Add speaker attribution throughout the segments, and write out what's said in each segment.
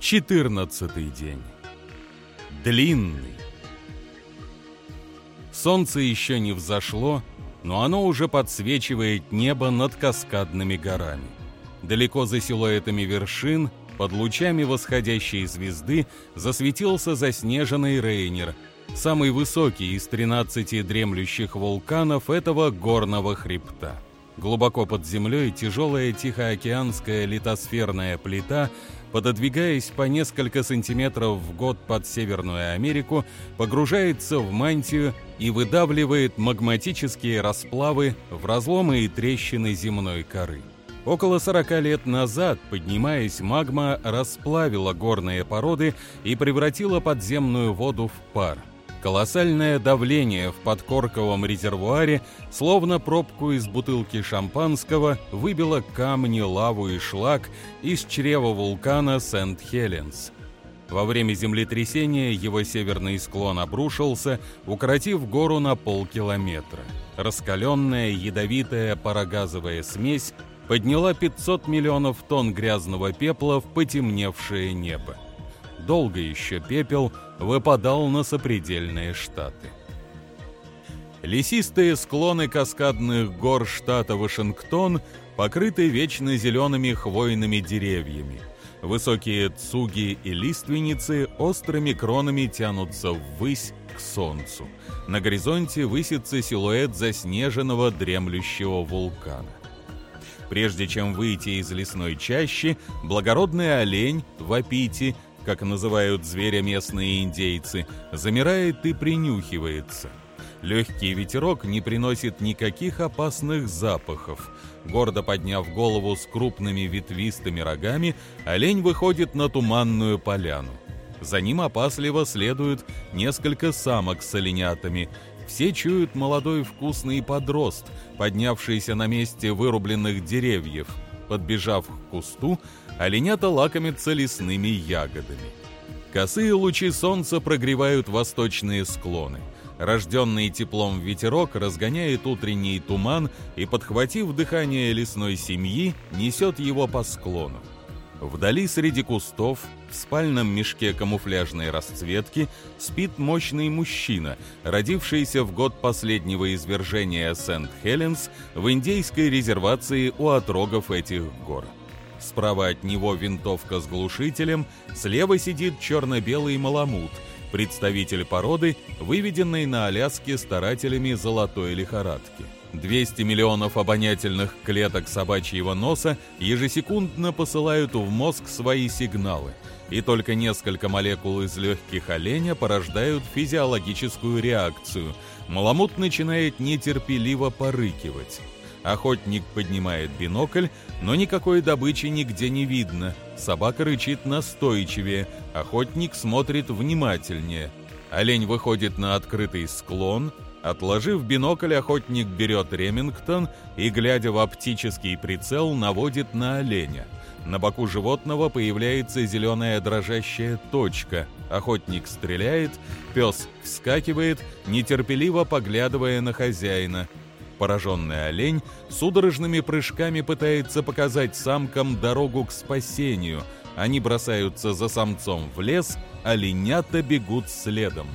Speaker 1: Четырнадцатый день. Длинный. Солнце еще не взошло, но оно уже подсвечивает небо над каскадными горами. Далеко за силуэтами вершин, под лучами восходящей звезды, засветился заснеженный Рейнер, самый высокий из 13 дремлющих вулканов этого горного хребта. Глубоко под землей тяжелая тихоокеанская литосферная плита – пододвигаясь по несколько сантиметров в год под Северную Америку, погружается в мантию и выдавливает магматические расплавы в разломы и трещины земной коры. Около 40 лет назад, поднимаясь, магма расплавила горные породы и превратила подземную воду в пар. Колоссальное давление в подкорковом резервуаре, словно пробку из бутылки шампанского, выбило камни, лаву и шлак из чрева вулкана Сент-Хеленс. Во время землетрясения его северный склон обрушился, укоротив гору на полкилометра. Раскаленная ядовитая парогазовая смесь подняла 500 миллионов тонн грязного пепла в потемневшее небо. Долго еще пепел – выпадал на сопредельные штаты. Лесистые склоны каскадных гор штата Вашингтон покрыты вечно зелеными хвойными деревьями. Высокие цуги и лиственницы острыми кронами тянутся ввысь к солнцу. На горизонте высится силуэт заснеженного дремлющего вулкана. Прежде чем выйти из лесной чащи, благородный олень в Апите – как называют зверя местные индейцы, замирает и принюхивается. Легкий ветерок не приносит никаких опасных запахов. Гордо подняв голову с крупными ветвистыми рогами, олень выходит на туманную поляну. За ним опасливо следуют несколько самок с оленятами. Все чуют молодой вкусный подрост, поднявшийся на месте вырубленных деревьев. Подбежав к кусту, оленята лакомятся лесными ягодами. Косые лучи солнца прогревают восточные склоны. Рожденный теплом ветерок разгоняет утренний туман и, подхватив дыхание лесной семьи, несет его по склону. Вдали среди кустов, в спальном мешке камуфляжной расцветки, спит мощный мужчина, родившийся в год последнего извержения Сент-Хеленс в индейской резервации у отрогов этих гор. Справа от него винтовка с глушителем, слева сидит черно-белый маламут, представитель породы, выведенной на Аляске старателями золотой лихорадки. 200 миллионов обонятельных клеток собачьего носа ежесекундно посылают в мозг свои сигналы, и только несколько молекул из легких оленя порождают физиологическую реакцию. Маламут начинает нетерпеливо порыкивать. Охотник поднимает бинокль, но никакой добычи нигде не видно. Собака рычит настойчивее, охотник смотрит внимательнее. Олень выходит на открытый склон, отложив бинокль, охотник берет Ремингтон и, глядя в оптический прицел, наводит на оленя. На боку животного появляется зеленая дрожащая точка. Охотник стреляет, пес вскакивает, нетерпеливо поглядывая на хозяина. Пораженный олень судорожными прыжками пытается показать самкам дорогу к спасению. Они бросаются за самцом в лес, оленята бегут следом.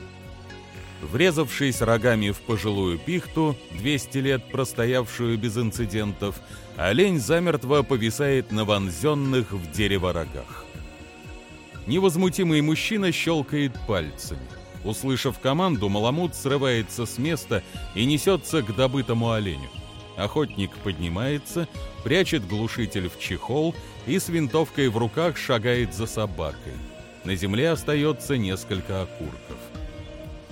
Speaker 1: Врезавшись рогами в пожилую пихту, 200 лет простоявшую без инцидентов, олень замертво повисает на вонзенных в дерево рогах. Невозмутимый мужчина щелкает пальцами. Услышав команду, Маламут срывается с места и несется к добытому оленю. Охотник поднимается, прячет глушитель в чехол и с винтовкой в руках шагает за собакой. На земле остается несколько окурков.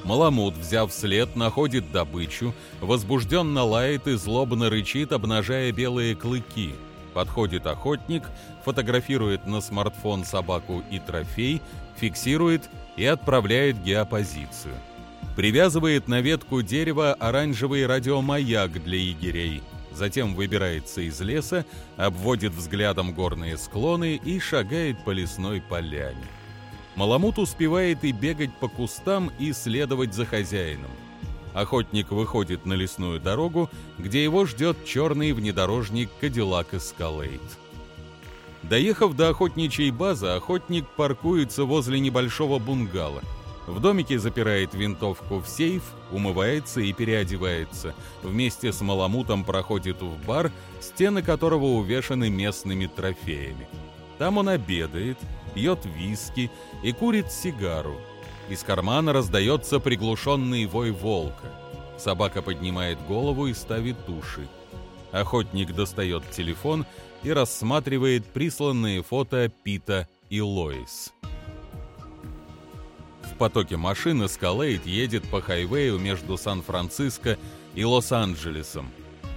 Speaker 1: Маламут, взяв след, находит добычу, возбужденно лает и злобно рычит, обнажая белые клыки. Подходит охотник, фотографирует на смартфон собаку и трофей, фиксирует и отправляет геопозицию. Привязывает на ветку дерева оранжевый радиомаяк для егерей, затем выбирается из леса, обводит взглядом горные склоны и шагает по лесной поляне. Маламут успевает и бегать по кустам, и следовать за хозяином. Охотник выходит на лесную дорогу, где его ждет черный внедорожник Cadillac Escalade. Доехав до охотничьей базы, охотник паркуется возле небольшого бунгало. В домике запирает винтовку в сейф, умывается и переодевается. Вместе с Маламутом проходит в бар, стены которого увешаны местными трофеями. Там он обедает, пьет виски и курит сигару. Из кармана раздается приглушенный вой волка. Собака поднимает голову и ставит уши. Охотник достает телефон и рассматривает присланные фото Пита и Лоис. В потоке машин Эскалейд едет по хайвею между Сан-Франциско и Лос-Анджелесом.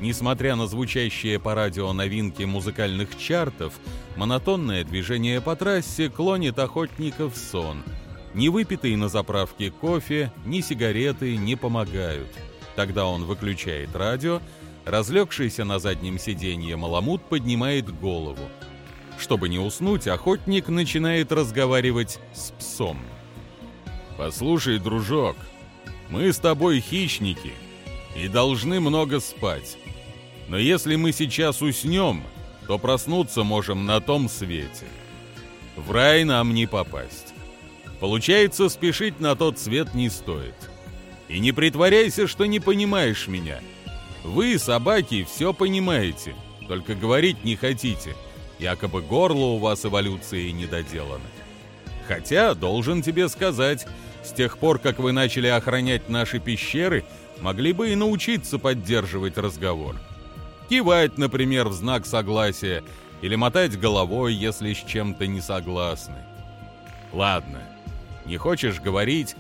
Speaker 1: Несмотря на звучащие по радио новинки музыкальных чартов, монотонное движение по трассе клонит охотников в сон. Ни выпитый на заправке кофе, ни сигареты не помогают. Тогда он выключает радио, разлегшийся на заднем сиденье маламут поднимает голову. Чтобы не уснуть, охотник начинает разговаривать с псом. «Послушай, дружок, мы с тобой хищники и должны много спать. Но если мы сейчас уснем, то проснуться можем на том свете. В рай нам не попасть. Получается, спешить на тот свет не стоит. И не притворяйся, что не понимаешь меня. Вы, собаки, все понимаете, только говорить не хотите. Якобы горло у вас эволюции недоделано. Хотя, должен тебе сказать, с тех пор, как вы начали охранять наши пещеры, могли бы и научиться поддерживать разговор. Кивать, например, в знак согласия, или мотать головой, если с чем-то не согласны. Ладно, не хочешь говорить,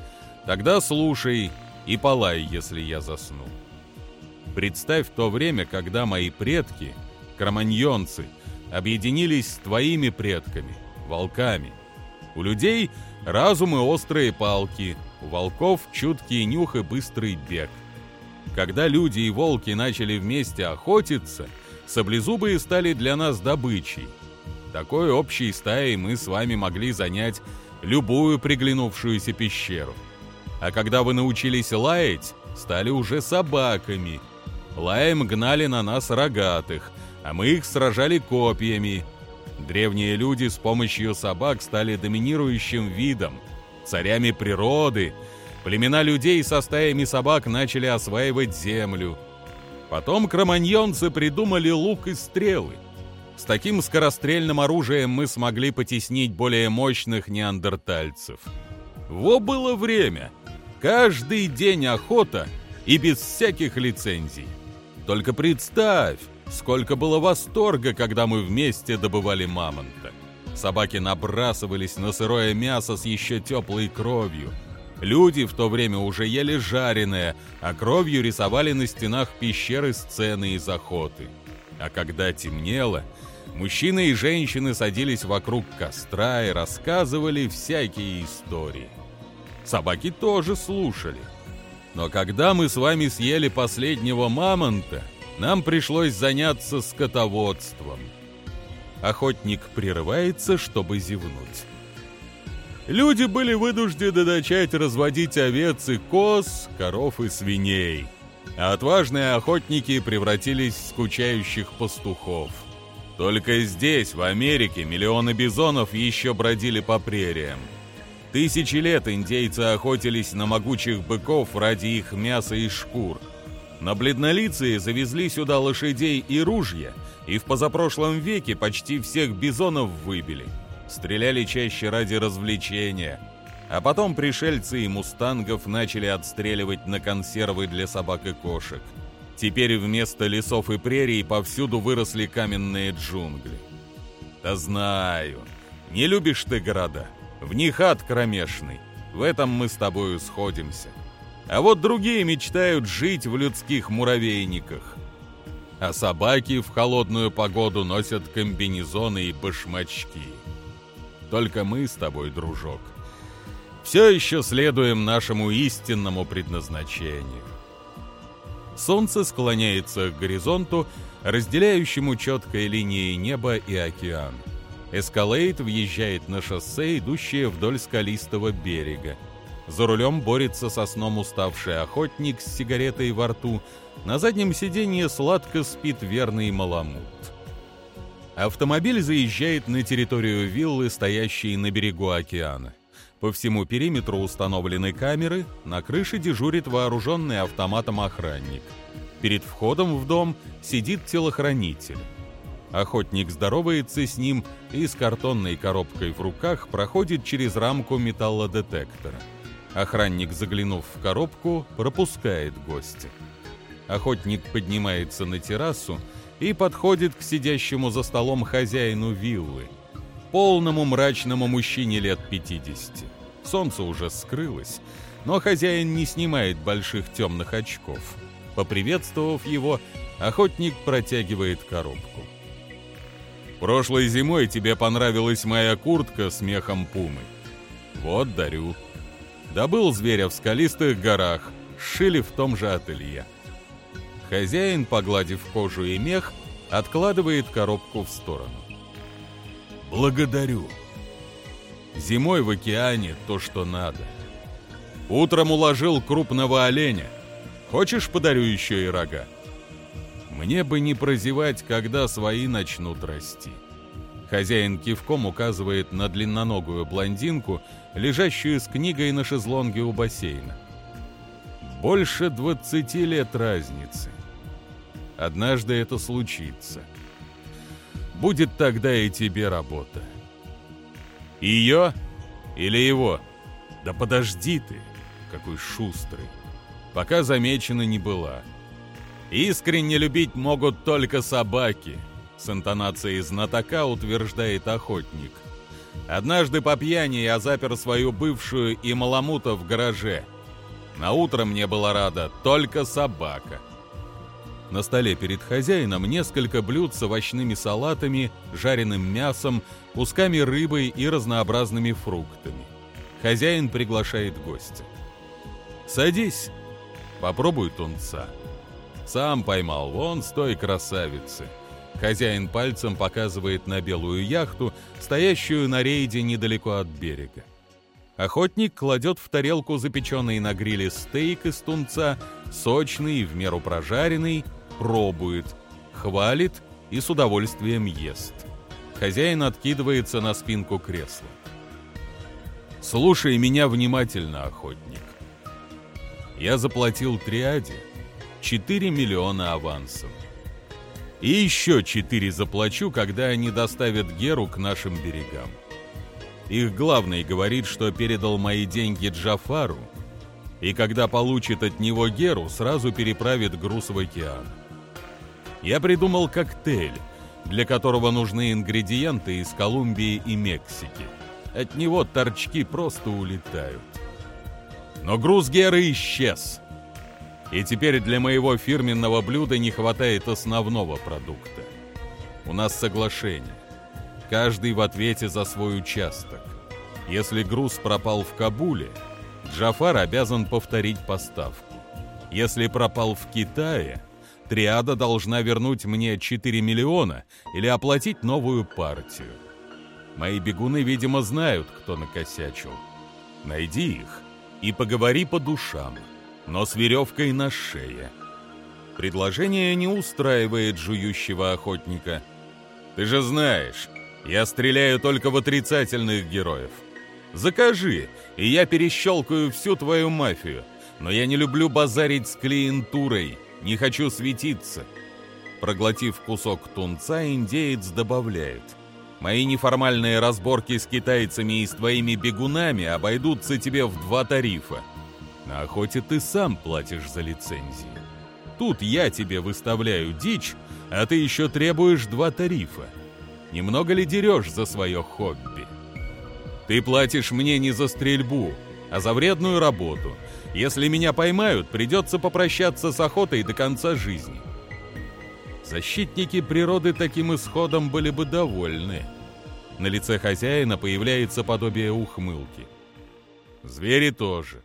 Speaker 1: тогда слушай и полай, если я засну. Представь то время, когда мои предки, кроманьонцы, объединились с твоими предками, волками. У людей разум и острые палки, у волков чуткий нюх и быстрый бег. Когда люди и волки начали вместе охотиться, саблезубые стали для нас добычей. Такой общей стаей мы с вами могли занять любую приглянувшуюся пещеру. А когда вы научились лаять, стали уже собаками. Лаем гнали на нас рогатых, а мы их сражали копьями. Древние люди с помощью собак стали доминирующим видом, царями природы. Племена людей со стаями собак начали осваивать землю. Потом кроманьонцы придумали лук и стрелы. С таким скорострельным оружием мы смогли потеснить более мощных неандертальцев. Во было время. Каждый день охота и без всяких лицензий. Только представь, сколько было восторга, когда мы вместе добывали мамонта. Собаки набрасывались на сырое мясо с еще теплой кровью. Люди в то время уже ели жареное, а кровью рисовали на стенах пещеры сцены из охоты. А когда темнело, мужчины и женщины садились вокруг костра и рассказывали всякие истории. Собаки тоже слушали. Но когда мы с вами съели последнего мамонта, нам пришлось заняться скотоводством. Охотник прерывается, чтобы зевнуть. Люди были вынуждены начать разводить овец и коз, коров и свиней. А отважные охотники превратились в скучающих пастухов. Только здесь, в Америке, миллионы бизонов еще бродили по прериям. Тысячи лет индейцы охотились на могучих быков ради их мяса и шкур. На бледнолицые завезли сюда лошадей и ружья, и в позапрошлом веке почти всех бизонов выбили. Стреляли чаще ради развлечения. А потом пришельцы и мустангов начали отстреливать на консервы для собак и кошек. Теперь вместо лесов и прерий повсюду выросли каменные джунгли. Да знаю, не любишь ты города. В них ад кромешный. В этом мы с тобою сходимся. А вот другие мечтают жить в людских муравейниках. А собаки в холодную погоду носят комбинезоны и башмачки. Только мы с тобой, дружок, все еще следуем нашему истинному предназначению. Солнце склоняется к горизонту, разделяющему четкой линией неба и океан. Эскалейт въезжает на шоссе, идущее вдоль скалистого берега. За рулем борется со сном уставший охотник с сигаретой во рту. На заднем сиденье сладко спит верный маламут. Автомобиль заезжает на территорию виллы, стоящей на берегу океана. По всему периметру установлены камеры, на крыше дежурит вооруженный автоматом охранник. Перед входом в дом сидит телохранитель. Охотник здоровается с ним и с картонной коробкой в руках проходит через рамку металлодетектора. Охранник, заглянув в коробку, пропускает гостя. Охотник поднимается на террасу и подходит к сидящему за столом хозяину виллы, полному мрачному мужчине лет 50. Солнце уже скрылось, но хозяин не снимает больших темных очков. Поприветствовав его, охотник протягивает коробку. «Прошлой зимой тебе понравилась моя куртка с мехом пумы. Вот, дарю. Добыл зверя в скалистых горах, сшили в том же ателье. Хозяин, погладив кожу и мех, откладывает коробку в сторону. «Благодарю. Зимой в океане то, что надо. Утром уложил крупного оленя. Хочешь, подарю еще и рога? Мне бы не прозевать, когда свои начнут расти». Хозяин кивком указывает на длинноногую блондинку, лежащую с книгой на шезлонге у бассейна. Больше двадцати лет разницы. Однажды это случится. Будет тогда и тебе работа. Ее или его? Да подожди ты, какой шустрый. Пока замечена не была. Искренне любить могут только собаки, с интонацией знатока утверждает охотник. Однажды по пьяни я запер свою бывшую и маламута в гараже. На утро мне была рада только собака. На столе перед хозяином несколько блюд с овощными салатами, жареным мясом, кусками рыбы и разнообразными фруктами. Хозяин приглашает гостя. «Садись, попробуй тунца». Сам поймал, вон с той красавицы. Хозяин пальцем показывает на белую яхту, стоящую на рейде недалеко от берега. Охотник кладет в тарелку запеченный на гриле стейк из тунца, сочный и в меру прожаренный, пробует, хвалит и с удовольствием ест. Хозяин откидывается на спинку кресла. «Слушай меня внимательно, охотник. Я заплатил триаде 4 миллиона авансом. И еще 4 заплачу, когда они доставят Геру к нашим берегам. Их главный говорит, что передал мои деньги Джафару, и когда получит от него Геру, сразу переправит груз в океан. Я придумал коктейль, для которого нужны ингредиенты из Колумбии и Мексики. От него торчки просто улетают. Но груз Геры исчез. И теперь для моего фирменного блюда не хватает основного продукта. У нас соглашение. Каждый в ответе за свой участок. Если груз пропал в Кабуле, Джафар обязан повторить поставку. Если пропал в Китае, Триада должна вернуть мне 4 миллиона или оплатить новую партию. Мои бегуны, видимо, знают, кто накосячил. Найди их и поговори по душам, но с веревкой на шее. Предложение не устраивает жующего охотника. Ты же знаешь, я стреляю только в отрицательных героев. Закажи, и я перещелкаю всю твою мафию. Но я не люблю базарить с клиентурой, не хочу светиться. Проглотив кусок тунца, индеец добавляет. Мои неформальные разборки с китайцами и с твоими бегунами обойдутся тебе в два тарифа. На охоте ты сам платишь за лицензии. Тут я тебе выставляю дичь, а ты еще требуешь два тарифа. Немного ли дерешь за свое хобби? Ты платишь мне не за стрельбу, а за вредную работу. Если меня поймают, придется попрощаться с охотой до конца жизни. Защитники природы таким исходом были бы довольны. На лице хозяина появляется подобие ухмылки. Звери тоже.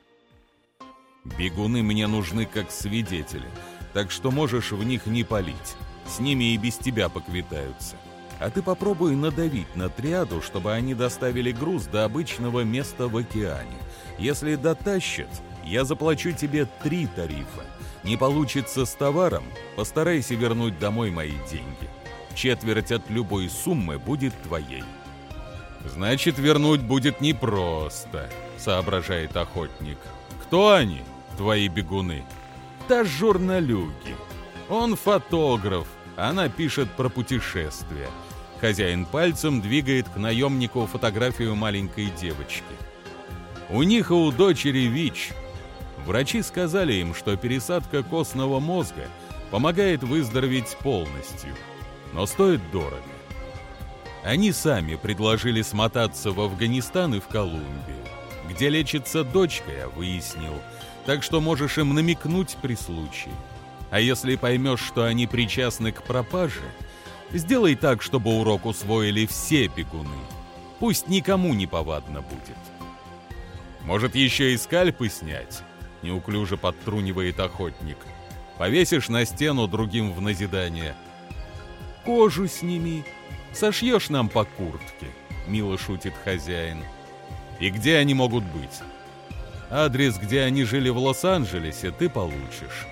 Speaker 1: Бегуны мне нужны как свидетели, так что можешь в них не палить. С ними и без тебя поквитаются. А ты попробуй надавить на триаду, чтобы они доставили груз до обычного места в океане. Если дотащат, я заплачу тебе три тарифа. Не получится с товаром, постарайся вернуть домой мои деньги. четверть от любой суммы будет твоей. Значит, вернуть будет непросто, соображает охотник. Кто они, твои бегуны? Да журналюги. Он фотограф, она пишет про путешествия. Хозяин пальцем двигает к наемнику фотографию маленькой девочки. У них и у дочери ВИЧ. Врачи сказали им, что пересадка костного мозга помогает выздороветь полностью, но стоит дорого. Они сами предложили смотаться в Афганистан и в Колумбию. Где лечится дочка, я выяснил, так что можешь им намекнуть при случае. А если поймешь, что они причастны к пропаже, сделай так, чтобы урок усвоили все бегуны. Пусть никому не повадно будет. Может, еще и скальпы снять? Неуклюже подтрунивает охотник. Повесишь на стену другим в назидание. Кожу сними, сошьешь нам по куртке, мило шутит хозяин. И где они могут быть? Адрес, где они жили в Лос-Анджелесе, ты получишь.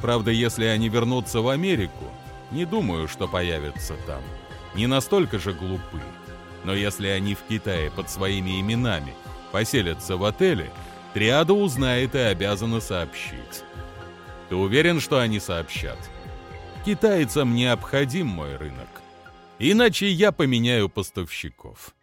Speaker 1: Правда, если они вернутся в Америку, не думаю, что появятся там. Не настолько же глупы. Но если они в Китае под своими именами поселятся в отеле, Триада узнает и обязана сообщить. Ты уверен, что они сообщат? Китайцам необходим мой рынок. Иначе я поменяю поставщиков.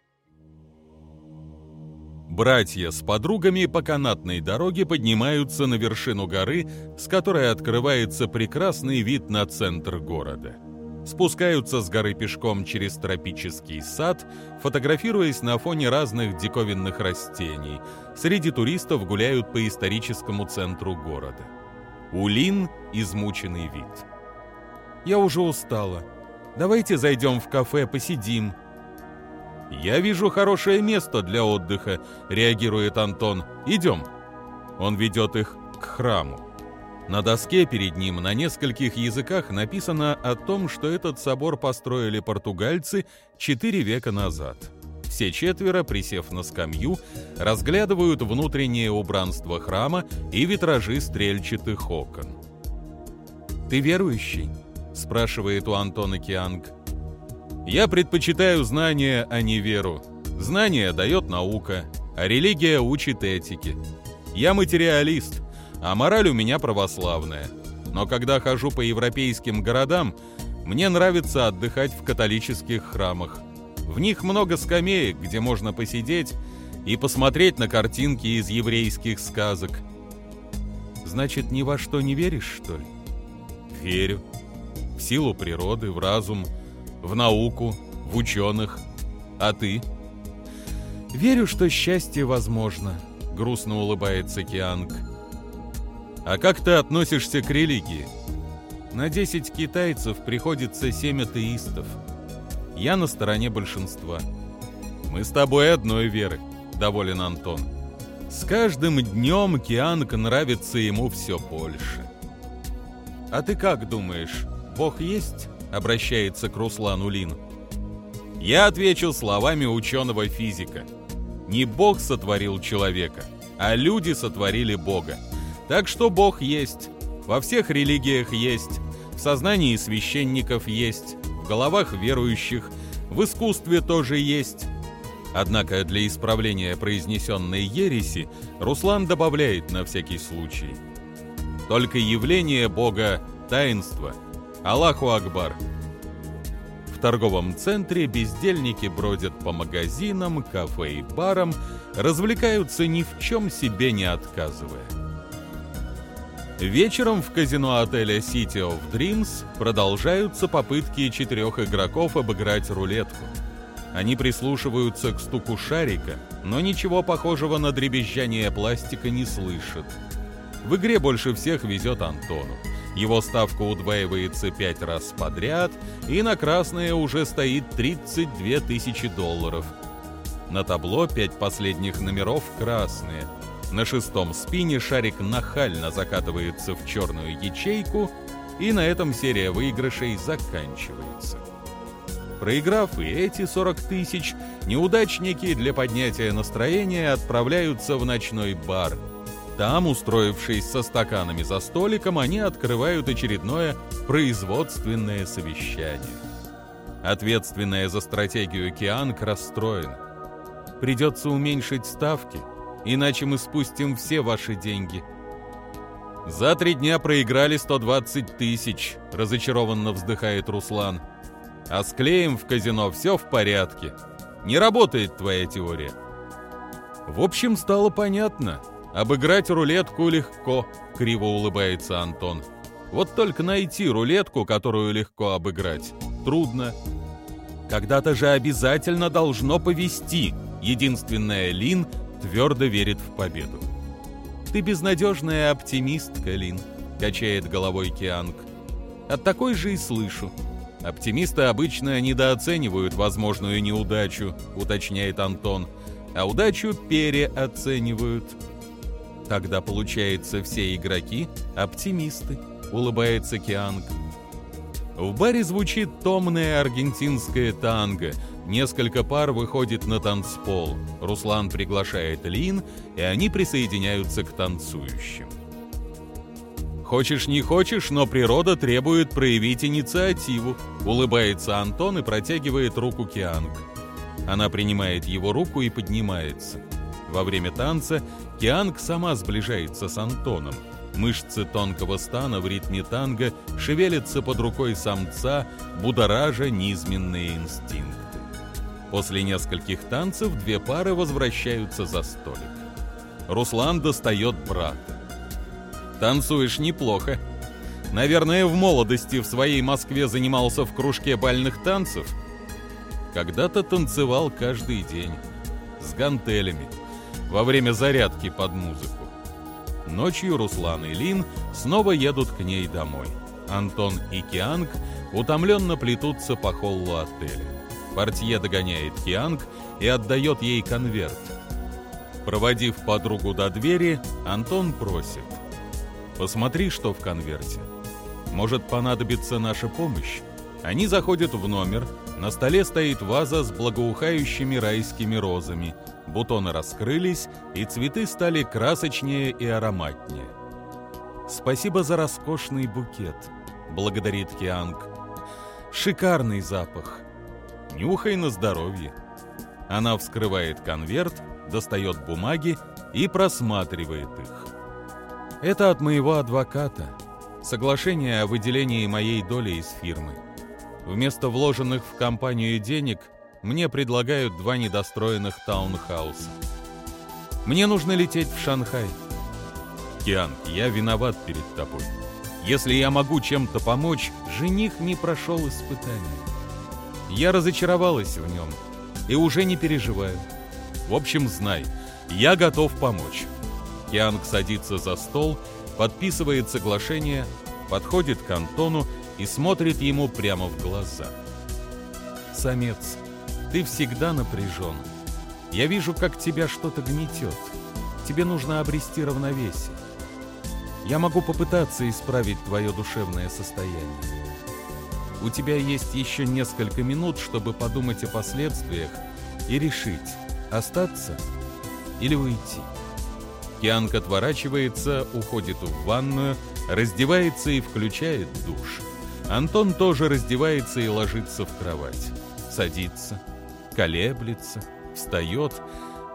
Speaker 1: Братья с подругами по канатной дороге поднимаются на вершину горы, с которой открывается прекрасный вид на центр города. Спускаются с горы пешком через тропический сад, фотографируясь на фоне разных диковинных растений. Среди туристов гуляют по историческому центру города. Улин – измученный вид. «Я уже устала. Давайте зайдем в кафе, посидим», «Я вижу хорошее место для отдыха», — реагирует Антон. «Идем». Он ведет их к храму. На доске перед ним на нескольких языках написано о том, что этот собор построили португальцы четыре века назад. Все четверо, присев на скамью, разглядывают внутреннее убранство храма и витражи стрельчатых окон. «Ты верующий?» — спрашивает у Антона Кианг. Я предпочитаю знания, а не веру. Знание дает наука, а религия учит этике. Я материалист, а мораль у меня православная. Но когда хожу по европейским городам, мне нравится отдыхать в католических храмах. В них много скамеек, где можно посидеть и посмотреть на картинки из еврейских сказок. Значит, ни во что не веришь, что ли? Верю. В силу природы, в разум – в науку, в ученых. А ты? Верю, что счастье возможно, грустно улыбается Кианг. А как ты относишься к религии? На 10 китайцев приходится 7 атеистов. Я на стороне большинства. Мы с тобой одной веры, доволен Антон. С каждым днем Кианг нравится ему все больше. А ты как думаешь, Бог есть? Обращается к Руслану Лин. Я отвечу словами ученого-физика. Не Бог сотворил человека, а люди сотворили Бога. Так что Бог есть, во всех религиях есть, в сознании священников есть, в головах верующих, в искусстве тоже есть. Однако для исправления произнесенной ереси Руслан добавляет на всякий случай. Только явление Бога – таинство – Аллаху Акбар! В торговом центре бездельники бродят по магазинам, кафе и барам, развлекаются ни в чем себе не отказывая. Вечером в казино отеля City of Dreams продолжаются попытки четырех игроков обыграть рулетку. Они прислушиваются к стуку шарика, но ничего похожего на дребезжание пластика не слышат. В игре больше всех везет Антону. Его ставка удваивается пять раз подряд, и на красное уже стоит 32 тысячи долларов. На табло пять последних номеров красные. На шестом спине шарик нахально закатывается в черную ячейку, и на этом серия выигрышей заканчивается. Проиграв и эти 40 тысяч, неудачники для поднятия настроения отправляются в ночной бар – там, устроившись со стаканами за столиком, они открывают очередное производственное совещание. Ответственная за стратегию Кианг расстроена. Придется уменьшить ставки, иначе мы спустим все ваши деньги. За три дня проиграли 120 тысяч, разочарованно вздыхает Руслан. А с клеем в казино все в порядке. Не работает твоя теория. В общем, стало понятно. Обыграть рулетку легко, криво улыбается Антон. Вот только найти рулетку, которую легко обыграть, трудно. Когда-то же обязательно должно повести. Единственная Лин твердо верит в победу. «Ты безнадежная оптимистка, Лин», — качает головой Кианг. «От такой же и слышу. Оптимисты обычно недооценивают возможную неудачу», — уточняет Антон, «а удачу переоценивают». Тогда, получается, все игроки — оптимисты, улыбается Кианг. В баре звучит томное аргентинское танго. Несколько пар выходит на танцпол. Руслан приглашает Лин, и они присоединяются к танцующим. «Хочешь, не хочешь, но природа требует проявить инициативу», улыбается Антон и протягивает руку Кианг. Она принимает его руку и поднимается. Во время танца Кианг сама сближается с Антоном. Мышцы тонкого стана в ритме танго шевелятся под рукой самца, будоража низменные инстинкты. После нескольких танцев две пары возвращаются за столик. Руслан достает брата. «Танцуешь неплохо. Наверное, в молодости в своей Москве занимался в кружке бальных танцев. Когда-то танцевал каждый день. С гантелями. Во время зарядки под музыку. Ночью Руслан и Лин снова едут к ней домой. Антон и Кианг утомленно плетутся по холлу отеля. Портье догоняет Кианг и отдает ей конверт. Проводив подругу до двери, Антон просит. «Посмотри, что в конверте. Может понадобится наша помощь?» Они заходят в номер. На столе стоит ваза с благоухающими райскими розами – бутоны раскрылись, и цветы стали красочнее и ароматнее. «Спасибо за роскошный букет», — благодарит Кианг. «Шикарный запах. Нюхай на здоровье». Она вскрывает конверт, достает бумаги и просматривает их. «Это от моего адвоката. Соглашение о выделении моей доли из фирмы. Вместо вложенных в компанию денег мне предлагают два недостроенных таунхауса. Мне нужно лететь в Шанхай. Киан, я виноват перед тобой. Если я могу чем-то помочь, жених не прошел испытания. Я разочаровалась в нем и уже не переживаю. В общем, знай, я готов помочь. Кианг садится за стол, подписывает соглашение, подходит к Антону и смотрит ему прямо в глаза. Самец ты всегда напряжен. Я вижу, как тебя что-то гнетет. Тебе нужно обрести равновесие. Я могу попытаться исправить твое душевное состояние. У тебя есть еще несколько минут, чтобы подумать о последствиях и решить, остаться или уйти. Кианг отворачивается, уходит в ванную, раздевается и включает душ. Антон тоже раздевается и ложится в кровать. Садится, колеблется, встает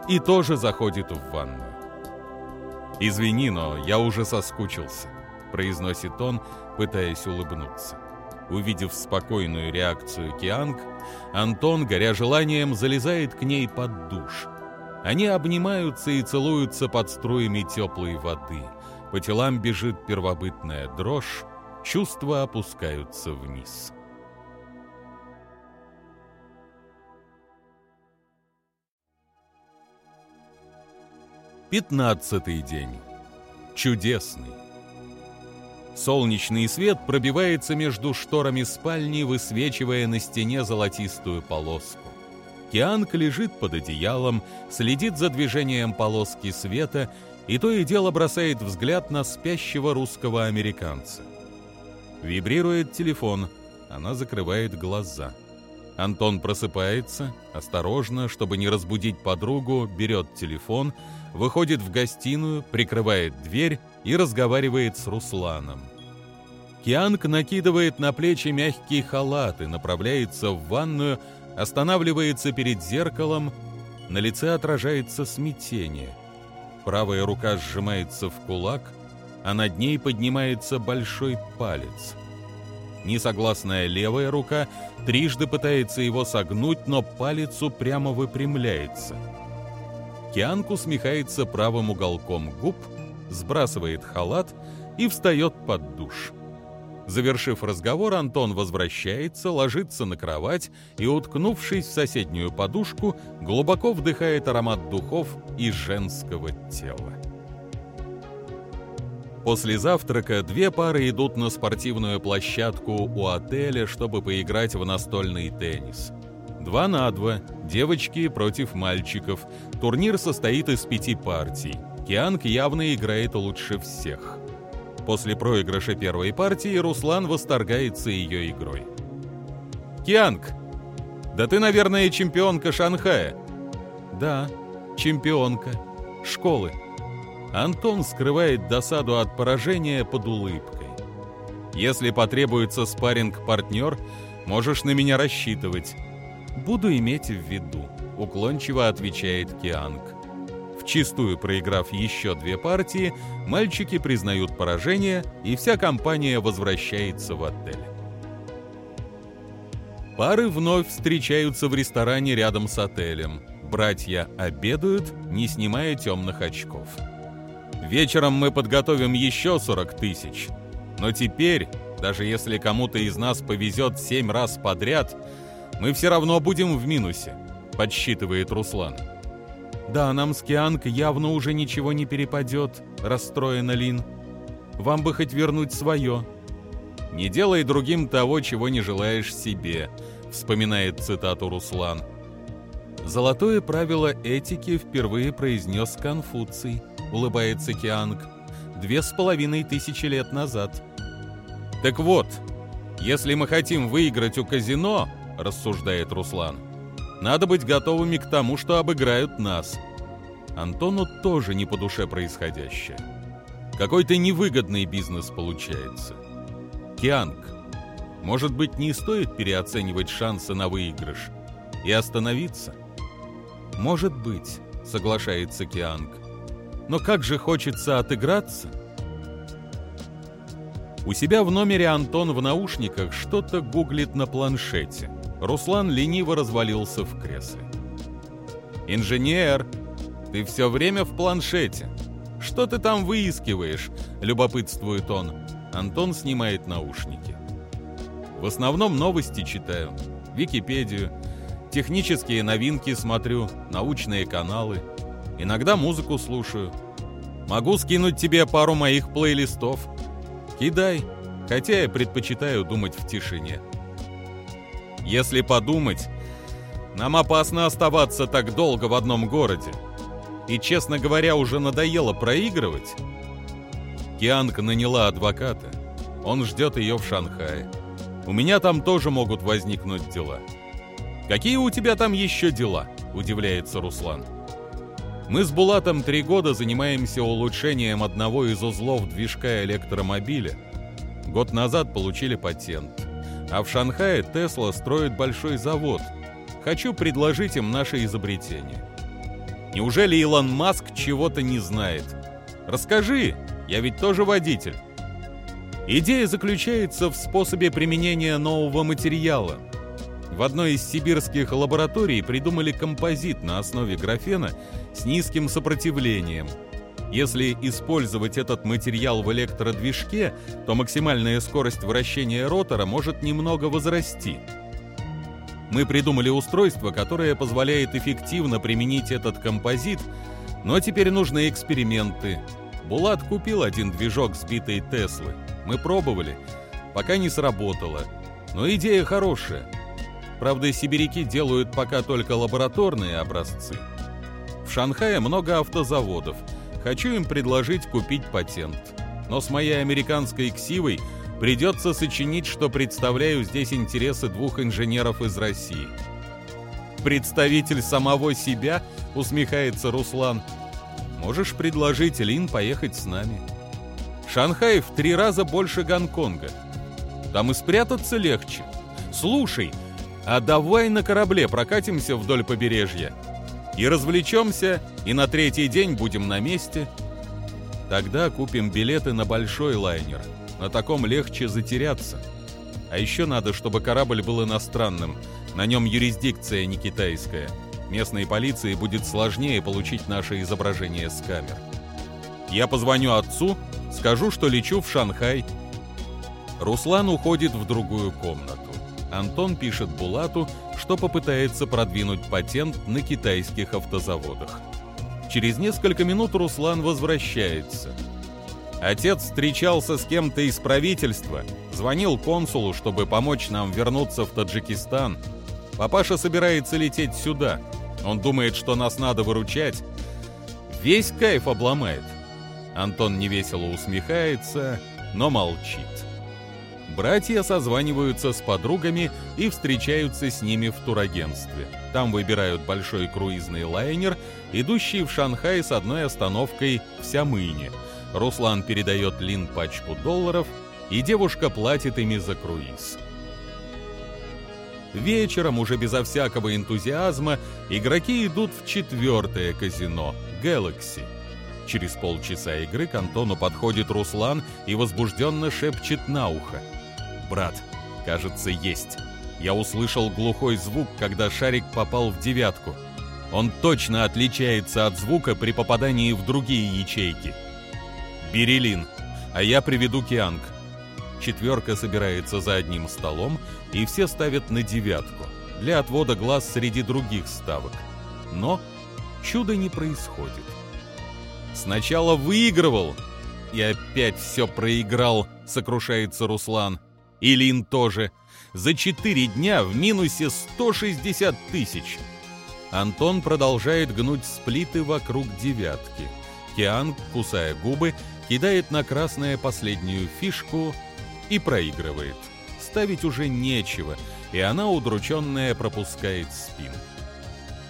Speaker 1: и тоже заходит в ванную. «Извини, но я уже соскучился», — произносит он, пытаясь улыбнуться. Увидев спокойную реакцию Кианг, Антон, горя желанием, залезает к ней под душ. Они обнимаются и целуются под струями теплой воды. По телам бежит первобытная дрожь, чувства опускаются вниз. Пятнадцатый день. Чудесный. Солнечный свет пробивается между шторами спальни, высвечивая на стене золотистую полоску. Кианг лежит под одеялом, следит за движением полоски света и то и дело бросает взгляд на спящего русского американца. Вибрирует телефон, она закрывает глаза. Антон просыпается, осторожно, чтобы не разбудить подругу, берет телефон — выходит в гостиную, прикрывает дверь и разговаривает с Русланом. Кианг накидывает на плечи мягкий халат и направляется в ванную, останавливается перед зеркалом, на лице отражается смятение. Правая рука сжимается в кулак, а над ней поднимается большой палец. Несогласная левая рука трижды пытается его согнуть, но палец упрямо выпрямляется. Кианг усмехается правым уголком губ, сбрасывает халат и встает под душ. Завершив разговор, Антон возвращается, ложится на кровать и, уткнувшись в соседнюю подушку, глубоко вдыхает аромат духов и женского тела. После завтрака две пары идут на спортивную площадку у отеля, чтобы поиграть в настольный теннис. Два на два, девочки против мальчиков. Турнир состоит из пяти партий. Кианг явно играет лучше всех. После проигрыша первой партии Руслан восторгается ее игрой. «Кианг, да ты, наверное, чемпионка Шанхая». «Да, чемпионка. Школы». Антон скрывает досаду от поражения под улыбкой. «Если потребуется спарринг-партнер, можешь на меня рассчитывать». «Буду иметь в виду», — уклончиво отвечает Кианг. Вчистую проиграв еще две партии, мальчики признают поражение, и вся компания возвращается в отель. Пары вновь встречаются в ресторане рядом с отелем. Братья обедают, не снимая темных очков. Вечером мы подготовим еще 40 тысяч. Но теперь, даже если кому-то из нас повезет 7 раз подряд, мы все равно будем в минусе, подсчитывает Руслан. «Да, нам с Кианг явно уже ничего не перепадет», — расстроена Лин. «Вам бы хоть вернуть свое». «Не делай другим того, чего не желаешь себе», — вспоминает цитату Руслан. «Золотое правило этики впервые произнес Конфуций», — улыбается Кианг, «две с половиной тысячи лет назад». «Так вот, если мы хотим выиграть у казино», — рассуждает Руслан, надо быть готовыми к тому, что обыграют нас. Антону тоже не по душе происходящее. Какой-то невыгодный бизнес получается. Кианг, может быть, не стоит переоценивать шансы на выигрыш и остановиться? Может быть, соглашается Кианг. Но как же хочется отыграться? У себя в номере Антон в наушниках что-то гуглит на планшете. Руслан лениво развалился в кресле. «Инженер, ты все время в планшете. Что ты там выискиваешь?» – любопытствует он. Антон снимает наушники. «В основном новости читаю, Википедию, технические новинки смотрю, научные каналы. Иногда музыку слушаю. Могу скинуть тебе пару моих плейлистов. Кидай, хотя я предпочитаю думать в тишине». Если подумать, нам опасно оставаться так долго в одном городе. И, честно говоря, уже надоело проигрывать. Кианка наняла адвоката. Он ждет ее в Шанхае. У меня там тоже могут возникнуть дела. «Какие у тебя там еще дела?» – удивляется Руслан. Мы с Булатом три года занимаемся улучшением одного из узлов движка электромобиля. Год назад получили патент. А в Шанхае Тесла строит большой завод. Хочу предложить им наше изобретение. Неужели Илон Маск чего-то не знает? Расскажи, я ведь тоже водитель. Идея заключается в способе применения нового материала. В одной из сибирских лабораторий придумали композит на основе графена с низким сопротивлением – если использовать этот материал в электродвижке, то максимальная скорость вращения ротора может немного возрасти. Мы придумали устройство, которое позволяет эффективно применить этот композит, но теперь нужны эксперименты. Булат купил один движок сбитой Теслы. Мы пробовали. Пока не сработало. Но идея хорошая. Правда, сибиряки делают пока только лабораторные образцы. В Шанхае много автозаводов – Хочу им предложить купить патент. Но с моей американской ксивой придется сочинить, что представляю здесь интересы двух инженеров из России. «Представитель самого себя?» — усмехается Руслан. «Можешь предложить Лин поехать с нами?» Шанхай в три раза больше Гонконга. Там и спрятаться легче. Слушай, а давай на корабле прокатимся вдоль побережья. И развлечемся, и на третий день будем на месте. Тогда купим билеты на большой лайнер. На таком легче затеряться. А еще надо, чтобы корабль был иностранным. На нем юрисдикция не китайская. Местной полиции будет сложнее получить наше изображение с камер. Я позвоню отцу, скажу, что лечу в Шанхай. Руслан уходит в другую комнату. Антон пишет Булату, что попытается продвинуть патент на китайских автозаводах. Через несколько минут Руслан возвращается. Отец встречался с кем-то из правительства, звонил консулу, чтобы помочь нам вернуться в Таджикистан. Папаша собирается лететь сюда. Он думает, что нас надо выручать. Весь кайф обломает. Антон невесело усмехается, но молчит. Братья созваниваются с подругами и встречаются с ними в турагентстве. Там выбирают большой круизный лайнер, идущий в Шанхай с одной остановкой в Сямыне. Руслан передает Лин пачку долларов, и девушка платит ими за круиз. Вечером, уже безо всякого энтузиазма, игроки идут в четвертое казино — Galaxy. Через полчаса игры к Антону подходит Руслан и возбужденно шепчет на ухо. «Брат, кажется, есть. Я услышал глухой звук, когда шарик попал в девятку. Он точно отличается от звука при попадании в другие ячейки. Берелин, а я приведу Кианг. Четверка собирается за одним столом, и все ставят на девятку, для отвода глаз среди других ставок. Но чудо не происходит. Сначала выигрывал, и опять все проиграл, сокрушается Руслан. Илин тоже. За четыре дня в минусе 160 тысяч. Антон продолжает гнуть сплиты вокруг девятки. Киан, кусая губы, кидает на красное последнюю фишку и проигрывает. Ставить уже нечего, и она, удрученная, пропускает спин.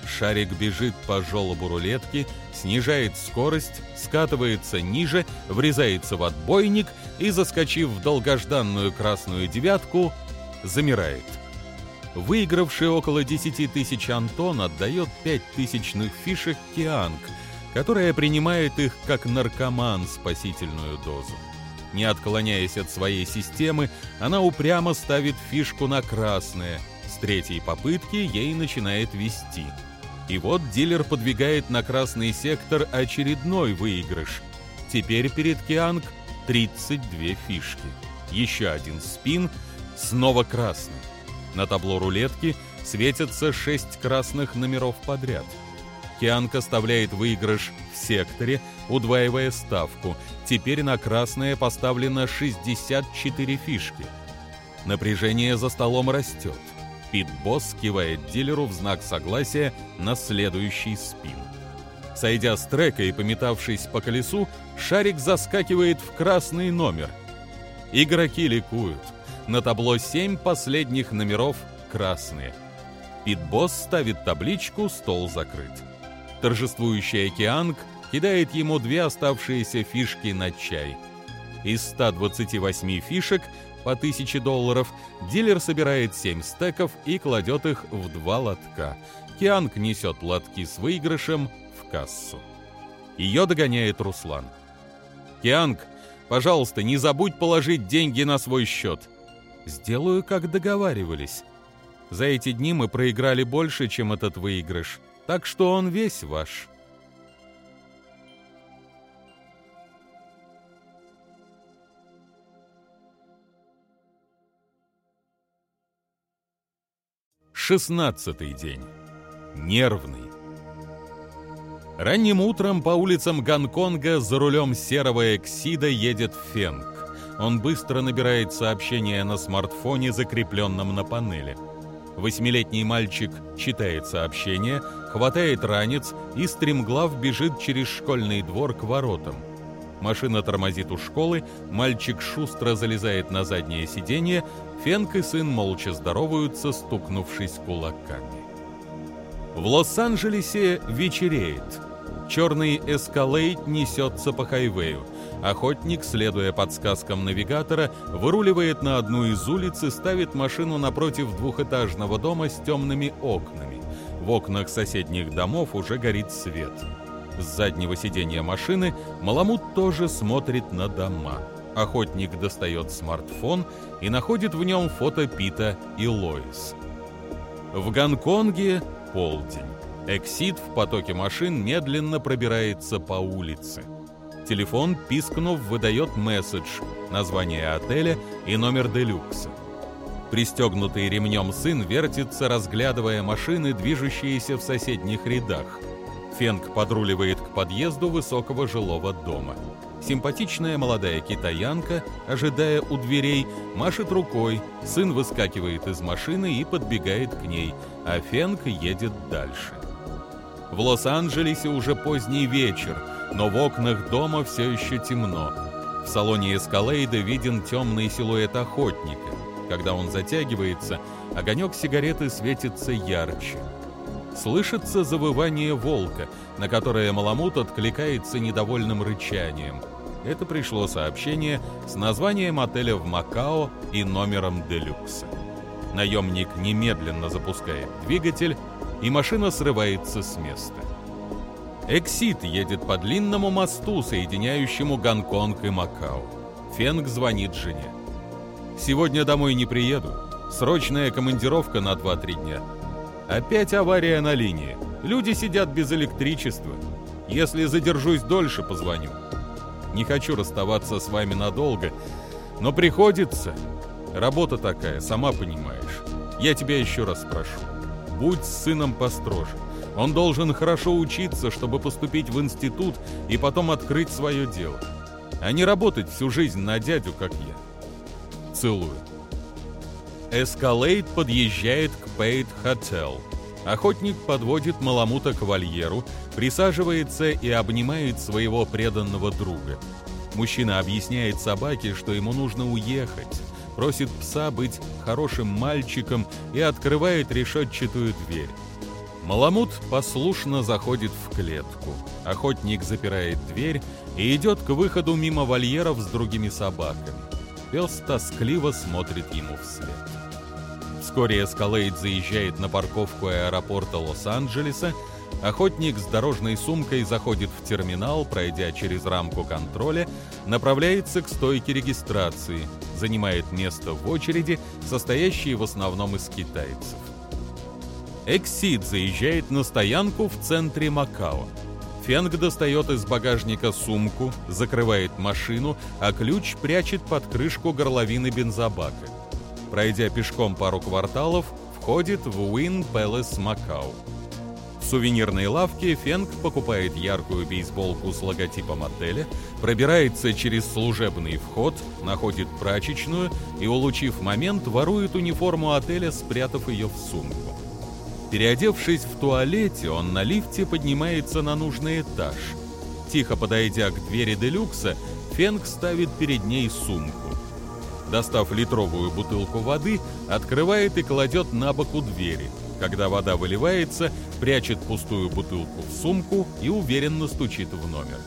Speaker 1: Шарик бежит по желобу рулетки, снижает скорость, скатывается ниже, врезается в отбойник и, заскочив в долгожданную красную девятку, замирает. Выигравший около 10 тысяч Антон отдает 5 тысячных фишек Кианг, которая принимает их как наркоман спасительную дозу. Не отклоняясь от своей системы, она упрямо ставит фишку на красное. С третьей попытки ей начинает вести – и вот дилер подвигает на красный сектор очередной выигрыш. Теперь перед Кианг 32 фишки. Еще один спин, снова красный. На табло рулетки светятся 6 красных номеров подряд. Кианг оставляет выигрыш в секторе, удваивая ставку. Теперь на красное поставлено 64 фишки. Напряжение за столом растет. Пит-босс кивает дилеру в знак согласия на следующий спин. Сойдя с трека и пометавшись по колесу, шарик заскакивает в красный номер. Игроки ликуют. На табло семь последних номеров красные. Пит-босс ставит табличку «Стол закрыт». Торжествующий океанг кидает ему две оставшиеся фишки на чай. Из 128 фишек по 1000 долларов, дилер собирает 7 стеков и кладет их в два лотка. Кианг несет лотки с выигрышем в кассу. Ее догоняет Руслан. «Кианг, пожалуйста, не забудь положить деньги на свой счет». «Сделаю, как договаривались. За эти дни мы проиграли больше, чем этот выигрыш, так что он весь ваш». 16 день. Нервный. Ранним утром по улицам Гонконга за рулем серого эксида едет Фенг. Он быстро набирает сообщение на смартфоне, закрепленном на панели. Восьмилетний мальчик читает сообщение, хватает ранец и стремглав бежит через школьный двор к воротам. Машина тормозит у школы, мальчик шустро залезает на заднее сиденье, Фенк и сын молча здороваются, стукнувшись кулаками. В Лос-Анджелесе вечереет. Черный эскалейт несется по хайвею. охотник, следуя подсказкам навигатора, выруливает на одну из улиц и ставит машину напротив двухэтажного дома с темными окнами. В окнах соседних домов уже горит свет. С заднего сиденья машины Маламут тоже смотрит на дома. Охотник достает смартфон и находит в нем фото Пита и Лоис. В Гонконге полдень. Эксид в потоке машин медленно пробирается по улице. Телефон, пискнув, выдает месседж, название отеля и номер делюкса. Пристегнутый ремнем сын вертится, разглядывая машины, движущиеся в соседних рядах. Фенг подруливает к подъезду высокого жилого дома. Симпатичная молодая китаянка, ожидая у дверей, машет рукой, сын выскакивает из машины и подбегает к ней, а Фенг едет дальше. В Лос-Анджелесе уже поздний вечер, но в окнах дома все еще темно. В салоне Эскалейда виден темный силуэт охотника. Когда он затягивается, огонек сигареты светится ярче. Слышится завывание волка, на которое Маламут откликается недовольным рычанием. Это пришло сообщение с названием отеля в Макао и номером Делюкса. Наемник немедленно запускает двигатель, и машина срывается с места. Эксит едет по длинному мосту, соединяющему Гонконг и Макао. Фенг звонит жене. «Сегодня домой не приеду. Срочная командировка на 2-3 дня. Опять авария на линии. Люди сидят без электричества. Если задержусь дольше, позвоню. Не хочу расставаться с вами надолго, но приходится. Работа такая, сама понимаешь. Я тебя еще раз прошу. Будь с сыном построже. Он должен хорошо учиться, чтобы поступить в институт и потом открыть свое дело. А не работать всю жизнь на дядю, как я. Целую. Эскалейд подъезжает к Пейт Хотел. Охотник подводит Маламута к вольеру, присаживается и обнимает своего преданного друга. Мужчина объясняет собаке, что ему нужно уехать, просит пса быть хорошим мальчиком и открывает решетчатую дверь. Маламут послушно заходит в клетку. Охотник запирает дверь и идет к выходу мимо вольеров с другими собаками. Пес тоскливо смотрит ему вслед. Вскоре Эскалейд заезжает на парковку аэропорта Лос-Анджелеса. Охотник с дорожной сумкой заходит в терминал, пройдя через рамку контроля, направляется к стойке регистрации, занимает место в очереди, состоящей в основном из китайцев. Эксид заезжает на стоянку в центре Макао. Фенг достает из багажника сумку, закрывает машину, а ключ прячет под крышку горловины бензобака. Пройдя пешком пару кварталов, входит в Уин Пэлас Макао. В сувенирной лавке Фенг покупает яркую бейсболку с логотипом отеля, пробирается через служебный вход, находит прачечную и, улучив момент, ворует униформу отеля, спрятав ее в сумку. Переодевшись в туалете, он на лифте поднимается на нужный этаж. Тихо подойдя к двери делюкса, Фенг ставит перед ней сумку. Достав литровую бутылку воды, открывает и кладет на бок у двери. Когда вода выливается, прячет пустую бутылку в сумку и уверенно стучит в номер.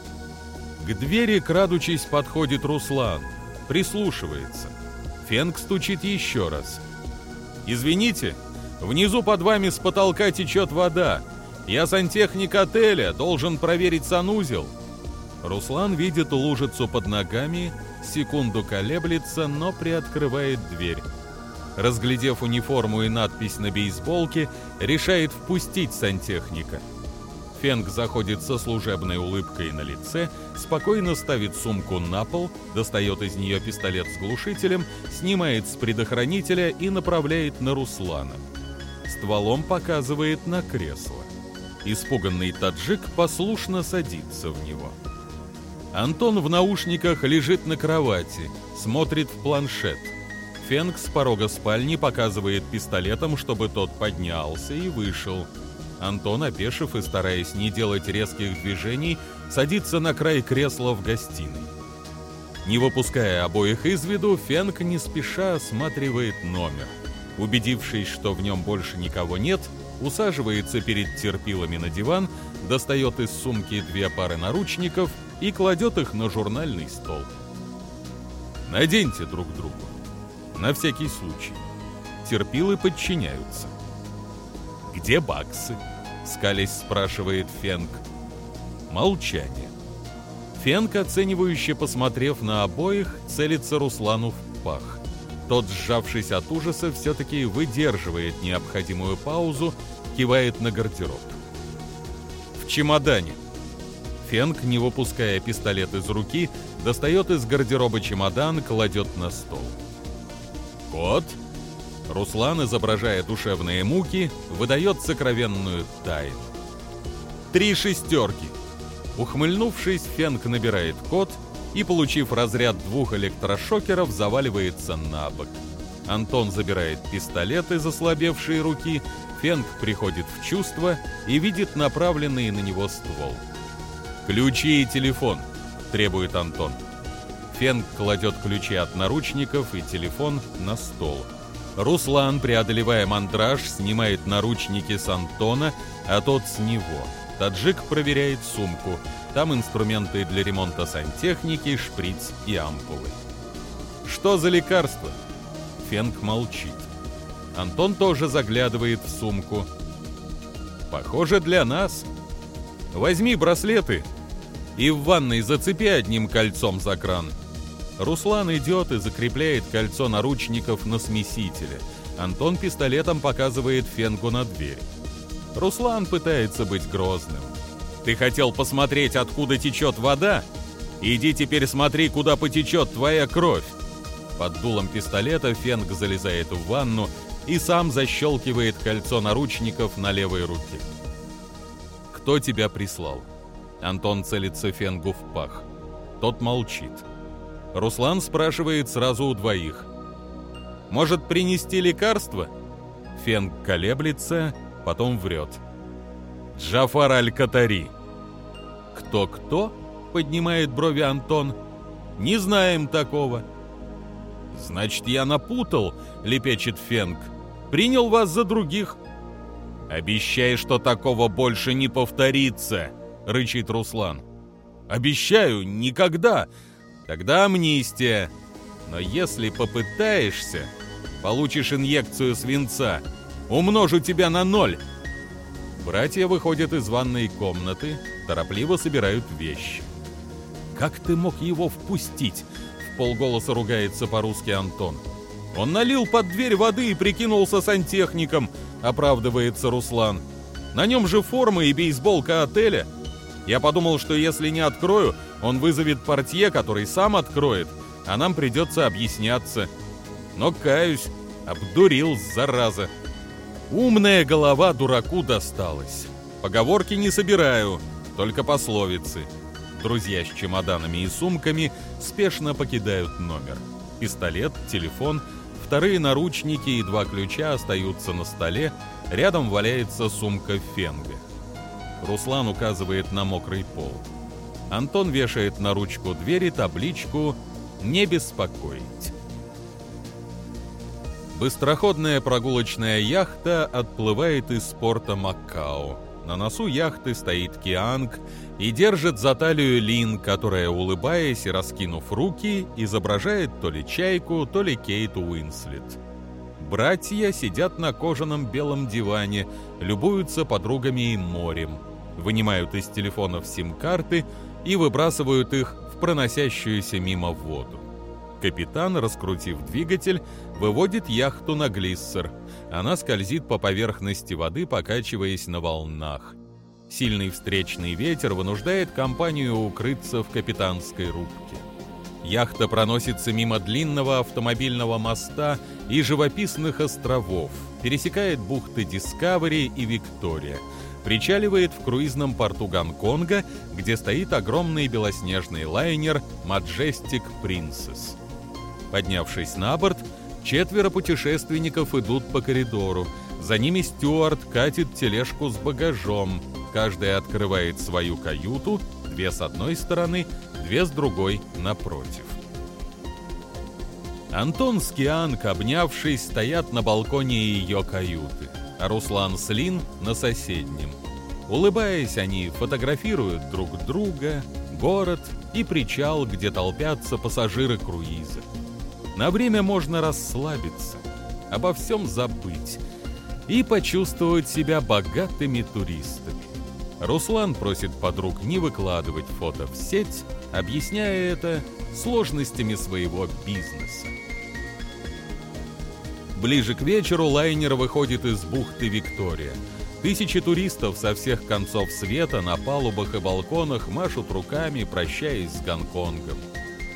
Speaker 1: К двери, крадучись, подходит Руслан. Прислушивается. Фенг стучит еще раз. «Извините, Внизу под вами с потолка течет вода. Я сантехник отеля, должен проверить санузел». Руслан видит лужицу под ногами, секунду колеблется, но приоткрывает дверь. Разглядев униформу и надпись на бейсболке, решает впустить сантехника. Фенг заходит со служебной улыбкой на лице, спокойно ставит сумку на пол, достает из нее пистолет с глушителем, снимает с предохранителя и направляет на Руслана стволом показывает на кресло. Испуганный таджик послушно садится в него. Антон в наушниках лежит на кровати, смотрит в планшет. Фенг с порога спальни показывает пистолетом, чтобы тот поднялся и вышел. Антон, опешив и стараясь не делать резких движений, садится на край кресла в гостиной. Не выпуская обоих из виду, Фенг не спеша осматривает номер. Убедившись, что в нем больше никого нет, усаживается перед терпилами на диван, достает из сумки две пары наручников и кладет их на журнальный стол. Наденьте друг другу. На всякий случай. Терпилы подчиняются. «Где баксы?» — скалясь спрашивает Фенк. Молчание. Фенк, оценивающе посмотрев на обоих, целится Руслану в пах. Тот, сжавшись от ужаса, все-таки выдерживает необходимую паузу, кивает на гардероб. «В чемодане». Фенк, не выпуская пистолет из руки, достает из гардероба чемодан, кладет на стол. «Кот?» Руслан, изображая душевные муки, выдает сокровенную тайну. «Три шестерки!» Ухмыльнувшись, Фенк набирает код и, получив разряд двух электрошокеров, заваливается на бок. Антон забирает пистолет из ослабевшей руки, Фенк приходит в чувство и видит направленный на него ствол. «Ключи и телефон», — требует Антон. Фенк кладет ключи от наручников и телефон на стол. Руслан, преодолевая мандраж, снимает наручники с Антона, а тот с него — Таджик проверяет сумку. Там инструменты для ремонта сантехники, шприц и ампулы. «Что за лекарство?» Фенк молчит. Антон тоже заглядывает в сумку. «Похоже, для нас. Возьми браслеты и в ванной зацепи одним кольцом за кран». Руслан идет и закрепляет кольцо наручников на смесителе. Антон пистолетом показывает Фенку на дверь. Руслан пытается быть грозным. «Ты хотел посмотреть, откуда течет вода? Иди теперь смотри, куда потечет твоя кровь!» Под дулом пистолета Фенг залезает в ванну и сам защелкивает кольцо наручников на левой руке. «Кто тебя прислал?» Антон целится Фенгу в пах. Тот молчит. Руслан спрашивает сразу у двоих. «Может, принести лекарство?» Фенг колеблется потом врет. «Джафар Аль-Катари». «Кто-кто?» — поднимает брови Антон. «Не знаем такого». «Значит, я напутал», — лепечет Фенг. «Принял вас за других». «Обещай, что такого больше не повторится», — рычит Руслан. «Обещаю, никогда. Тогда амнистия. Но если попытаешься, получишь инъекцию свинца» Умножу тебя на ноль!» Братья выходят из ванной комнаты, торопливо собирают вещи. «Как ты мог его впустить?» — в полголоса ругается по-русски Антон. «Он налил под дверь воды и прикинулся сантехником», — оправдывается Руслан. «На нем же форма и бейсболка отеля. Я подумал, что если не открою, он вызовет портье, который сам откроет, а нам придется объясняться. Но, каюсь, обдурил, зараза». Умная голова дураку досталась. Поговорки не собираю, только пословицы. Друзья с чемоданами и сумками спешно покидают номер. Пистолет, телефон, вторые наручники и два ключа остаются на столе, рядом валяется сумка Фенга. Руслан указывает на мокрый пол. Антон вешает на ручку двери табличку «Не беспокоить». Быстроходная прогулочная яхта отплывает из порта Макао. На носу яхты стоит Кианг и держит за талию Лин, которая, улыбаясь и раскинув руки, изображает то ли чайку, то ли Кейт Уинслет. Братья сидят на кожаном белом диване, любуются подругами и морем, вынимают из телефонов сим-карты и выбрасывают их в проносящуюся мимо воду. Капитан, раскрутив двигатель, выводит яхту на глиссер. Она скользит по поверхности воды, покачиваясь на волнах. Сильный встречный ветер вынуждает компанию укрыться в капитанской рубке. Яхта проносится мимо длинного автомобильного моста и живописных островов, пересекает бухты Дискавери и Виктория, причаливает в круизном порту Гонконга, где стоит огромный белоснежный лайнер Majestic Princess. Поднявшись на борт, четверо путешественников идут по коридору. За ними Стюарт катит тележку с багажом. Каждый открывает свою каюту, две с одной стороны, две с другой напротив. Антон с Кианг, обнявшись, стоят на балконе ее каюты, а Руслан с Лин на соседнем. Улыбаясь, они фотографируют друг друга, город и причал, где толпятся пассажиры круиза. На время можно расслабиться, обо всем забыть и почувствовать себя богатыми туристами. Руслан просит подруг не выкладывать фото в сеть, объясняя это сложностями своего бизнеса. Ближе к вечеру лайнер выходит из бухты Виктория. Тысячи туристов со всех концов света на палубах и балконах машут руками, прощаясь с Гонконгом.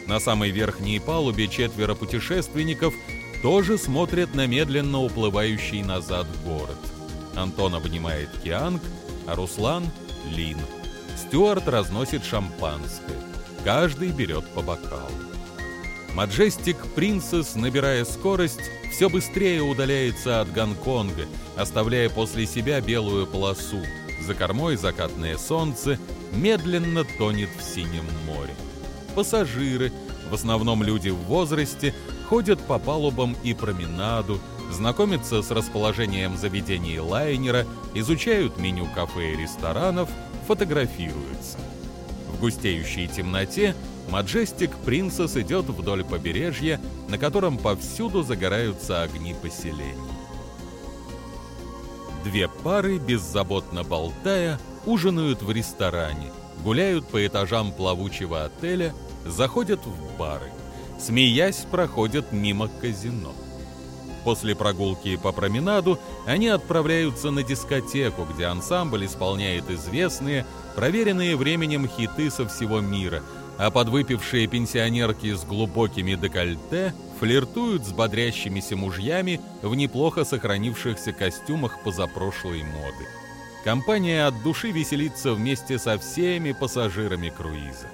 Speaker 1: На самой верхней палубе четверо путешественников тоже смотрят на медленно уплывающий назад город. Антон обнимает Кианг, а Руслан — Лин. Стюарт разносит шампанское. Каждый берет по бокалу. Маджестик Принцесс, набирая скорость, все быстрее удаляется от Гонконга, оставляя после себя белую полосу. За кормой закатное солнце медленно тонет в синем море. Пассажиры, в основном люди в возрасте, ходят по палубам и променаду, знакомятся с расположением заведений лайнера, изучают меню кафе и ресторанов, фотографируются. В густеющей темноте Маджестик Принцесс идет вдоль побережья, на котором повсюду загораются огни поселений. Две пары, беззаботно болтая, ужинают в ресторане, гуляют по этажам плавучего отеля, заходят в бары, смеясь, проходят мимо казино. После прогулки по променаду они отправляются на дискотеку, где ансамбль исполняет известные, проверенные временем хиты со всего мира – а подвыпившие пенсионерки с глубокими декольте флиртуют с бодрящимися мужьями в неплохо сохранившихся костюмах позапрошлой моды. Компания от души веселится вместе со всеми пассажирами круиза.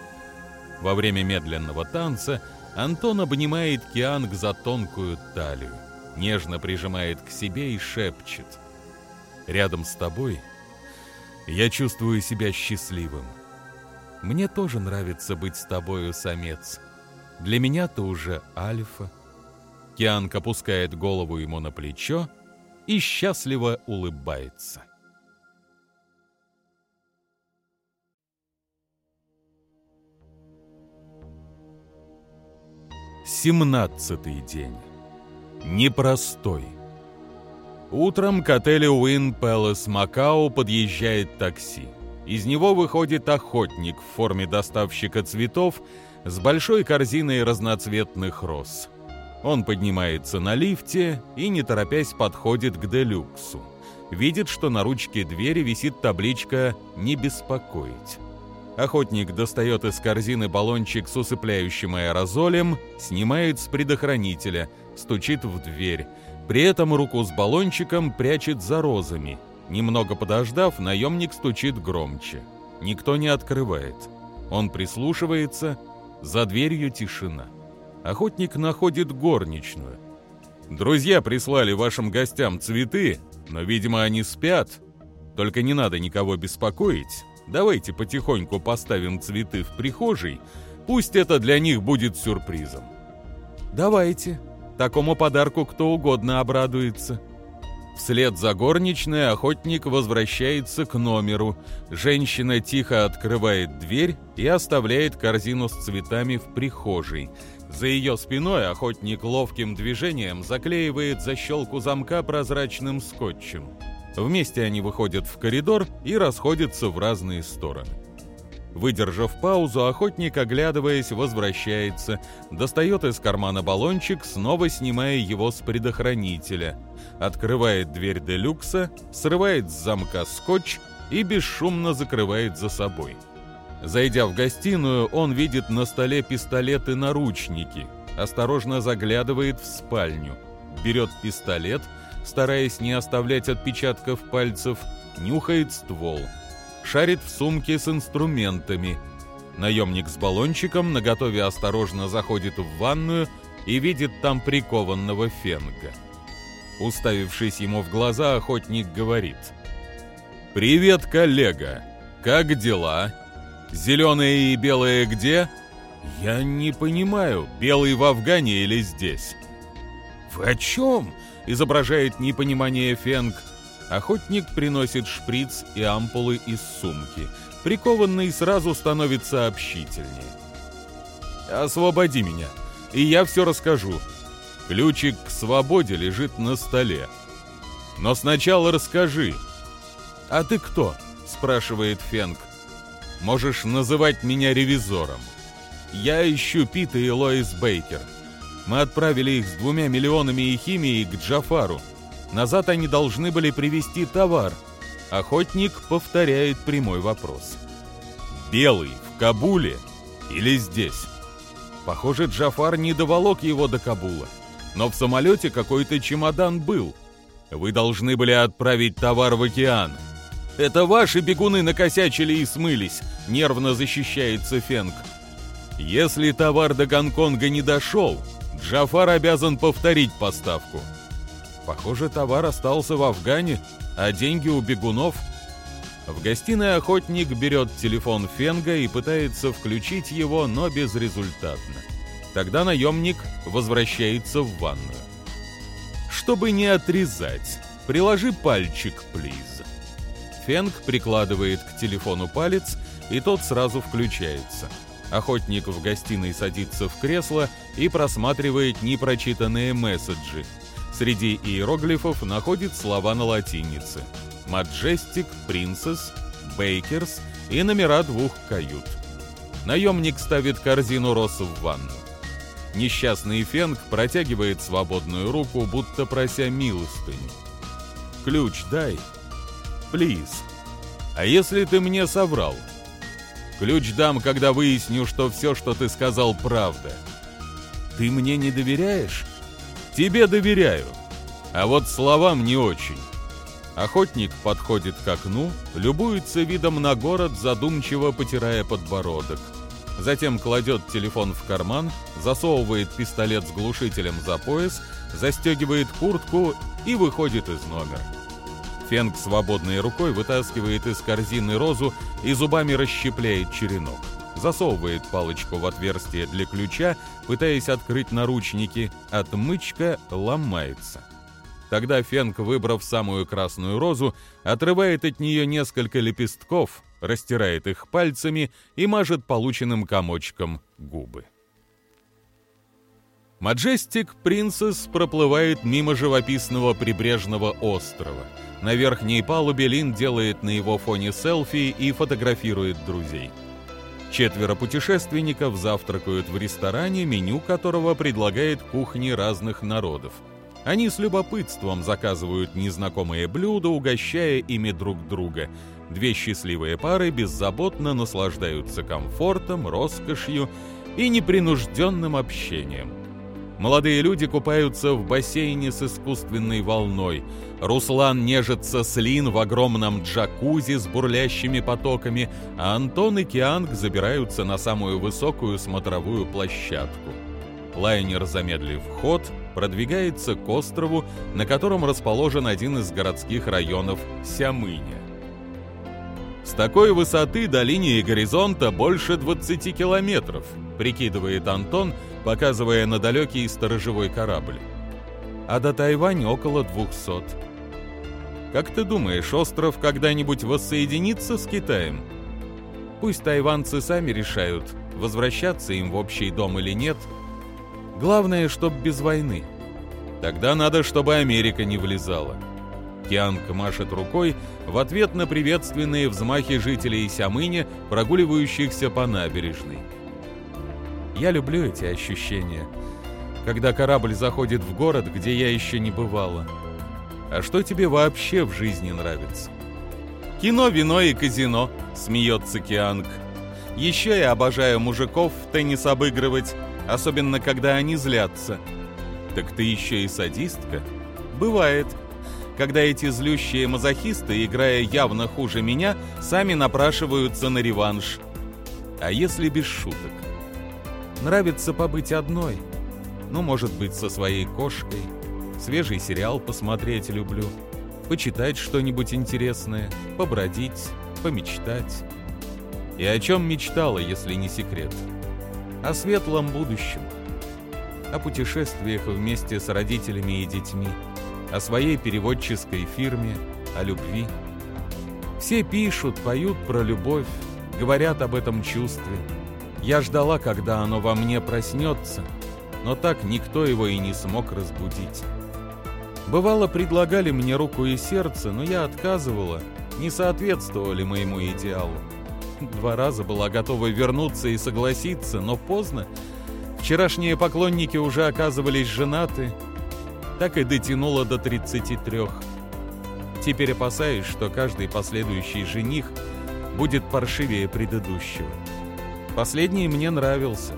Speaker 1: Во время медленного танца Антон обнимает Кианг за тонкую талию, нежно прижимает к себе и шепчет. «Рядом с тобой я чувствую себя счастливым. Мне тоже нравится быть с тобою, самец. Для меня ты уже альфа. Кианг опускает голову ему на плечо и счастливо улыбается. Семнадцатый день. Непростой. Утром к отелю Уин Пэлас Макао подъезжает такси. Из него выходит охотник в форме доставщика цветов с большой корзиной разноцветных роз. Он поднимается на лифте и, не торопясь, подходит к делюксу. Видит, что на ручке двери висит табличка «Не беспокоить». Охотник достает из корзины баллончик с усыпляющим аэрозолем, снимает с предохранителя, стучит в дверь. При этом руку с баллончиком прячет за розами – Немного подождав, наемник стучит громче. Никто не открывает. Он прислушивается, за дверью тишина. Охотник находит горничную. «Друзья прислали вашим гостям цветы, но, видимо, они спят. Только не надо никого беспокоить. Давайте потихоньку поставим цветы в прихожей, пусть это для них будет сюрпризом». «Давайте. Такому подарку кто угодно обрадуется», Вслед за горничной охотник возвращается к номеру. Женщина тихо открывает дверь и оставляет корзину с цветами в прихожей. За ее спиной охотник ловким движением заклеивает защелку замка прозрачным скотчем. Вместе они выходят в коридор и расходятся в разные стороны. Выдержав паузу, охотник, оглядываясь, возвращается, достает из кармана баллончик, снова снимая его с предохранителя, открывает дверь делюкса, срывает с замка скотч и бесшумно закрывает за собой. Зайдя в гостиную, он видит на столе пистолеты-наручники, осторожно заглядывает в спальню, берет пистолет, стараясь не оставлять отпечатков пальцев, нюхает ствол – шарит в сумке с инструментами. Наемник с баллончиком наготове осторожно заходит в ванную и видит там прикованного фенга. Уставившись ему в глаза, охотник говорит. «Привет, коллега! Как дела? Зеленые и белые где?» «Я не понимаю, белый в Афгане или здесь?» «Вы о чем?» — изображает непонимание Фенг. Охотник приносит шприц и ампулы из сумки, прикованный сразу становится общительнее. «Освободи меня, и я все расскажу. Ключик к свободе лежит на столе. Но сначала расскажи». «А ты кто?» — спрашивает Фенг. «Можешь называть меня ревизором. Я ищу Пита и Лоис Бейкер. Мы отправили их с двумя миллионами и химией к Джафару. Назад они должны были привезти товар. Охотник повторяет прямой вопрос. Белый в Кабуле или здесь? Похоже, Джафар не доволок его до Кабула. Но в самолете какой-то чемодан был. Вы должны были отправить товар в океан. Это ваши бегуны накосячили и смылись, нервно защищается Фенг. Если товар до Гонконга не дошел, Джафар обязан повторить поставку. Похоже, товар остался в Афгане, а деньги у бегунов. В гостиной охотник берет телефон Фенга и пытается включить его, но безрезультатно. Тогда наемник возвращается в ванную. Чтобы не отрезать, приложи пальчик, плиз. Фенг прикладывает к телефону палец, и тот сразу включается. Охотник в гостиной садится в кресло и просматривает непрочитанные месседжи. Среди иероглифов находит слова на латинице. Маджестик, Принцесс, Бейкерс и номера двух кают. Наемник ставит корзину роз в ванну. Несчастный Фенг протягивает свободную руку, будто прося милостыню. «Ключ дай. Плиз. А если ты мне соврал?» Ключ дам, когда выясню, что все, что ты сказал, правда. Ты мне не доверяешь? Тебе доверяю. А вот словам не очень. Охотник подходит к окну, любуется видом на город, задумчиво потирая подбородок. Затем кладет телефон в карман, засовывает пистолет с глушителем за пояс, застегивает куртку и выходит из номера. Фенг свободной рукой вытаскивает из корзины розу и зубами расщепляет черенок. Засовывает палочку в отверстие для ключа, пытаясь открыть наручники. Отмычка ломается. Тогда Фенг, выбрав самую красную розу, отрывает от нее несколько лепестков, растирает их пальцами и мажет полученным комочком губы. Маджестик Принцесс проплывает мимо живописного прибрежного острова. На верхней палубе Лин делает на его фоне селфи и фотографирует друзей. Четверо путешественников завтракают в ресторане, меню которого предлагает кухни разных народов. Они с любопытством заказывают незнакомые блюда, угощая ими друг друга. Две счастливые пары беззаботно наслаждаются комфортом, роскошью и непринужденным общением. Молодые люди купаются в бассейне с искусственной волной. Руслан нежится с Лин в огромном джакузи с бурлящими потоками, а Антон и Кианг забираются на самую высокую смотровую площадку. Лайнер, замедлив ход, продвигается к острову, на котором расположен один из городских районов Сямыня. С такой высоты до линии горизонта больше 20 километров, прикидывает Антон, показывая на далекий сторожевой корабль. А до Тайваня около 200. Как ты думаешь, остров когда-нибудь воссоединится с Китаем? Пусть тайванцы сами решают, возвращаться им в общий дом или нет. Главное, чтоб без войны. Тогда надо, чтобы Америка не влезала. Кианг машет рукой в ответ на приветственные взмахи жителей Сямыня, прогуливающихся по набережной. Я люблю эти ощущения, когда корабль заходит в город, где я еще не бывала. А что тебе вообще в жизни нравится? Кино, вино и казино, смеется Кианг. Еще я обожаю мужиков в теннис обыгрывать, особенно когда они злятся. Так ты еще и садистка? Бывает. Когда эти злющие мазохисты, играя явно хуже меня, сами напрашиваются на реванш. А если без шуток? Нравится побыть одной. Ну, может быть, со своей кошкой. Свежий сериал посмотреть люблю. Почитать что-нибудь интересное. Побродить. Помечтать. И о чем мечтала, если не секрет? О светлом будущем. О путешествиях вместе с родителями и детьми. О своей переводческой фирме. О любви. Все пишут, поют про любовь, говорят об этом чувстве. Я ждала, когда оно во мне проснется, но так никто его и не смог разбудить. Бывало, предлагали мне руку и сердце, но я отказывала, не соответствовали моему идеалу. Два раза была готова вернуться и согласиться, но поздно. Вчерашние поклонники уже оказывались женаты, так и дотянула до 33. Теперь опасаюсь, что каждый последующий жених будет паршивее предыдущего. Последний мне нравился,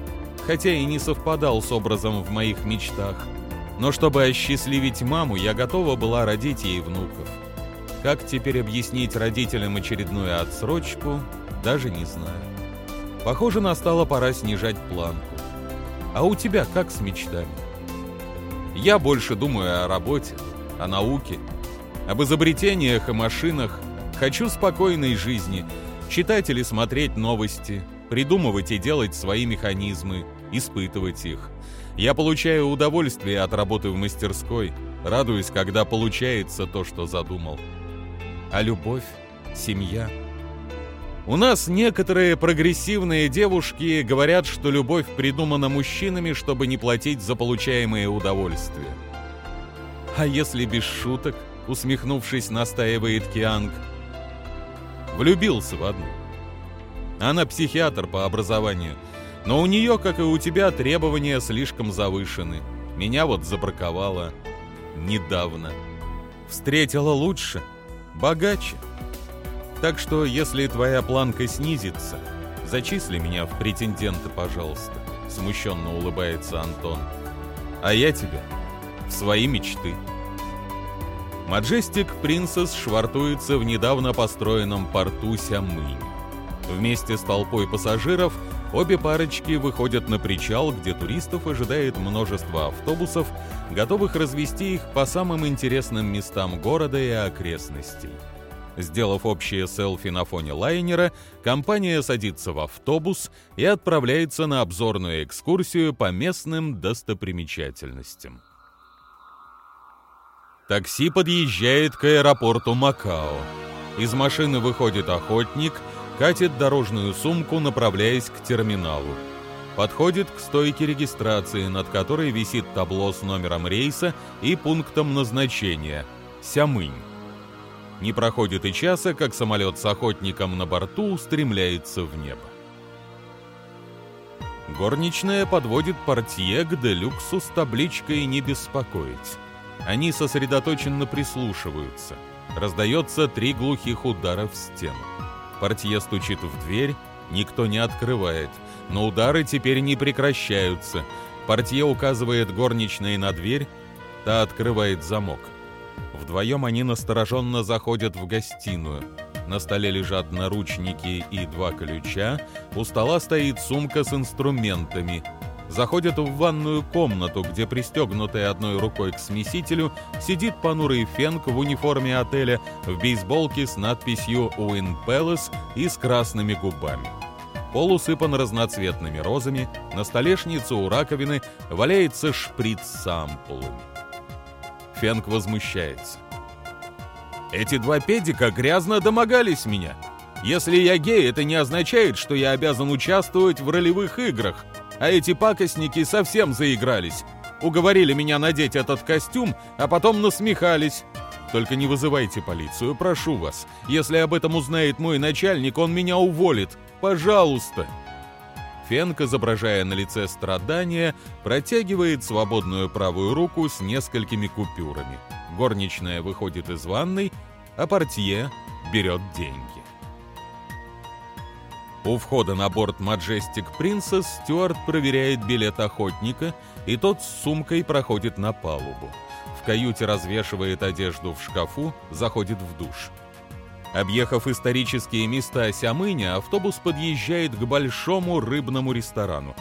Speaker 1: хотя и не совпадал с образом в моих мечтах. Но чтобы осчастливить маму, я готова была родить ей внуков. Как теперь объяснить родителям очередную отсрочку, даже не знаю. Похоже, настала пора снижать планку. А у тебя как с мечтами? Я больше думаю о работе, о науке, об изобретениях и машинах. Хочу спокойной жизни, читать или смотреть новости, придумывать и делать свои механизмы, испытывать их. Я получаю удовольствие от работы в мастерской, радуюсь, когда получается то, что задумал. А любовь, семья — у нас некоторые прогрессивные девушки говорят, что любовь придумана мужчинами, чтобы не платить за получаемые удовольствия. А если без шуток, усмехнувшись, настаивает Кианг, влюбился в одну. Она психиатр по образованию, но у нее, как и у тебя, требования слишком завышены. Меня вот забраковала недавно. Встретила лучше, богаче. Так что, если твоя планка снизится, зачисли меня в претенденты, пожалуйста», — смущенно улыбается Антон. «А я тебя в свои мечты». Маджестик Принцесс швартуется в недавно построенном порту Сямынь. Вместе с толпой пассажиров обе парочки выходят на причал, где туристов ожидает множество автобусов, готовых развести их по самым интересным местам города и окрестностей. Сделав общее селфи на фоне лайнера, компания садится в автобус и отправляется на обзорную экскурсию по местным достопримечательностям. Такси подъезжает к аэропорту Макао. Из машины выходит охотник, катит дорожную сумку, направляясь к терминалу. Подходит к стойке регистрации, над которой висит табло с номером рейса и пунктом назначения – Сямынь. Не проходит и часа, как самолет с охотником на борту устремляется в небо. Горничная подводит портье к делюксу с табличкой «Не беспокоить». Они сосредоточенно прислушиваются. Раздается три глухих удара в стену. Портье стучит в дверь, никто не открывает, но удары теперь не прекращаются. Портье указывает горничной на дверь, та открывает замок. Вдвоем они настороженно заходят в гостиную. На столе лежат наручники и два ключа, у стола стоит сумка с инструментами. Заходят в ванную комнату, где пристегнутый одной рукой к смесителю сидит понурый Фенк в униформе отеля в бейсболке с надписью «Уин Пэлас» и с красными губами. Пол усыпан разноцветными розами, на столешнице у раковины валяется шприц с ампулами. Фенк возмущается. «Эти два педика грязно домогались меня. Если я гей, это не означает, что я обязан участвовать в ролевых играх. А эти пакостники совсем заигрались. Уговорили меня надеть этот костюм, а потом насмехались. Только не вызывайте полицию, прошу вас. Если об этом узнает мой начальник, он меня уволит. Пожалуйста!» Фенк, изображая на лице страдания, протягивает свободную правую руку с несколькими купюрами. Горничная выходит из ванной, а портье берет деньги. У входа на борт Majestic Princess Стюарт проверяет билет охотника, и тот с сумкой проходит на палубу. В каюте развешивает одежду в шкафу, заходит в душ. Объехав исторические места Сямыня, автобус подъезжает к большому рыбному ресторану.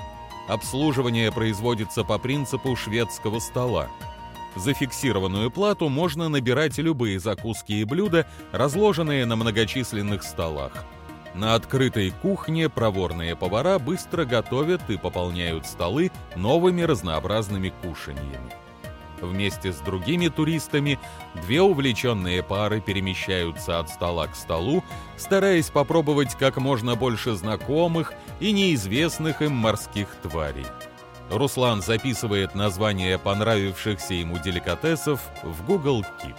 Speaker 1: Обслуживание производится по принципу шведского стола. За фиксированную плату можно набирать любые закуски и блюда, разложенные на многочисленных столах. На открытой кухне проворные повара быстро готовят и пополняют столы новыми разнообразными кушаньями. Вместе с другими туристами две увлеченные пары перемещаются от стола к столу, стараясь попробовать как можно больше знакомых и неизвестных им морских тварей. Руслан записывает названия понравившихся ему деликатесов в Google Keep.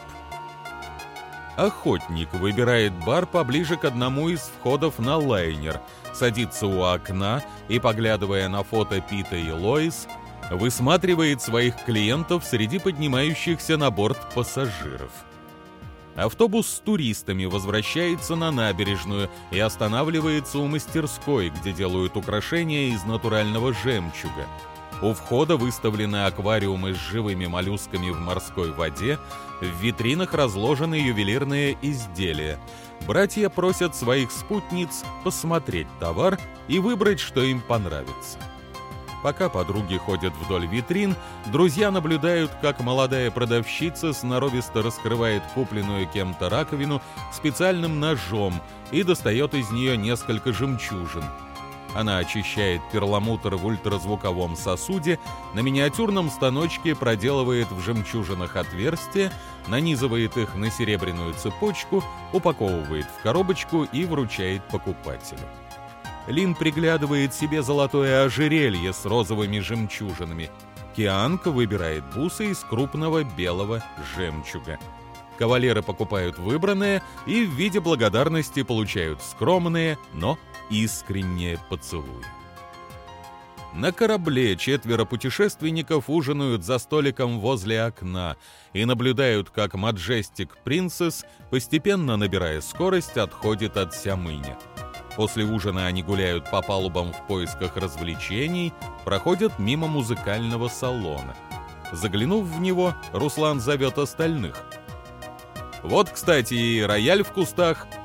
Speaker 1: Охотник выбирает бар поближе к одному из входов на лайнер, садится у окна и, поглядывая на фото Пита и Лоис, высматривает своих клиентов среди поднимающихся на борт пассажиров. Автобус с туристами возвращается на набережную и останавливается у мастерской, где делают украшения из натурального жемчуга. У входа выставлены аквариумы с живыми моллюсками в морской воде, в витринах разложены ювелирные изделия. Братья просят своих спутниц посмотреть товар и выбрать, что им понравится. Пока подруги ходят вдоль витрин, друзья наблюдают, как молодая продавщица сноровисто раскрывает купленную кем-то раковину специальным ножом и достает из нее несколько жемчужин – она очищает перламутр в ультразвуковом сосуде, на миниатюрном станочке проделывает в жемчужинах отверстия, нанизывает их на серебряную цепочку, упаковывает в коробочку и вручает покупателю. Лин приглядывает себе золотое ожерелье с розовыми жемчужинами. Кианка выбирает бусы из крупного белого жемчуга. Кавалеры покупают выбранное и в виде благодарности получают скромные, но искренние поцелуи. На корабле четверо путешественников ужинают за столиком возле окна и наблюдают, как Маджестик Принцесс, постепенно набирая скорость, отходит от Сямыня. После ужина они гуляют по палубам в поисках развлечений, проходят мимо музыкального салона. Заглянув в него, Руслан зовет остальных. Вот, кстати, и рояль в кустах –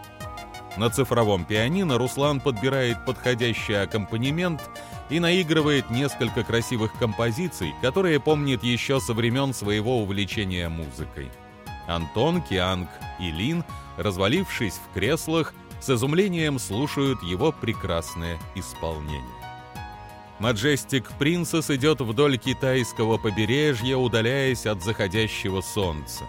Speaker 1: на цифровом пианино Руслан подбирает подходящий аккомпанемент и наигрывает несколько красивых композиций, которые помнит еще со времен своего увлечения музыкой. Антон, Кианг и Лин, развалившись в креслах, с изумлением слушают его прекрасное исполнение. Маджестик Принцесс идет вдоль китайского побережья, удаляясь от заходящего солнца.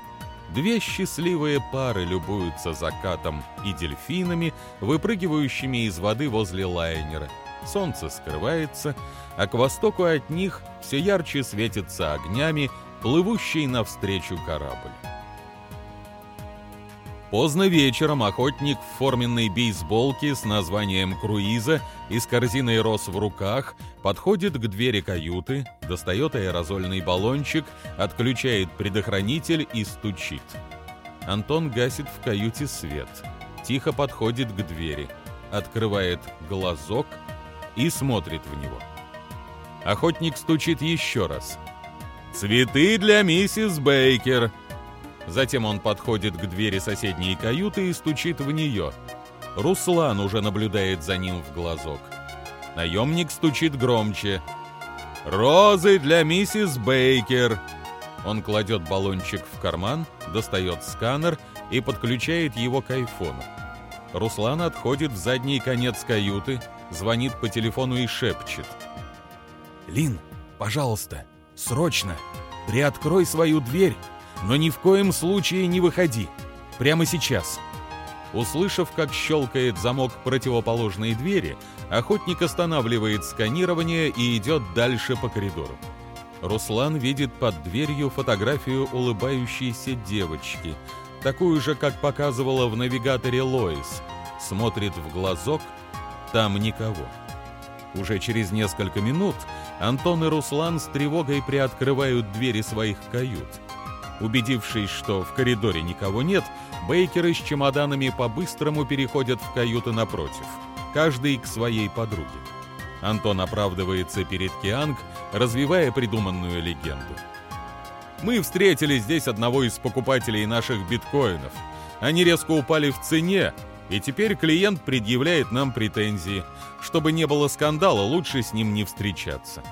Speaker 1: Две счастливые пары любуются закатом и дельфинами, выпрыгивающими из воды возле лайнера. Солнце скрывается, а к востоку от них все ярче светится огнями, плывущий навстречу корабль. Поздно вечером охотник в форменной бейсболке с названием «Круиза» и с корзиной роз в руках подходит к двери каюты, достает аэрозольный баллончик, отключает предохранитель и стучит. Антон гасит в каюте свет, тихо подходит к двери, открывает глазок и смотрит в него. Охотник стучит еще раз. «Цветы для миссис Бейкер!» Затем он подходит к двери соседней каюты и стучит в нее. Руслан уже наблюдает за ним в глазок. Наемник стучит громче. «Розы для миссис Бейкер!» Он кладет баллончик в карман, достает сканер и подключает его к айфону. Руслан отходит в задний конец каюты, звонит по телефону и шепчет. «Лин, пожалуйста, срочно, приоткрой свою дверь но ни в коем случае не выходи. Прямо сейчас. Услышав, как щелкает замок противоположной двери, охотник останавливает сканирование и идет дальше по коридору. Руслан видит под дверью фотографию улыбающейся девочки, такую же, как показывала в навигаторе Лоис. Смотрит в глазок, там никого. Уже через несколько минут Антон и Руслан с тревогой приоткрывают двери своих кают – Убедившись, что в коридоре никого нет, бейкеры с чемоданами по-быстрому переходят в каюты напротив, каждый к своей подруге. Антон оправдывается перед Кианг, развивая придуманную легенду. «Мы встретили здесь одного из покупателей наших биткоинов. Они резко упали в цене, и теперь клиент предъявляет нам претензии. Чтобы не было скандала, лучше с ним не встречаться».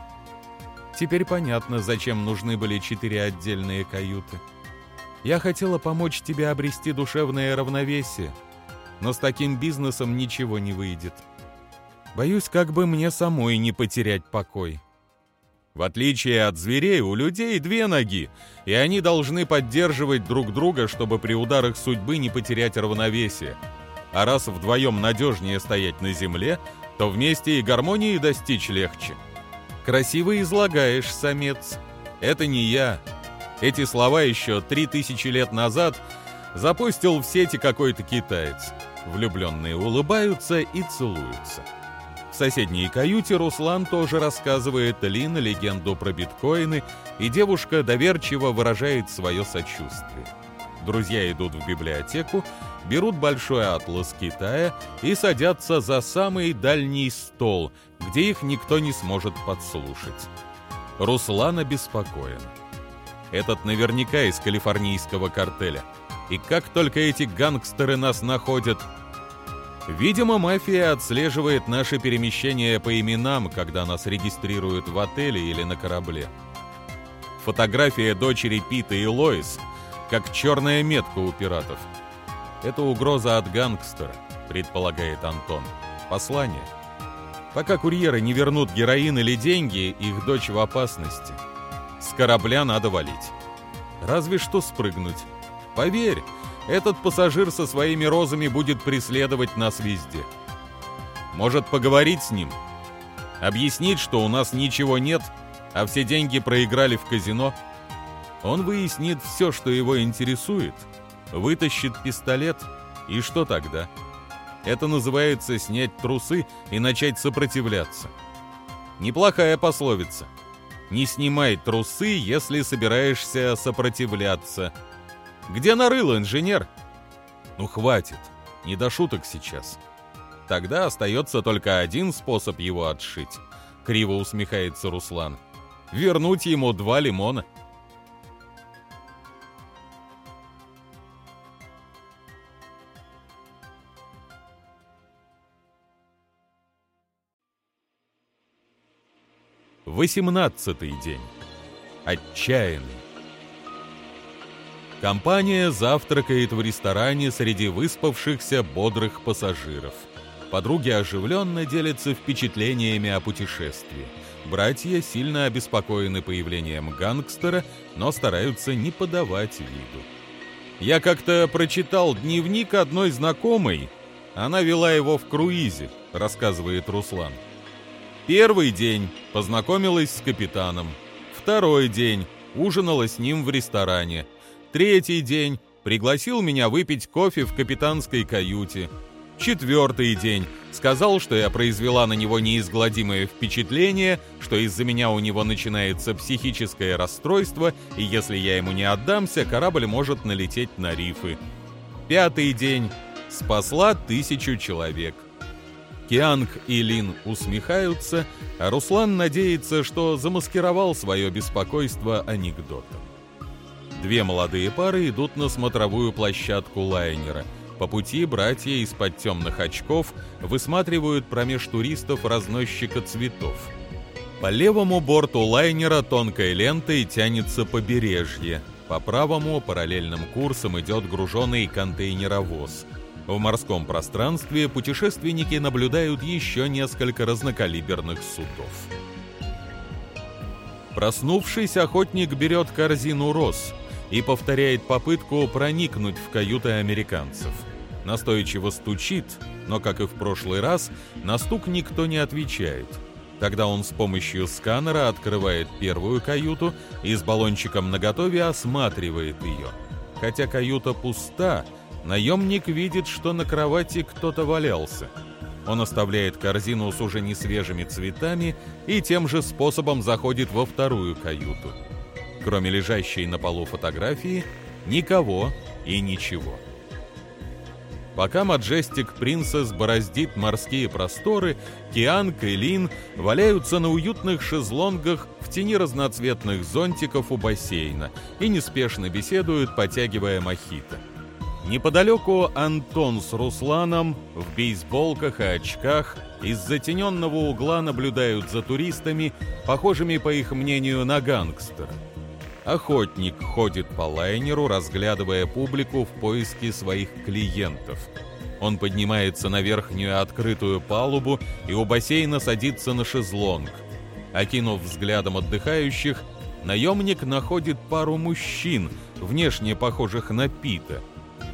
Speaker 1: Теперь понятно, зачем нужны были четыре отдельные каюты. Я хотела помочь тебе обрести душевное равновесие, но с таким бизнесом ничего не выйдет. Боюсь, как бы мне самой не потерять покой. В отличие от зверей, у людей две ноги, и они должны поддерживать друг друга, чтобы при ударах судьбы не потерять равновесие. А раз вдвоем надежнее стоять на земле, то вместе и гармонии достичь легче. Красиво излагаешь, самец. Это не я. Эти слова еще три тысячи лет назад запустил в сети какой-то китаец. Влюбленные улыбаются и целуются. В соседней каюте Руслан тоже рассказывает Лин легенду про биткоины, и девушка доверчиво выражает свое сочувствие. Друзья идут в библиотеку, берут большой атлас Китая и садятся за самый дальний стол, где их никто не сможет подслушать. Руслан обеспокоен. Этот наверняка из калифорнийского картеля. И как только эти гангстеры нас находят, Видимо, мафия отслеживает наши перемещения по именам, когда нас регистрируют в отеле или на корабле. Фотография дочери Пита и Лоис, как черная метка у пиратов. Это угроза от гангстера, предполагает Антон. Послание. Пока курьеры не вернут героин или деньги, их дочь в опасности. С корабля надо валить. Разве что спрыгнуть. Поверь, этот пассажир со своими розами будет преследовать нас везде. Может поговорить с ним? Объяснить, что у нас ничего нет, а все деньги проиграли в казино? Он выяснит все, что его интересует, вытащит пистолет, и что тогда? Это называется снять трусы и начать сопротивляться. Неплохая пословица. Не снимай трусы, если собираешься сопротивляться – где нарыл инженер? Ну хватит, не до шуток сейчас. Тогда остается только один способ его отшить. Криво усмехается Руслан. Вернуть ему два лимона. Восемнадцатый день. Отчаянный. Компания завтракает в ресторане среди выспавшихся бодрых пассажиров. Подруги оживленно делятся впечатлениями о путешествии. Братья сильно обеспокоены появлением гангстера, но стараются не подавать виду. Я как-то прочитал дневник одной знакомой. Она вела его в круизе, рассказывает Руслан. Первый день познакомилась с капитаном. Второй день ужинала с ним в ресторане – Третий день пригласил меня выпить кофе в капитанской каюте. Четвертый день сказал, что я произвела на него неизгладимое впечатление, что из-за меня у него начинается психическое расстройство, и если я ему не отдамся, корабль может налететь на рифы. Пятый день спасла тысячу человек. Кианг и Лин усмехаются, а Руслан надеется, что замаскировал свое беспокойство анекдотом. Две молодые пары идут на смотровую площадку лайнера. По пути братья из-под темных очков высматривают промеж туристов разносчика цветов. По левому борту лайнера тонкой лентой тянется побережье. По правому параллельным курсом идет груженный контейнеровоз. В морском пространстве путешественники наблюдают еще несколько разнокалиберных судов. Проснувшись, охотник берет корзину роз – и повторяет попытку проникнуть в каюты американцев. Настойчиво стучит, но, как и в прошлый раз, на стук никто не отвечает. Тогда он с помощью сканера открывает первую каюту и с баллончиком наготове осматривает ее. Хотя каюта пуста, наемник видит, что на кровати кто-то валялся. Он оставляет корзину с уже не свежими цветами и тем же способом заходит во вторую каюту. Кроме лежащей на полу фотографии, никого и ничего. Пока Маджестик Принцесс бороздит морские просторы, Кианг и Лин валяются на уютных шезлонгах в тени разноцветных зонтиков у бассейна и неспешно беседуют, потягивая мохито. Неподалеку Антон с Русланом в бейсболках и очках из затененного угла наблюдают за туристами, похожими, по их мнению, на гангстера. Охотник ходит по лайнеру, разглядывая публику в поиске своих клиентов. Он поднимается на верхнюю открытую палубу и у бассейна садится на шезлонг. Окинув взглядом отдыхающих, наемник находит пару мужчин, внешне похожих на Пита.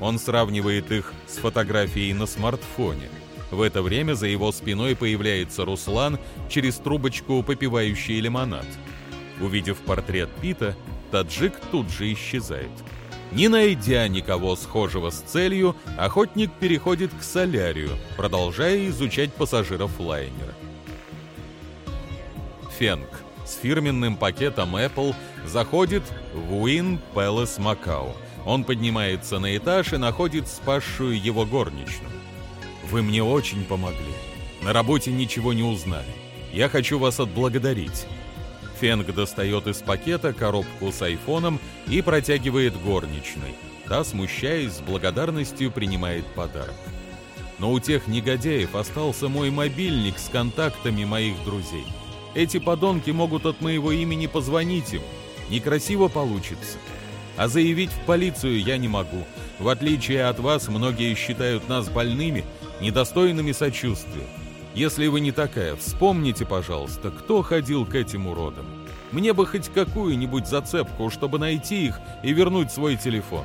Speaker 1: Он сравнивает их с фотографией на смартфоне. В это время за его спиной появляется Руслан, через трубочку попивающий лимонад. Увидев портрет Пита, таджик тут же исчезает. Не найдя никого схожего с целью, охотник переходит к солярию, продолжая изучать пассажиров лайнера. Фенг с фирменным пакетом Apple заходит в Win Palace Macau. Он поднимается на этаж и находит спасшую его горничную. «Вы мне очень помогли. На работе ничего не узнали. Я хочу вас отблагодарить. Фенг достает из пакета коробку с айфоном и протягивает горничной. Та, смущаясь, с благодарностью принимает подарок. Но у тех негодяев остался мой мобильник с контактами моих друзей. Эти подонки могут от моего имени позвонить им. Некрасиво получится. А заявить в полицию я не могу. В отличие от вас, многие считают нас больными, недостойными сочувствия. Если вы не такая, вспомните, пожалуйста, кто ходил к этим уродам. Мне бы хоть какую-нибудь зацепку, чтобы найти их и вернуть свой телефон.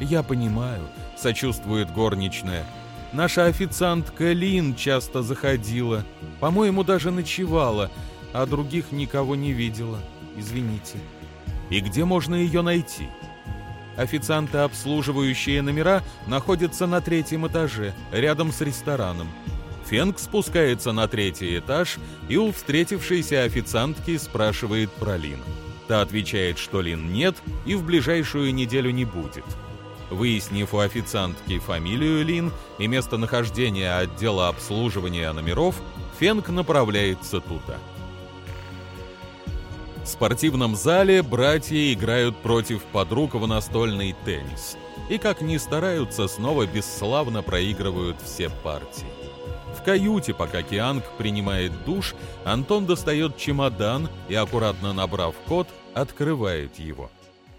Speaker 1: Я понимаю, сочувствует горничная. Наша официантка Лин часто заходила. По-моему, даже ночевала, а других никого не видела. Извините. И где можно ее найти? Официанты, обслуживающие номера, находятся на третьем этаже, рядом с рестораном. Фенг спускается на третий этаж и у встретившейся официантки спрашивает про Лин. Та отвечает, что Лин нет и в ближайшую неделю не будет. Выяснив у официантки фамилию Лин и местонахождение отдела обслуживания номеров, Фенг направляется туда. В спортивном зале братья играют против подруг в настольный теннис. И как ни стараются, снова бесславно проигрывают все партии. В каюте, пока Кианг принимает душ, Антон достает чемодан и, аккуратно набрав код, открывает его.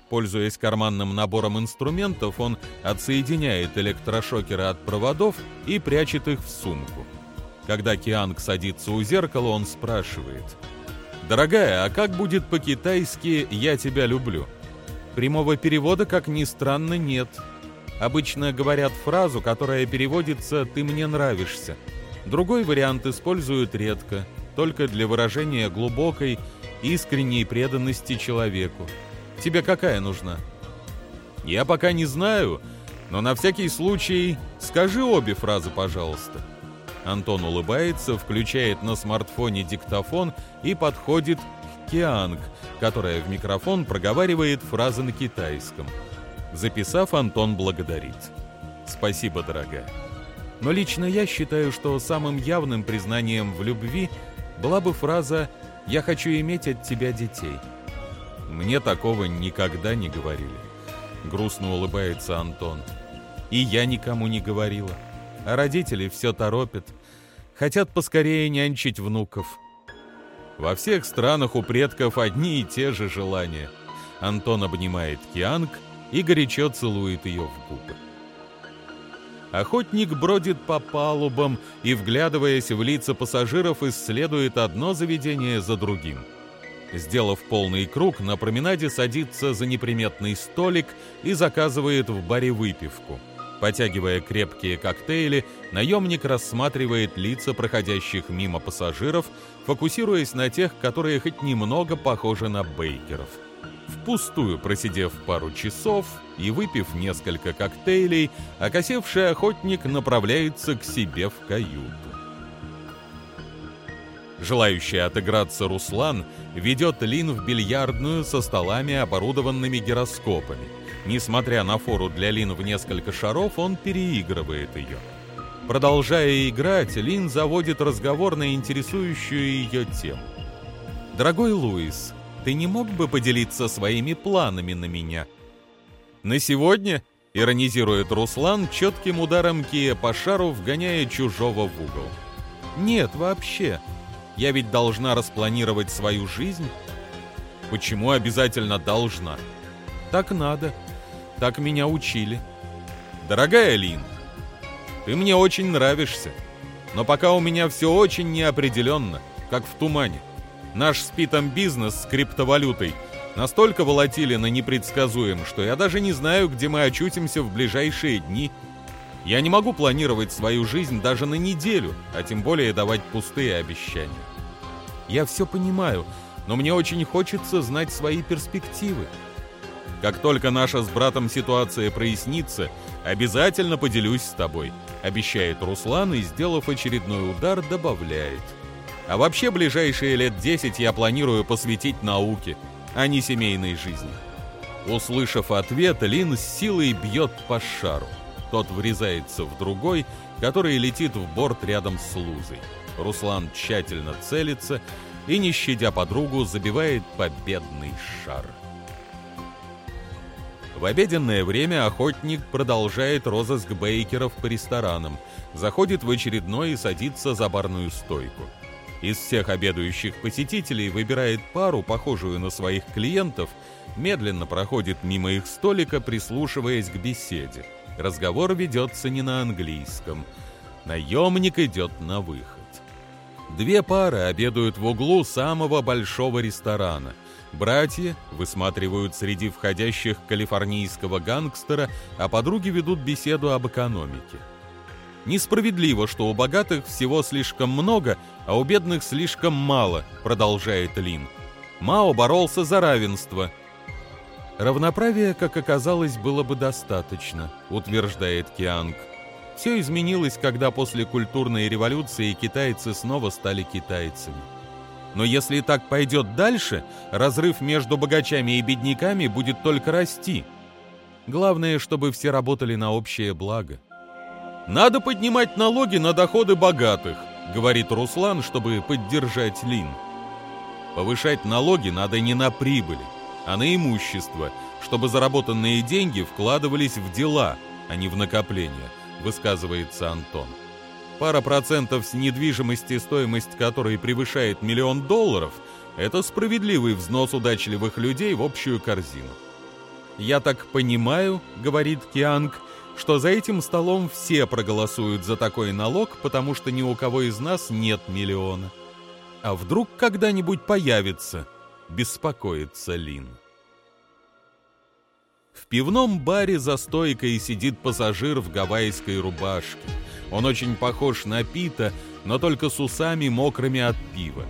Speaker 1: Пользуясь карманным набором инструментов, он отсоединяет электрошокеры от проводов и прячет их в сумку. Когда Кианг садится у зеркала, он спрашивает. «Дорогая, а как будет по-китайски «я тебя люблю»?» Прямого перевода, как ни странно, нет. Обычно говорят фразу, которая переводится «ты мне нравишься». Другой вариант используют редко, только для выражения глубокой, искренней преданности человеку. Тебе какая нужна? Я пока не знаю, но на всякий случай скажи обе фразы, пожалуйста. Антон улыбается, включает на смартфоне диктофон и подходит к Кианг, которая в микрофон проговаривает фразы на китайском. Записав, Антон благодарит. «Спасибо, дорогая». Но лично я считаю, что самым явным признанием в любви была бы фраза «Я хочу иметь от тебя детей». Мне такого никогда не говорили. Грустно улыбается Антон. И я никому не говорила. А родители все торопят. Хотят поскорее нянчить внуков. Во всех странах у предков одни и те же желания. Антон обнимает Кианг и горячо целует ее в губы. Охотник бродит по палубам и, вглядываясь в лица пассажиров, исследует одно заведение за другим. Сделав полный круг, на променаде садится за неприметный столик и заказывает в баре выпивку. Потягивая крепкие коктейли, наемник рассматривает лица проходящих мимо пассажиров, фокусируясь на тех, которые хоть немного похожи на бейкеров. Впустую просидев пару часов и выпив несколько коктейлей, окосевший охотник направляется к себе в каюту. Желающий отыграться Руслан ведет Лин в бильярдную со столами, оборудованными гироскопами. Несмотря на фору для Лин в несколько шаров, он переигрывает ее. Продолжая играть, Лин заводит разговор на интересующую ее тему. «Дорогой Луис, ты не мог бы поделиться своими планами на меня?» «На сегодня?» — иронизирует Руслан, четким ударом кия по шару, вгоняя чужого в угол. «Нет, вообще. Я ведь должна распланировать свою жизнь». «Почему обязательно должна?» «Так надо. Так меня учили». «Дорогая Лин, ты мне очень нравишься, но пока у меня все очень неопределенно, как в тумане. Наш с Питом бизнес с криптовалютой настолько волатилен и непредсказуем, что я даже не знаю, где мы очутимся в ближайшие дни. Я не могу планировать свою жизнь даже на неделю, а тем более давать пустые обещания. Я все понимаю, но мне очень хочется знать свои перспективы. Как только наша с братом ситуация прояснится, обязательно поделюсь с тобой, обещает Руслан и, сделав очередной удар, добавляет. А вообще ближайшие лет 10 я планирую посвятить науке, а не семейной жизни. Услышав ответ, Лин с силой бьет по шару. Тот врезается в другой, который летит в борт рядом с Лузой. Руслан тщательно целится и, не щадя подругу, забивает победный шар. В обеденное время охотник продолжает розыск бейкеров по ресторанам, заходит в очередной и садится за барную стойку. Из всех обедающих посетителей выбирает пару, похожую на своих клиентов, медленно проходит мимо их столика, прислушиваясь к беседе. Разговор ведется не на английском. Наемник идет на выход. Две пары обедают в углу самого большого ресторана. Братья высматривают среди входящих калифорнийского гангстера, а подруги ведут беседу об экономике. Несправедливо, что у богатых всего слишком много, а у бедных слишком мало, продолжает Лин. Мао боролся за равенство. Равноправия, как оказалось, было бы достаточно, утверждает Кианг. Все изменилось, когда после культурной революции китайцы снова стали китайцами. Но если так пойдет дальше, разрыв между богачами и бедняками будет только расти. Главное, чтобы все работали на общее благо. «Надо поднимать налоги на доходы богатых», — говорит Руслан, чтобы поддержать Лин. «Повышать налоги надо не на прибыли, а на имущество, чтобы заработанные деньги вкладывались в дела, а не в накопления», — высказывается Антон пара процентов с недвижимости, стоимость которой превышает миллион долларов, это справедливый взнос удачливых людей в общую корзину. «Я так понимаю», — говорит Кианг, «что за этим столом все проголосуют за такой налог, потому что ни у кого из нас нет миллиона. А вдруг когда-нибудь появится?» — беспокоится Лин. Пивном баре за стойкой сидит пассажир в гавайской рубашке. Он очень похож на Пита, но только с усами мокрыми от пива.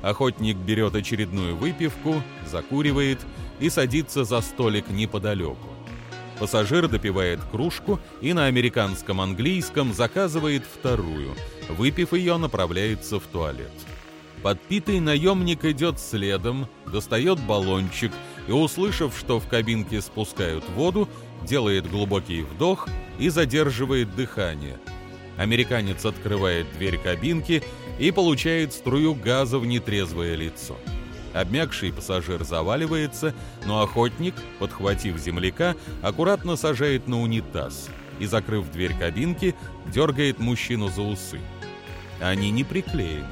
Speaker 1: Охотник берет очередную выпивку, закуривает и садится за столик неподалеку. Пассажир допивает кружку и на американском английском заказывает вторую. Выпив ее, направляется в туалет. Подпитый наемник идет следом, достает баллончик и, услышав, что в кабинке спускают воду, делает глубокий вдох и задерживает дыхание – Американец открывает дверь кабинки и получает струю газа в нетрезвое лицо. Обмякший пассажир заваливается, но охотник, подхватив земляка, аккуратно сажает на унитаз и, закрыв дверь кабинки, дергает мужчину за усы. Они не приклеены.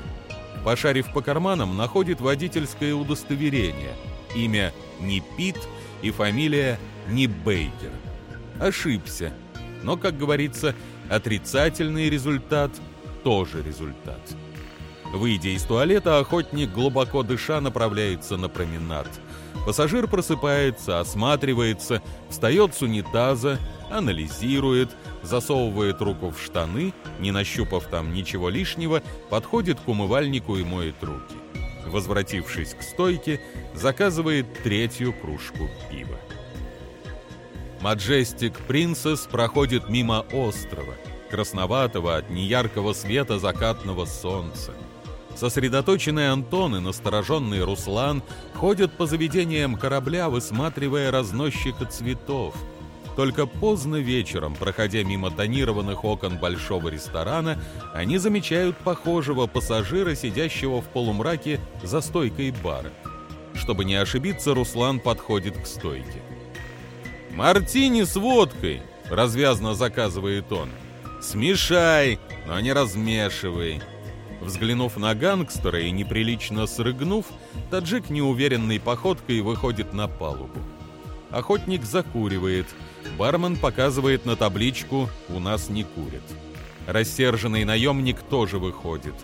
Speaker 1: Пошарив по карманам, находит водительское удостоверение. Имя не Пит и фамилия не Бейкер. Ошибся. Но, как говорится, Отрицательный результат – тоже результат. Выйдя из туалета, охотник, глубоко дыша, направляется на променад. Пассажир просыпается, осматривается, встает с унитаза, анализирует, засовывает руку в штаны, не нащупав там ничего лишнего, подходит к умывальнику и моет руки. Возвратившись к стойке, заказывает третью кружку пива. Маджестик Принцесс проходит мимо острова, красноватого от неяркого света закатного солнца. Сосредоточенный Антон и настороженный Руслан ходят по заведениям корабля, высматривая разносчика цветов. Только поздно вечером, проходя мимо тонированных окон большого ресторана, они замечают похожего пассажира, сидящего в полумраке за стойкой бара. Чтобы не ошибиться, Руслан подходит к стойке. «Мартини с водкой!» — развязно заказывает он. «Смешай, но не размешивай!» Взглянув на гангстера и неприлично срыгнув, таджик неуверенной походкой выходит на палубу. Охотник закуривает. Бармен показывает на табличку «У нас не курят». Рассерженный наемник тоже выходит.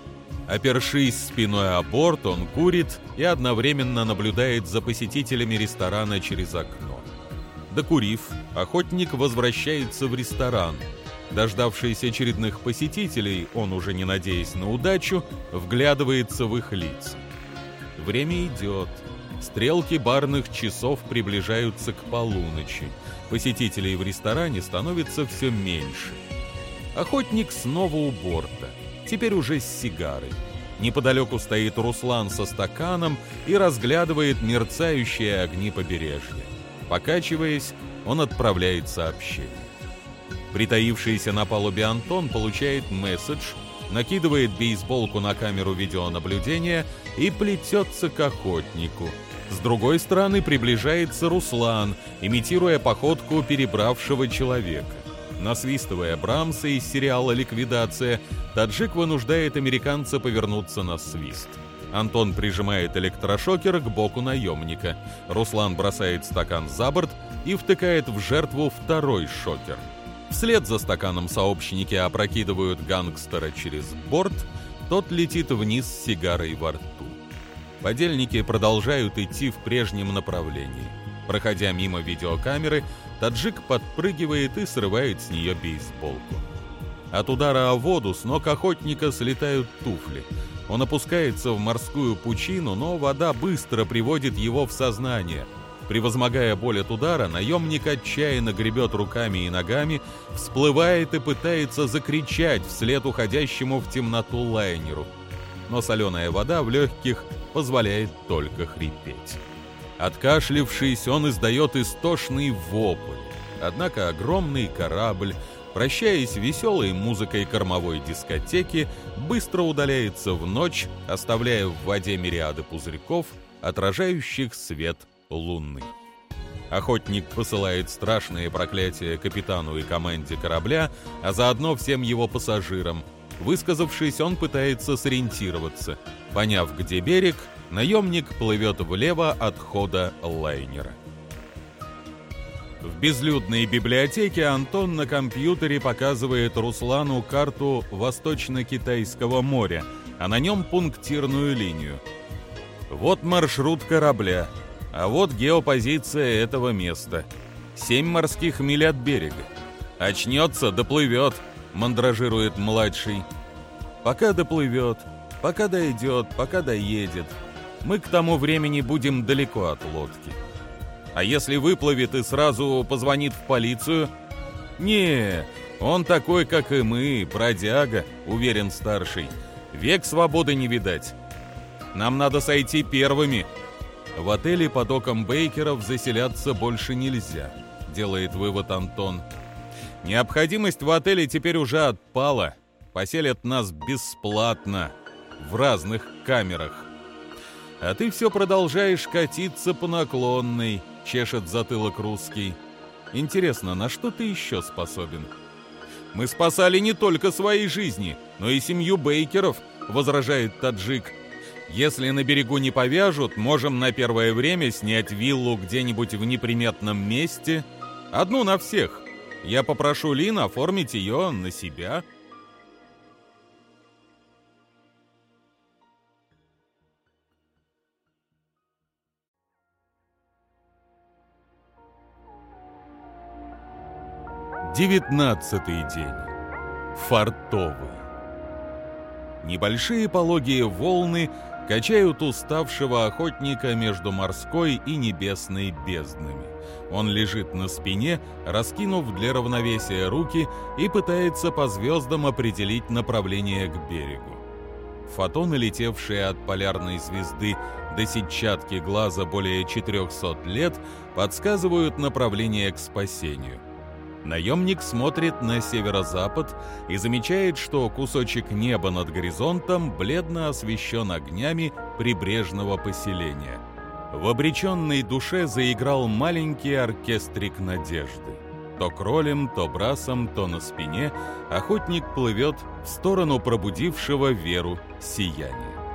Speaker 1: Опершись спиной о борт, он курит и одновременно наблюдает за посетителями ресторана через окно. Докурив, охотник возвращается в ресторан. Дождавшись очередных посетителей, он, уже не надеясь на удачу, вглядывается в их лица. Время идет. Стрелки барных часов приближаются к полуночи. Посетителей в ресторане становится все меньше. Охотник снова у борта теперь уже с сигарой. Неподалеку стоит Руслан со стаканом и разглядывает мерцающие огни побережья. Покачиваясь, он отправляет сообщение. Притаившийся на палубе Антон получает месседж, накидывает бейсболку на камеру видеонаблюдения и плетется к охотнику. С другой стороны приближается Руслан, имитируя походку перебравшего человека. Насвистывая Брамса из сериала «Ликвидация», таджик вынуждает американца повернуться на свист. Антон прижимает электрошокер к боку наемника. Руслан бросает стакан за борт и втыкает в жертву второй шокер. Вслед за стаканом сообщники опрокидывают гангстера через борт, тот летит вниз с сигарой во рту. Подельники продолжают идти в прежнем направлении. Проходя мимо видеокамеры, таджик подпрыгивает и срывает с нее бейсболку. От удара о воду с ног охотника слетают туфли. Он опускается в морскую пучину, но вода быстро приводит его в сознание. Превозмогая боль от удара, наемник отчаянно гребет руками и ногами, всплывает и пытается закричать вслед уходящему в темноту лайнеру. Но соленая вода в легких позволяет только хрипеть. Откашлившись, он издает истошный вопль. Однако огромный корабль, прощаясь веселой музыкой кормовой дискотеки, быстро удаляется в ночь, оставляя в воде мириады пузырьков, отражающих свет луны. Охотник посылает страшные проклятия капитану и команде корабля, а заодно всем его пассажирам. Высказавшись, он пытается сориентироваться. Поняв, где берег, наемник плывет влево от хода лайнера. В безлюдной библиотеке Антон на компьютере показывает Руслану карту Восточно-Китайского моря, а на нем пунктирную линию. Вот маршрут корабля, а вот геопозиция этого места. Семь морских миль от берега. Очнется, доплывет, мандражирует младший. Пока доплывет, пока дойдет, пока доедет – мы к тому времени будем далеко от лодки. А если выплывет и сразу позвонит в полицию? Не, он такой, как и мы, бродяга, уверен старший. Век свободы не видать. Нам надо сойти первыми. В отеле под оком Бейкеров заселяться больше нельзя, делает вывод Антон. Необходимость в отеле теперь уже отпала. Поселят нас бесплатно, в разных камерах. А ты все продолжаешь катиться по наклонной, чешет затылок русский. Интересно, на что ты еще способен? Мы спасали не только свои жизни, но и семью Бейкеров, возражает таджик. Если на берегу не повяжут, можем на первое время снять виллу где-нибудь в неприметном месте. Одну на всех. Я попрошу Лин оформить ее на себя. Девятнадцатый день. Фартовый. Небольшие пологие волны качают уставшего охотника между морской и небесной безднами. Он лежит на спине, раскинув для равновесия руки и пытается по звездам определить направление к берегу. Фотоны, летевшие от полярной звезды до сетчатки глаза более 400 лет, подсказывают направление к спасению. Наемник смотрит на северо-запад и замечает, что кусочек неба над горизонтом бледно освещен огнями прибрежного поселения. В обреченной душе заиграл маленький оркестрик надежды. То кролем, то брасом, то на спине охотник плывет в сторону пробудившего веру сияния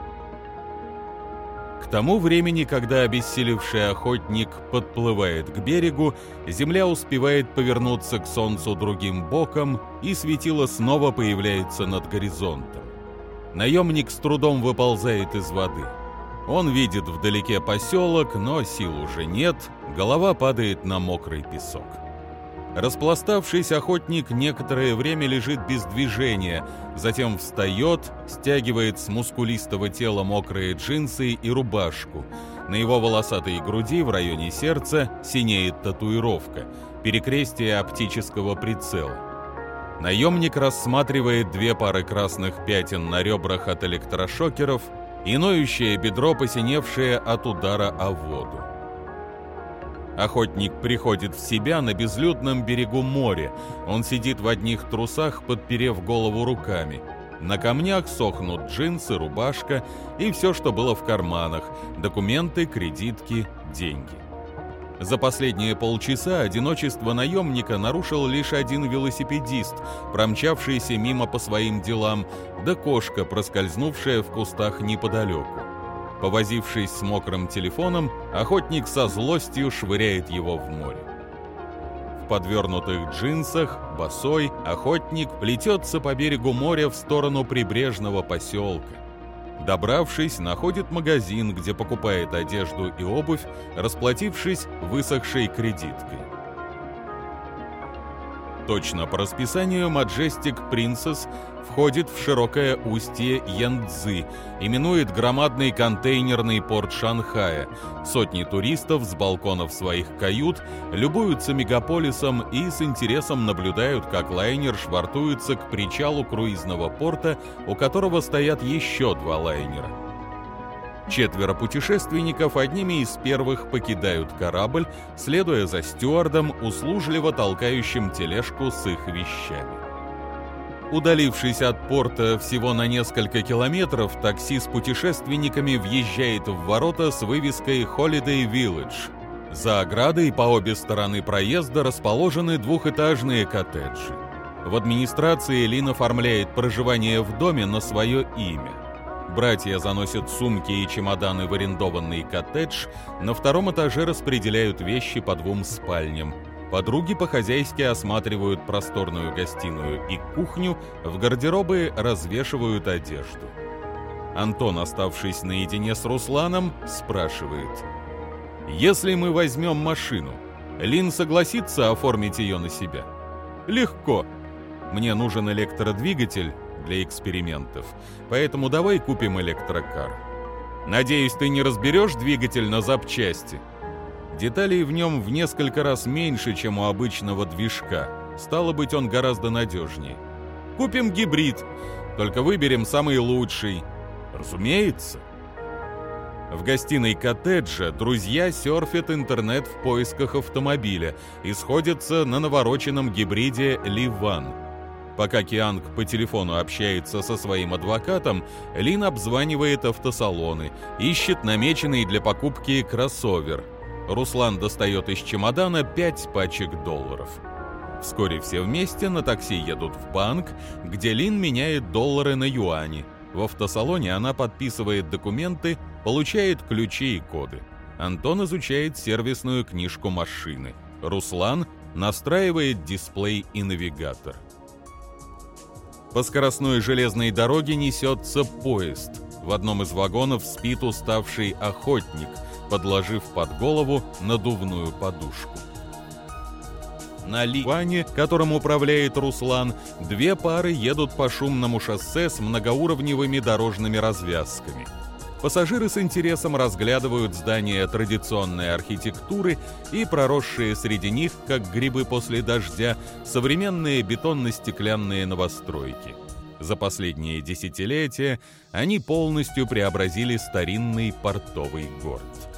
Speaker 1: тому времени, когда обессилевший охотник подплывает к берегу, земля успевает повернуться к солнцу другим боком, и светило снова появляется над горизонтом. Наемник с трудом выползает из воды. Он видит вдалеке поселок, но сил уже нет, голова падает на мокрый песок. Распластавшийся охотник некоторое время лежит без движения, затем встает, стягивает с мускулистого тела мокрые джинсы и рубашку. На его волосатой груди в районе сердца синеет татуировка – перекрестие оптического прицела. Наемник рассматривает две пары красных пятен на ребрах от электрошокеров и ноющее бедро, посиневшее от удара о воду. Охотник приходит в себя на безлюдном берегу моря. Он сидит в одних трусах, подперев голову руками. На камнях сохнут джинсы, рубашка и все, что было в карманах, документы, кредитки, деньги. За последние полчаса одиночество наемника нарушил лишь один велосипедист, промчавшийся мимо по своим делам, да кошка, проскользнувшая в кустах неподалеку. Повозившись с мокрым телефоном, охотник со злостью швыряет его в море. В подвернутых джинсах, босой, охотник плетется по берегу моря в сторону прибрежного поселка. Добравшись, находит магазин, где покупает одежду и обувь, расплатившись высохшей кредиткой. Точно по расписанию Majestic Princess входит в широкое устье Янцзы, именует громадный контейнерный порт Шанхая. Сотни туристов с балконов своих кают любуются мегаполисом и с интересом наблюдают, как лайнер швартуется к причалу круизного порта, у которого стоят еще два лайнера. Четверо путешественников одними из первых покидают корабль, следуя за стюардом, услужливо толкающим тележку с их вещами. Удалившись от порта всего на несколько километров, такси с путешественниками въезжает в ворота с вывеской Holiday Village. За оградой по обе стороны проезда расположены двухэтажные коттеджи. В администрации Лин оформляет проживание в доме на свое имя. Братья заносят сумки и чемоданы в арендованный коттедж, на втором этаже распределяют вещи по двум спальням. Подруги по-хозяйски осматривают просторную гостиную и кухню, в гардеробы развешивают одежду. Антон, оставшись наедине с Русланом, спрашивает. «Если мы возьмем машину, Лин согласится оформить ее на себя?» «Легко. Мне нужен электродвигатель, для экспериментов, поэтому давай купим электрокар. Надеюсь, ты не разберешь двигатель на запчасти. Деталей в нем в несколько раз меньше, чем у обычного движка. Стало быть, он гораздо надежнее. Купим гибрид, только выберем самый лучший. Разумеется. В гостиной коттеджа друзья серфят интернет в поисках автомобиля и сходятся на навороченном гибриде «Ливан». Пока Кианг по телефону общается со своим адвокатом, Лин обзванивает автосалоны, ищет намеченный для покупки кроссовер. Руслан достает из чемодана 5 пачек долларов. Вскоре все вместе на такси едут в банк, где Лин меняет доллары на юани. В автосалоне она подписывает документы, получает ключи и коды. Антон изучает сервисную книжку машины. Руслан настраивает дисплей и навигатор. По скоростной железной дороге несется поезд. В одном из вагонов спит уставший охотник, подложив под голову надувную подушку. На Ливане, которым управляет Руслан, две пары едут по шумному шоссе с многоуровневыми дорожными развязками – Пассажиры с интересом разглядывают здания традиционной архитектуры и проросшие среди них, как грибы после дождя, современные бетонно-стеклянные новостройки. За последние десятилетия они полностью преобразили старинный портовый город.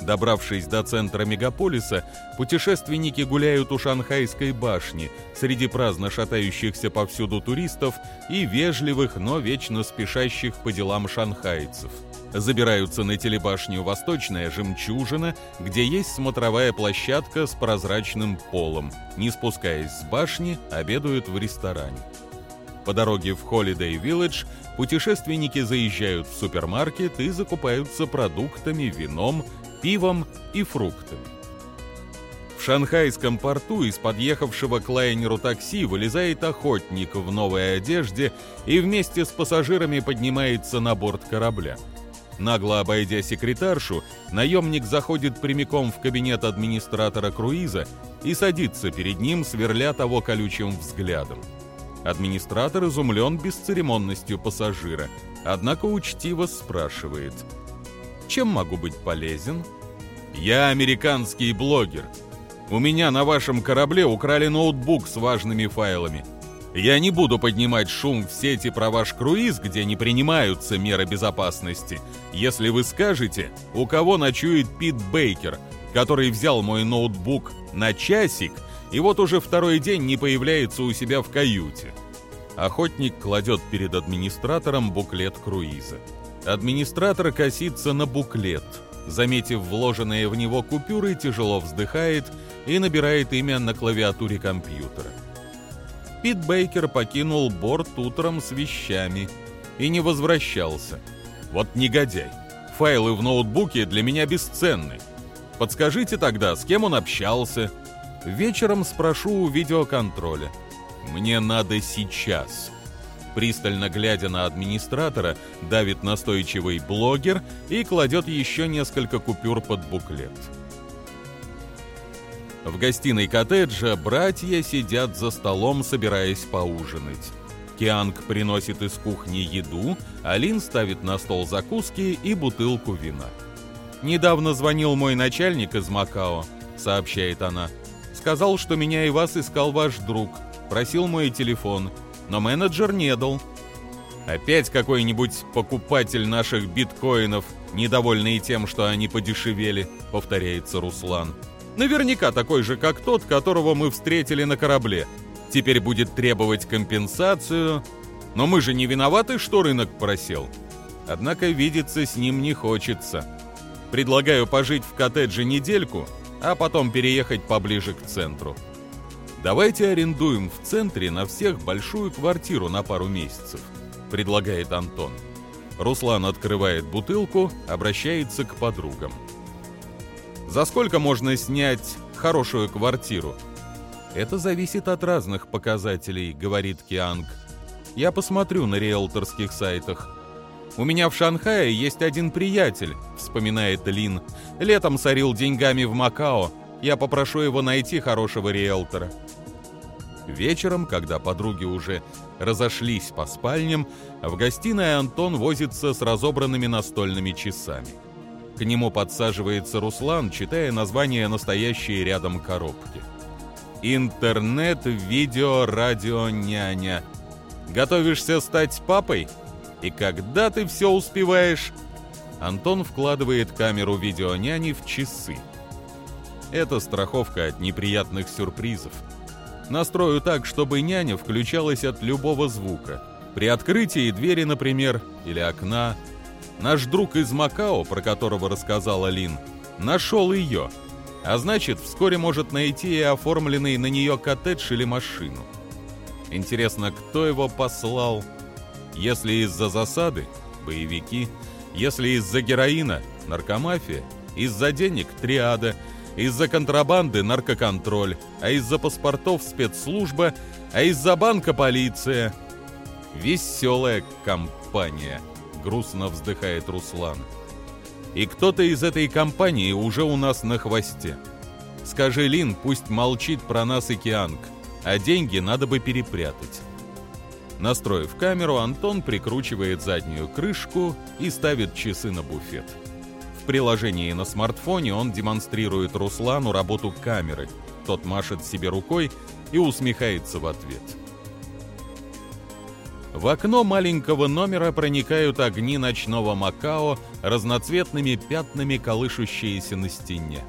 Speaker 1: Добравшись до центра мегаполиса, путешественники гуляют у Шанхайской башни среди праздно шатающихся повсюду туристов и вежливых, но вечно спешащих по делам шанхайцев. Забираются на телебашню «Восточная жемчужина», где есть смотровая площадка с прозрачным полом. Не спускаясь с башни, обедают в ресторане. По дороге в Holiday Village путешественники заезжают в супермаркет и закупаются продуктами, вином, пивом и фруктами. В шанхайском порту из подъехавшего к лайнеру такси вылезает охотник в новой одежде и вместе с пассажирами поднимается на борт корабля. Нагло обойдя секретаршу, наемник заходит прямиком в кабинет администратора круиза и садится перед ним, сверля того колючим взглядом. Администратор изумлен бесцеремонностью пассажира, однако учтиво спрашивает. «Чем могу быть полезен?» «Я американский блогер. У меня на вашем корабле украли ноутбук с важными файлами. Я не буду поднимать шум в сети про ваш круиз, где не принимаются меры безопасности, если вы скажете, у кого ночует Пит Бейкер, который взял мой ноутбук на часик и вот уже второй день не появляется у себя в каюте. Охотник кладет перед администратором буклет круиза. Администратор косится на буклет, заметив вложенные в него купюры, тяжело вздыхает и набирает имя на клавиатуре компьютера. Пит Бейкер покинул борт утром с вещами и не возвращался. Вот негодяй. Файлы в ноутбуке для меня бесценны. Подскажите тогда, с кем он общался? Вечером спрошу у видеоконтроля. Мне надо сейчас. Пристально глядя на администратора, давит настойчивый блогер и кладет еще несколько купюр под буклет. В гостиной коттеджа братья сидят за столом, собираясь поужинать. Кианг приносит из кухни еду, а Лин ставит на стол закуски и бутылку вина. «Недавно звонил мой начальник из Макао», — сообщает она. «Сказал, что меня и вас искал ваш друг. Просил мой телефон, но менеджер не дал». «Опять какой-нибудь покупатель наших биткоинов, недовольный тем, что они подешевели», — повторяется Руслан. Наверняка такой же, как тот, которого мы встретили на корабле. Теперь будет требовать компенсацию. Но мы же не виноваты, что рынок просел. Однако видеться с ним не хочется. Предлагаю пожить в коттедже недельку, а потом переехать поближе к центру. Давайте арендуем в центре на всех большую квартиру на пару месяцев, предлагает Антон. Руслан открывает бутылку, обращается к подругам. За сколько можно снять хорошую квартиру? Это зависит от разных показателей, говорит Кианг. Я посмотрю на риэлторских сайтах. У меня в Шанхае есть один приятель, вспоминает Лин. Летом сорил деньгами в Макао. Я попрошу его найти хорошего риэлтора. Вечером, когда подруги уже разошлись по спальням, в гостиной Антон возится с разобранными настольными часами. К нему подсаживается Руслан, читая название настоящей рядом коробки. Интернет, видео, радио, няня. Готовишься стать папой? И когда ты все успеваешь? Антон вкладывает камеру видеоняни в часы. Это страховка от неприятных сюрпризов. Настрою так, чтобы няня включалась от любого звука. При открытии двери, например, или окна, Наш друг из Макао, про которого рассказала Лин, нашел ее, а значит, вскоре может найти и оформленный на нее коттедж или машину. Интересно, кто его послал? Если из-за засады – боевики, если из-за героина – наркомафия, из-за денег – триада, из-за контрабанды – наркоконтроль, а из-за паспортов – спецслужба, а из-за банка – полиция. Веселая компания – грустно вздыхает Руслан. И кто-то из этой компании уже у нас на хвосте. Скажи Лин, пусть молчит про нас и Кианг, а деньги надо бы перепрятать. Настроив камеру, Антон прикручивает заднюю крышку и ставит часы на буфет. Приложении на смартфоне он демонстрирует Руслану работу камеры. Тот машет себе рукой и усмехается в ответ. В окно маленького номера проникают огни ночного Макао, разноцветными пятнами колышущиеся на стене.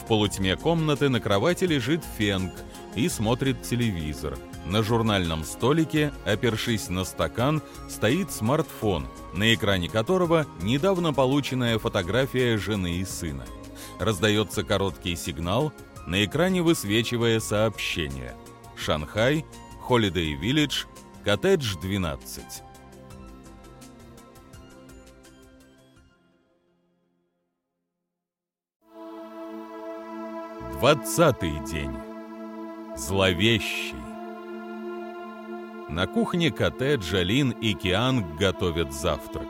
Speaker 1: В полутьме комнаты на кровати лежит Фенг и смотрит телевизор. На журнальном столике, опершись на стакан, стоит смартфон, на экране которого недавно полученная фотография жены и сына. Раздается короткий сигнал, на экране высвечивая сообщение. Шанхай, Holiday Village, Коттедж 12. Двадцатый день. Зловещий. На кухне коттеджа Лин и Кианг готовят завтрак.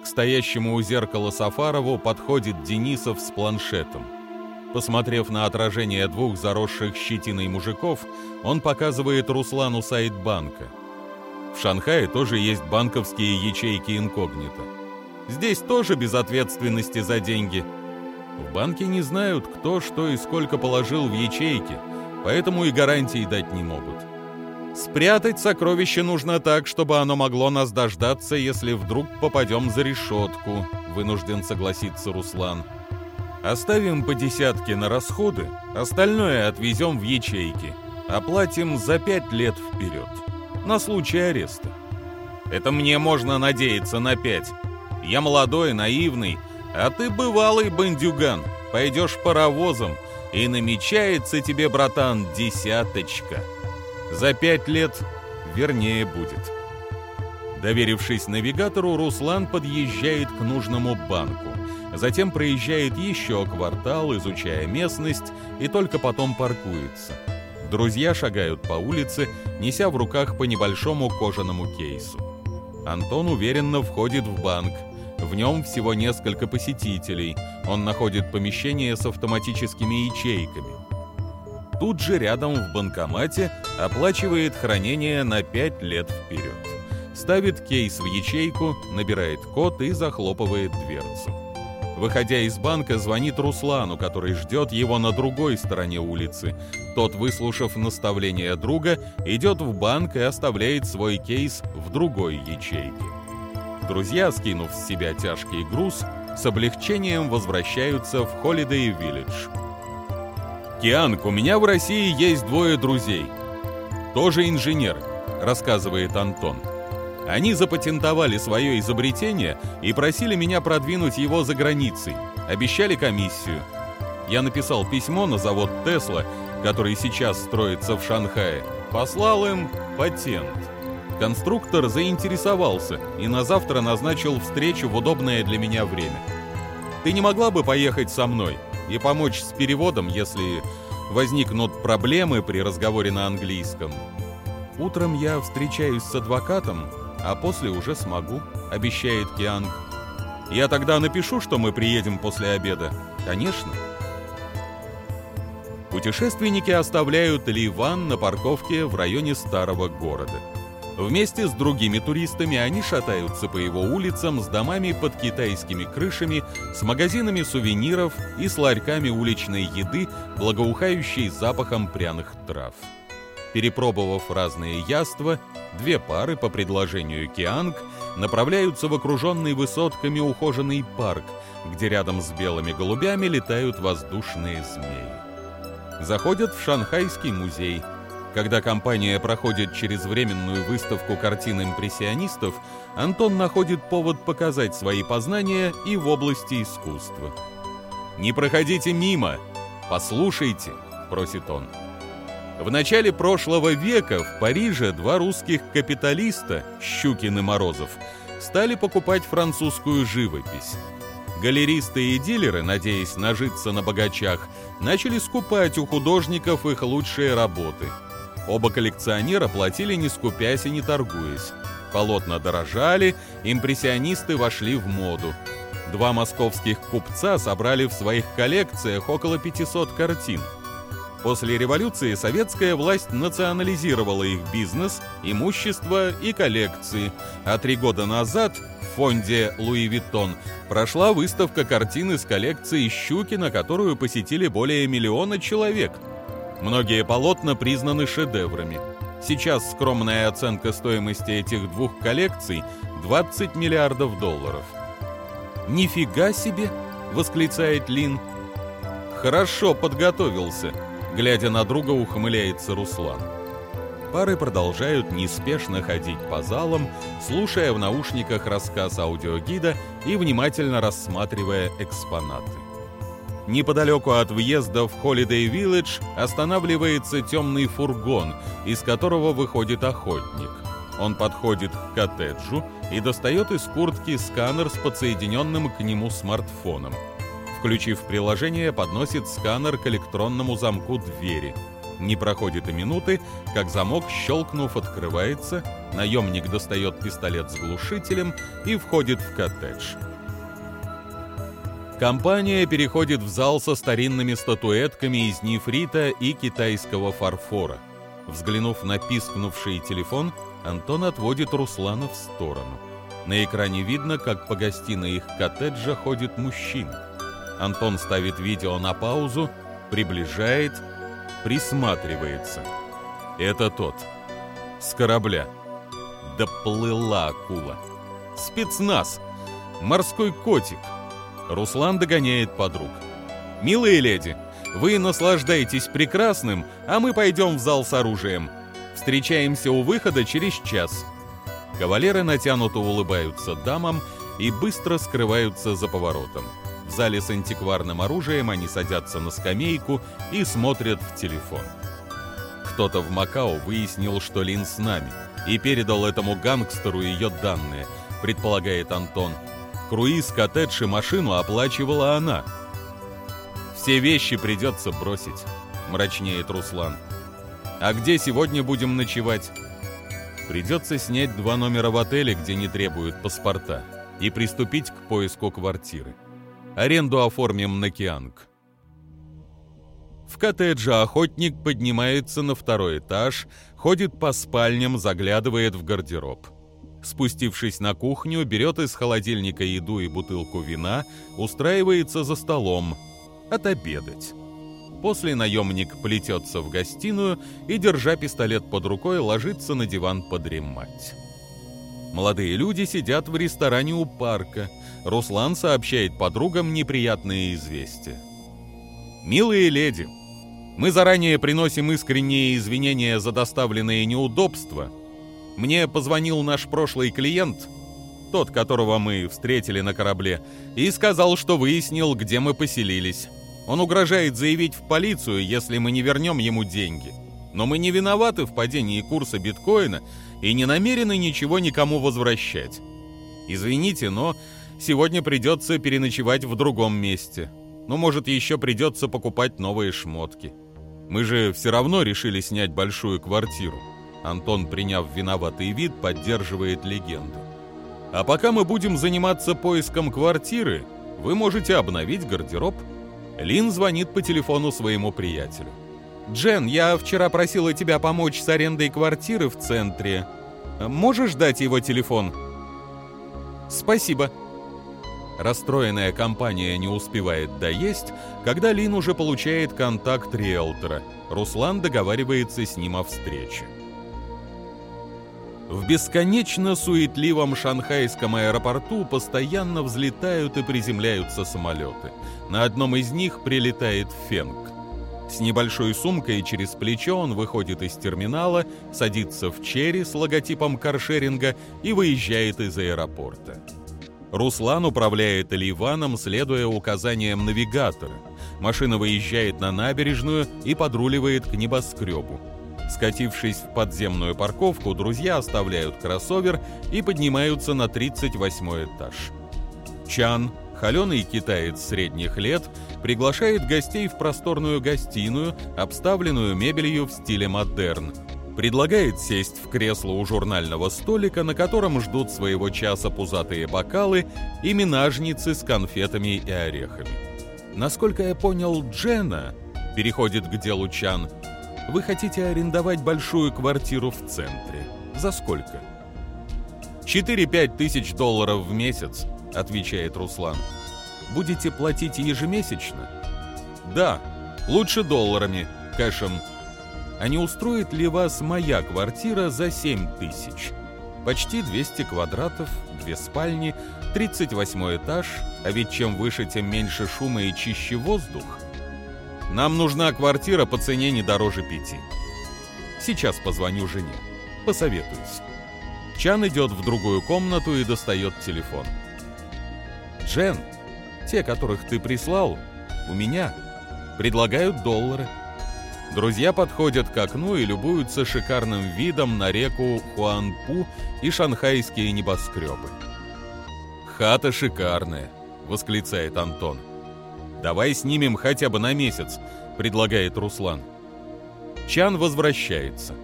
Speaker 1: К стоящему у зеркала Сафарову подходит Денисов с планшетом. Посмотрев на отражение двух заросших щетиной мужиков, он показывает Руслану сайт банка. В Шанхае тоже есть банковские ячейки инкогнито. Здесь тоже без ответственности за деньги. В банке не знают, кто что и сколько положил в ячейки, поэтому и гарантии дать не могут. Спрятать сокровище нужно так, чтобы оно могло нас дождаться, если вдруг попадем за решетку, вынужден согласиться Руслан. Оставим по десятке на расходы, остальное отвезем в ячейки. Оплатим за пять лет вперед. На случай ареста. Это мне можно надеяться на пять. Я молодой, наивный, а ты бывалый бандюган. Пойдешь паровозом, и намечается тебе, братан, десяточка. За пять лет вернее будет. Доверившись навигатору, Руслан подъезжает к нужному банку. Затем проезжает еще квартал, изучая местность, и только потом паркуется. Друзья шагают по улице, неся в руках по небольшому кожаному кейсу. Антон уверенно входит в банк. В нем всего несколько посетителей. Он находит помещение с автоматическими ячейками. Тут же рядом в банкомате оплачивает хранение на 5 лет вперед. Ставит кейс в ячейку, набирает код и захлопывает дверцу. Выходя из банка, звонит Руслану, который ждет его на другой стороне улицы. Тот, выслушав наставление друга, идет в банк и оставляет свой кейс в другой ячейке. Друзья, скинув с себя тяжкий груз, с облегчением возвращаются в Holiday Village. «Кианг, у меня в России есть двое друзей. Тоже инженер», — рассказывает Антон. Они запатентовали свое изобретение и просили меня продвинуть его за границей. Обещали комиссию. Я написал письмо на завод Тесла, который сейчас строится в Шанхае. Послал им патент. Конструктор заинтересовался и на завтра назначил встречу в удобное для меня время. Ты не могла бы поехать со мной и помочь с переводом, если возникнут проблемы при разговоре на английском? Утром я встречаюсь с адвокатом, а после уже смогу», — обещает Кианг. «Я тогда напишу, что мы приедем после обеда?» «Конечно». Путешественники оставляют Ливан на парковке в районе старого города. Вместе с другими туристами они шатаются по его улицам с домами под китайскими крышами, с магазинами сувениров и с ларьками уличной еды, благоухающей запахом пряных трав. Перепробовав разные яства, две пары по предложению Кианг направляются в окруженный высотками ухоженный парк, где рядом с белыми голубями летают воздушные змеи. Заходят в Шанхайский музей. Когда компания проходит через временную выставку картин импрессионистов, Антон находит повод показать свои познания и в области искусства. «Не проходите мимо! Послушайте!» — просит он. В начале прошлого века в Париже два русских капиталиста, Щукин и Морозов, стали покупать французскую живопись. Галеристы и дилеры, надеясь нажиться на богачах, начали скупать у художников их лучшие работы. Оба коллекционера платили не скупясь и не торгуясь. Полотна дорожали, импрессионисты вошли в моду. Два московских купца собрали в своих коллекциях около 500 картин – После революции советская власть национализировала их бизнес, имущество и коллекции, а три года назад в фонде «Луи Виттон» прошла выставка картин из коллекции Щукина, которую посетили более миллиона человек. Многие полотна признаны шедеврами. Сейчас скромная оценка стоимости этих двух коллекций – 20 миллиардов долларов. «Нифига себе!» – восклицает Лин. «Хорошо подготовился», Глядя на друга, ухмыляется Руслан. Пары продолжают неспешно ходить по залам, слушая в наушниках рассказ аудиогида и внимательно рассматривая экспонаты. Неподалеку от въезда в Holiday Village останавливается темный фургон, из которого выходит охотник. Он подходит к коттеджу и достает из куртки сканер с подсоединенным к нему смартфоном Включив приложение, подносит сканер к электронному замку двери. Не проходит и минуты, как замок, щелкнув, открывается, наемник достает пистолет с глушителем и входит в коттедж. Компания переходит в зал со старинными статуэтками из нефрита и китайского фарфора. Взглянув на пискнувший телефон, Антон отводит Руслана в сторону. На экране видно, как по гостиной их коттеджа ходит мужчина. Антон ставит видео на паузу, приближает, присматривается. Это тот. С корабля. Доплыла акула. Спецназ. Морской котик. Руслан догоняет подруг. «Милые леди, вы наслаждаетесь прекрасным, а мы пойдем в зал с оружием. Встречаемся у выхода через час». Кавалеры натянуто улыбаются дамам и быстро скрываются за поворотом. В зале с антикварным оружием они садятся на скамейку и смотрят в телефон. Кто-то в Макао выяснил, что Лин с нами, и передал этому гангстеру ее данные, предполагает Антон. Круиз, коттедж и машину оплачивала она. «Все вещи придется бросить», — мрачнеет Руслан. «А где сегодня будем ночевать?» Придется снять два номера в отеле, где не требуют паспорта, и приступить к поиску квартиры. Аренду оформим на Кианг. В коттедже охотник поднимается на второй этаж, ходит по спальням, заглядывает в гардероб. Спустившись на кухню, берет из холодильника еду и бутылку вина, устраивается за столом. Отобедать. После наемник плетется в гостиную и, держа пистолет под рукой, ложится на диван подремать. Молодые люди сидят в ресторане у парка. Руслан сообщает подругам неприятные известия. «Милые леди, мы заранее приносим искренние извинения за доставленные неудобства», мне позвонил наш прошлый клиент, тот, которого мы встретили на корабле, и сказал, что выяснил, где мы поселились. Он угрожает заявить в полицию, если мы не вернем ему деньги. Но мы не виноваты в падении курса биткоина и не намерены ничего никому возвращать. Извините, но сегодня придется переночевать в другом месте. Ну, может, еще придется покупать новые шмотки. Мы же все равно решили снять большую квартиру. Антон, приняв виноватый вид, поддерживает легенду. А пока мы будем заниматься поиском квартиры, вы можете обновить гардероб. Лин звонит по телефону своему приятелю. «Джен, я вчера просила тебя помочь с арендой квартиры в центре. Можешь дать его телефон?» «Спасибо». Расстроенная компания не успевает доесть, когда Лин уже получает контакт риэлтора. Руслан договаривается с ним о встрече. В бесконечно суетливом шанхайском аэропорту постоянно взлетают и приземляются самолеты. На одном из них прилетает Фенг. С небольшой сумкой через плечо он выходит из терминала, садится в черри с логотипом каршеринга и выезжает из аэропорта. Руслан управляет Ливаном, следуя указаниям навигатора. Машина выезжает на набережную и подруливает к небоскребу. Скатившись в подземную парковку, друзья оставляют кроссовер и поднимаются на 38 этаж. Чан, холеный китаец средних лет, приглашает гостей в просторную гостиную, обставленную мебелью в стиле модерн. Предлагает сесть в кресло у журнального столика, на котором ждут своего часа пузатые бокалы и минажницы с конфетами и орехами. Насколько я понял, Джена переходит к делу Чан – вы хотите арендовать большую квартиру в центре. За сколько? 4-5 тысяч долларов в месяц, отвечает Руслан. Будете платить ежемесячно? Да, лучше долларами, кэшем. А не устроит ли вас моя квартира за 7 тысяч? Почти 200 квадратов, две спальни, 38 этаж, а ведь чем выше, тем меньше шума и чище воздух. Нам нужна квартира по цене не дороже пяти. Сейчас позвоню жене. Посоветуюсь. Чан идет в другую комнату и достает телефон. Джен, те, которых ты прислал, у меня. Предлагают доллары. Друзья подходят к окну и любуются шикарным видом на реку Хуанпу и шанхайские небоскребы. «Хата шикарная», — восклицает Антон. «Давай снимем хотя бы на месяц», — предлагает Руслан. Чан возвращается.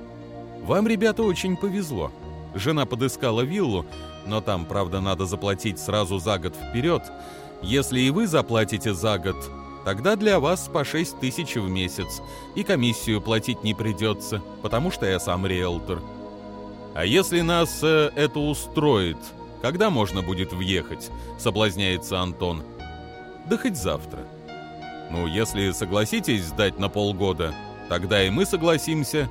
Speaker 1: «Вам, ребята, очень повезло. Жена подыскала виллу, но там, правда, надо заплатить сразу за год вперед. Если и вы заплатите за год, тогда для вас по 6 тысяч в месяц, и комиссию платить не придется, потому что я сам риэлтор. А если нас э, это устроит, когда можно будет въехать?» — соблазняется Антон. «Да хоть завтра». «Ну, если согласитесь сдать на полгода, тогда и мы согласимся.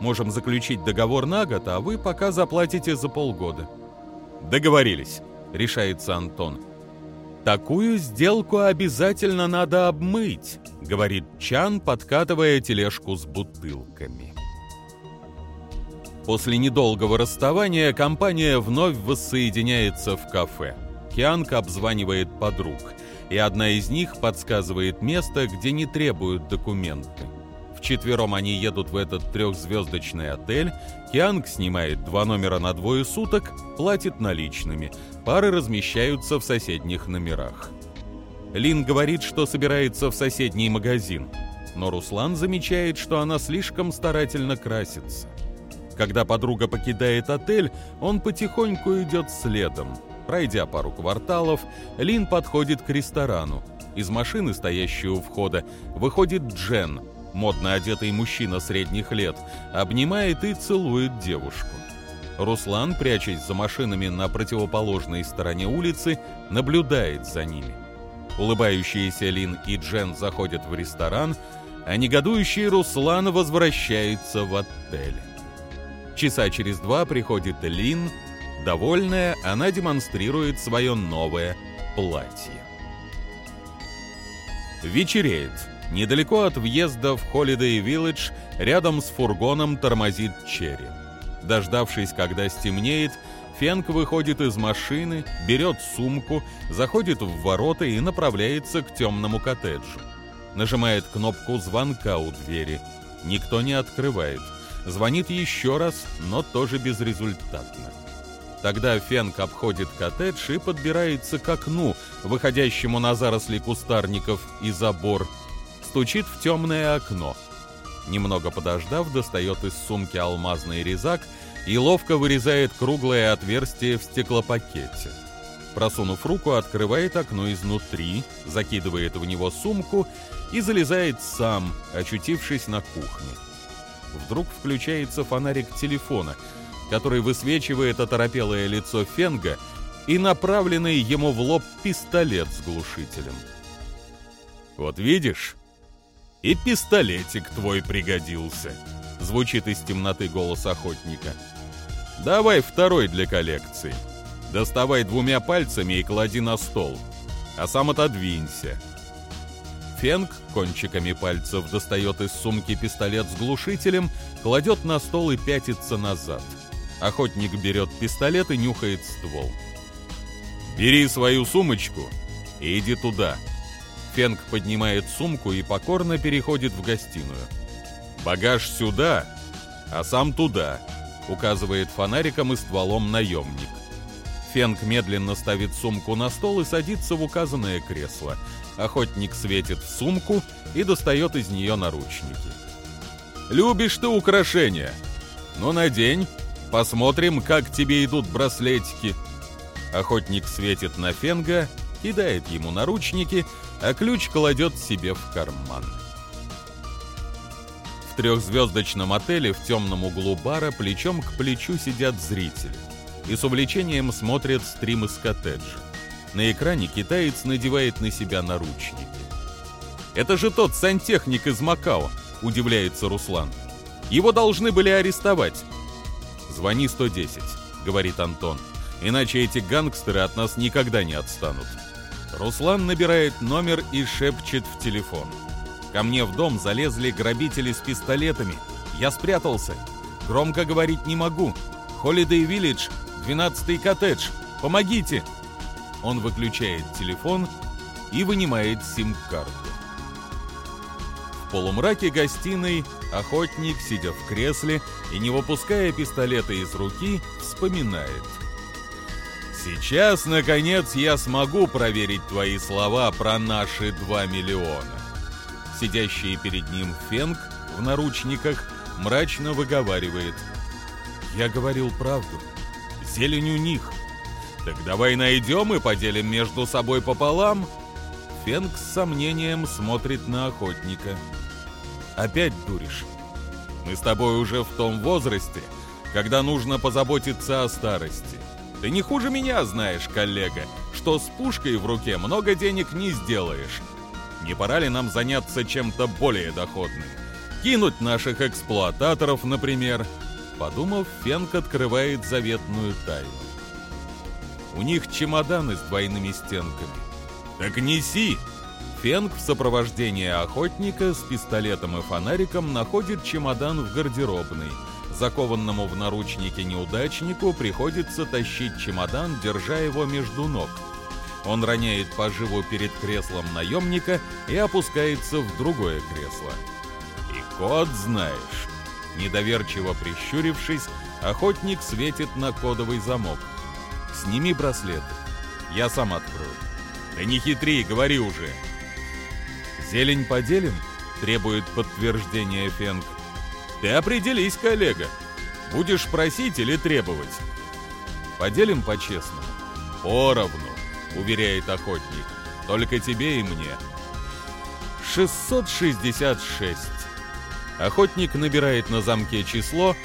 Speaker 1: Можем заключить договор на год, а вы пока заплатите за полгода». «Договорились», — решается Антон. «Такую сделку обязательно надо обмыть», — говорит Чан, подкатывая тележку с бутылками. После недолгого расставания компания вновь воссоединяется в кафе. Кианка обзванивает подруг, и одна из них подсказывает место, где не требуют документы. Вчетвером они едут в этот трехзвездочный отель, Кианг снимает два номера на двое суток, платит наличными, пары размещаются в соседних номерах. Лин говорит, что собирается в соседний магазин, но Руслан замечает, что она слишком старательно красится. Когда подруга покидает отель, он потихоньку идет следом. Пройдя пару кварталов, Лин подходит к ресторану. Из машины, стоящей у входа, выходит Джен, модно одетый мужчина средних лет, обнимает и целует девушку. Руслан, прячась за машинами на противоположной стороне улицы, наблюдает за ними. Улыбающиеся Лин и Джен заходят в ресторан, а негодующий Руслан возвращается в отель. Часа через два приходит Лин. Довольная, она демонстрирует свое новое платье. Вечереет. Недалеко от въезда в Holiday Village рядом с фургоном тормозит Черри. Дождавшись, когда стемнеет, Фенк выходит из машины, берет сумку, заходит в ворота и направляется к темному коттеджу. Нажимает кнопку звонка у двери. Никто не открывает. Звонит еще раз, но тоже безрезультатно. Тогда Фенк обходит коттедж и подбирается к окну, выходящему на заросли кустарников и забор. Стучит в темное окно. Немного подождав, достает из сумки алмазный резак и ловко вырезает круглое отверстие в стеклопакете. Просунув руку, открывает окно изнутри, закидывает в него сумку и залезает сам, очутившись на кухне. Вдруг включается фонарик телефона, который высвечивает оторопелое лицо Фенга и направленный ему в лоб пистолет с глушителем. «Вот видишь, и пистолетик твой пригодился», — звучит из темноты голос охотника. «Давай второй для коллекции. Доставай двумя пальцами и клади на стол, а сам отодвинься». Фенг кончиками пальцев достает из сумки пистолет с глушителем, кладет на стол и пятится назад. Охотник берет пистолет и нюхает ствол. «Бери свою сумочку и иди туда». Фенг поднимает сумку и покорно переходит в гостиную. «Багаж сюда, а сам туда», — указывает фонариком и стволом наемник. Фенг медленно ставит сумку на стол и садится в указанное кресло. Охотник светит в сумку и достает из нее наручники. «Любишь ты украшения? Ну, надень. Посмотрим, как тебе идут браслетики». Охотник светит на Фенга, кидает ему наручники, а ключ кладет себе в карман. В трехзвездочном отеле в темном углу бара плечом к плечу сидят зрители и с увлечением смотрят стрим из коттеджа. На экране китаец надевает на себя наручники. «Это же тот сантехник из Макао», — удивляется Руслан. «Его должны были арестовать». «Звони 110», — говорит Антон, «иначе эти гангстеры от нас никогда не отстанут». Руслан набирает номер и шепчет в телефон. «Ко мне в дом залезли грабители с пистолетами. Я спрятался. Громко говорить не могу. Холидей Виллидж, 12-й коттедж. Помогите!» Он выключает телефон и вынимает сим-карту. В полумраке гостиной охотник, сидя в кресле и не выпуская пистолета из руки, вспоминает. Сейчас, наконец, я смогу проверить твои слова про наши 2 миллиона. Сидящий перед ним Фенг в наручниках мрачно выговаривает. Я говорил правду. Зелень у них. Так давай найдем и поделим между собой пополам. Фенг с сомнением смотрит на охотника. Опять дуришь. Мы с тобой уже в том возрасте, когда нужно позаботиться о старости. Ты не хуже меня знаешь, коллега, что с пушкой в руке много денег не сделаешь. Не пора ли нам заняться чем-то более доходным? Кинуть наших эксплуататоров, например. Подумав, Фенк открывает заветную тайну. У них чемоданы с двойными стенками. Так неси! Фенк в сопровождении охотника с пистолетом и фонариком находит чемодан в гардеробной. Закованному в наручники неудачнику приходится тащить чемодан, держа его между ног. Он роняет поживу перед креслом наемника и опускается в другое кресло. И код знаешь. Недоверчиво прищурившись, охотник светит на кодовый замок. «Сними браслет. Я сам открою». «Да не хитри, говори уже!» «Зелень поделим?» — требует подтверждения Фенг. «Ты определись, коллега. Будешь просить или требовать?» «Поделим по-честному». «Поровну», — уверяет охотник. «Только тебе и мне». 666. Охотник набирает на замке число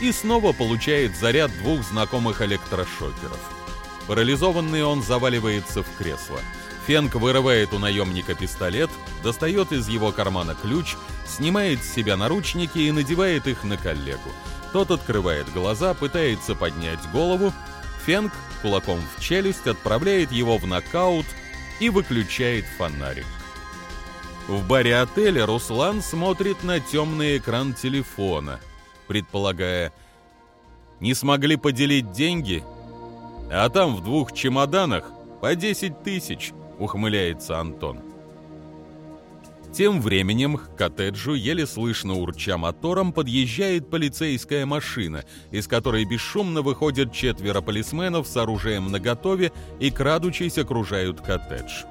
Speaker 1: и снова получает заряд двух знакомых электрошокеров. Парализованный он заваливается в кресло. Фенк вырывает у наемника пистолет, достает из его кармана ключ, снимает с себя наручники и надевает их на коллегу. Тот открывает глаза, пытается поднять голову. Фенк кулаком в челюсть отправляет его в нокаут и выключает фонарик. В баре отеля Руслан смотрит на темный экран телефона, предполагая, не смогли поделить деньги, а там в двух чемоданах по 10 тысяч, ухмыляется Антон. Тем временем к коттеджу, еле слышно урча мотором, подъезжает полицейская машина, из которой бесшумно выходят четверо полисменов с оружием наготове и, крадучись, окружают коттедж.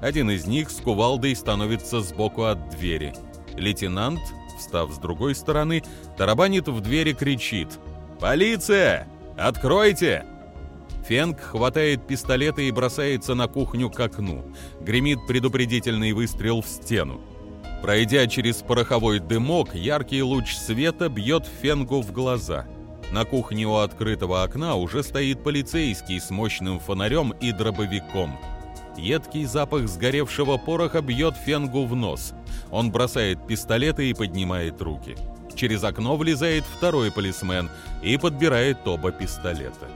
Speaker 1: Один из них с кувалдой становится сбоку от двери. Лейтенант, встав с другой стороны, тарабанит в двери кричит «Полиция! Откройте!» Фенг хватает пистолеты и бросается на кухню к окну. Гремит предупредительный выстрел в стену. Пройдя через пороховой дымок, яркий луч света бьет Фенгу в глаза. На кухне у открытого окна уже стоит полицейский с мощным фонарем и дробовиком – Едкий запах сгоревшего пороха бьет Фенгу в нос. Он бросает пистолеты и поднимает руки. Через окно влезает второй полисмен и подбирает оба пистолета.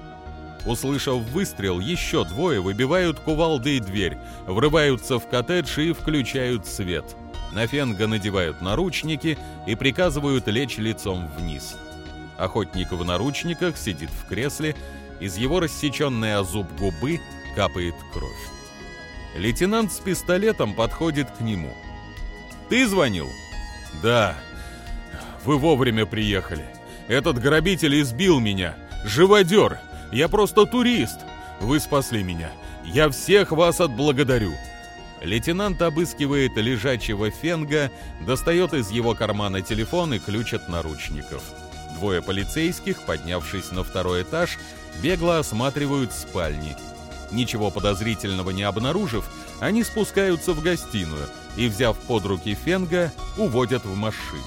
Speaker 1: Услышав выстрел, еще двое выбивают кувалды и дверь, врываются в коттедж и включают свет. На Фенга надевают наручники и приказывают лечь лицом вниз. Охотник в наручниках сидит в кресле, из его рассеченной о зуб губы капает кровь. Лейтенант с пистолетом подходит к нему. «Ты звонил?» «Да. Вы вовремя приехали. Этот грабитель избил меня. Живодер. Я просто турист. Вы спасли меня. Я всех вас отблагодарю». Лейтенант обыскивает лежачего Фенга, достает из его кармана телефон и ключ от наручников. Двое полицейских, поднявшись на второй этаж, бегло осматривают спальни – Ничего подозрительного не обнаружив, они спускаются в гостиную и, взяв под руки Фенга, уводят в машину.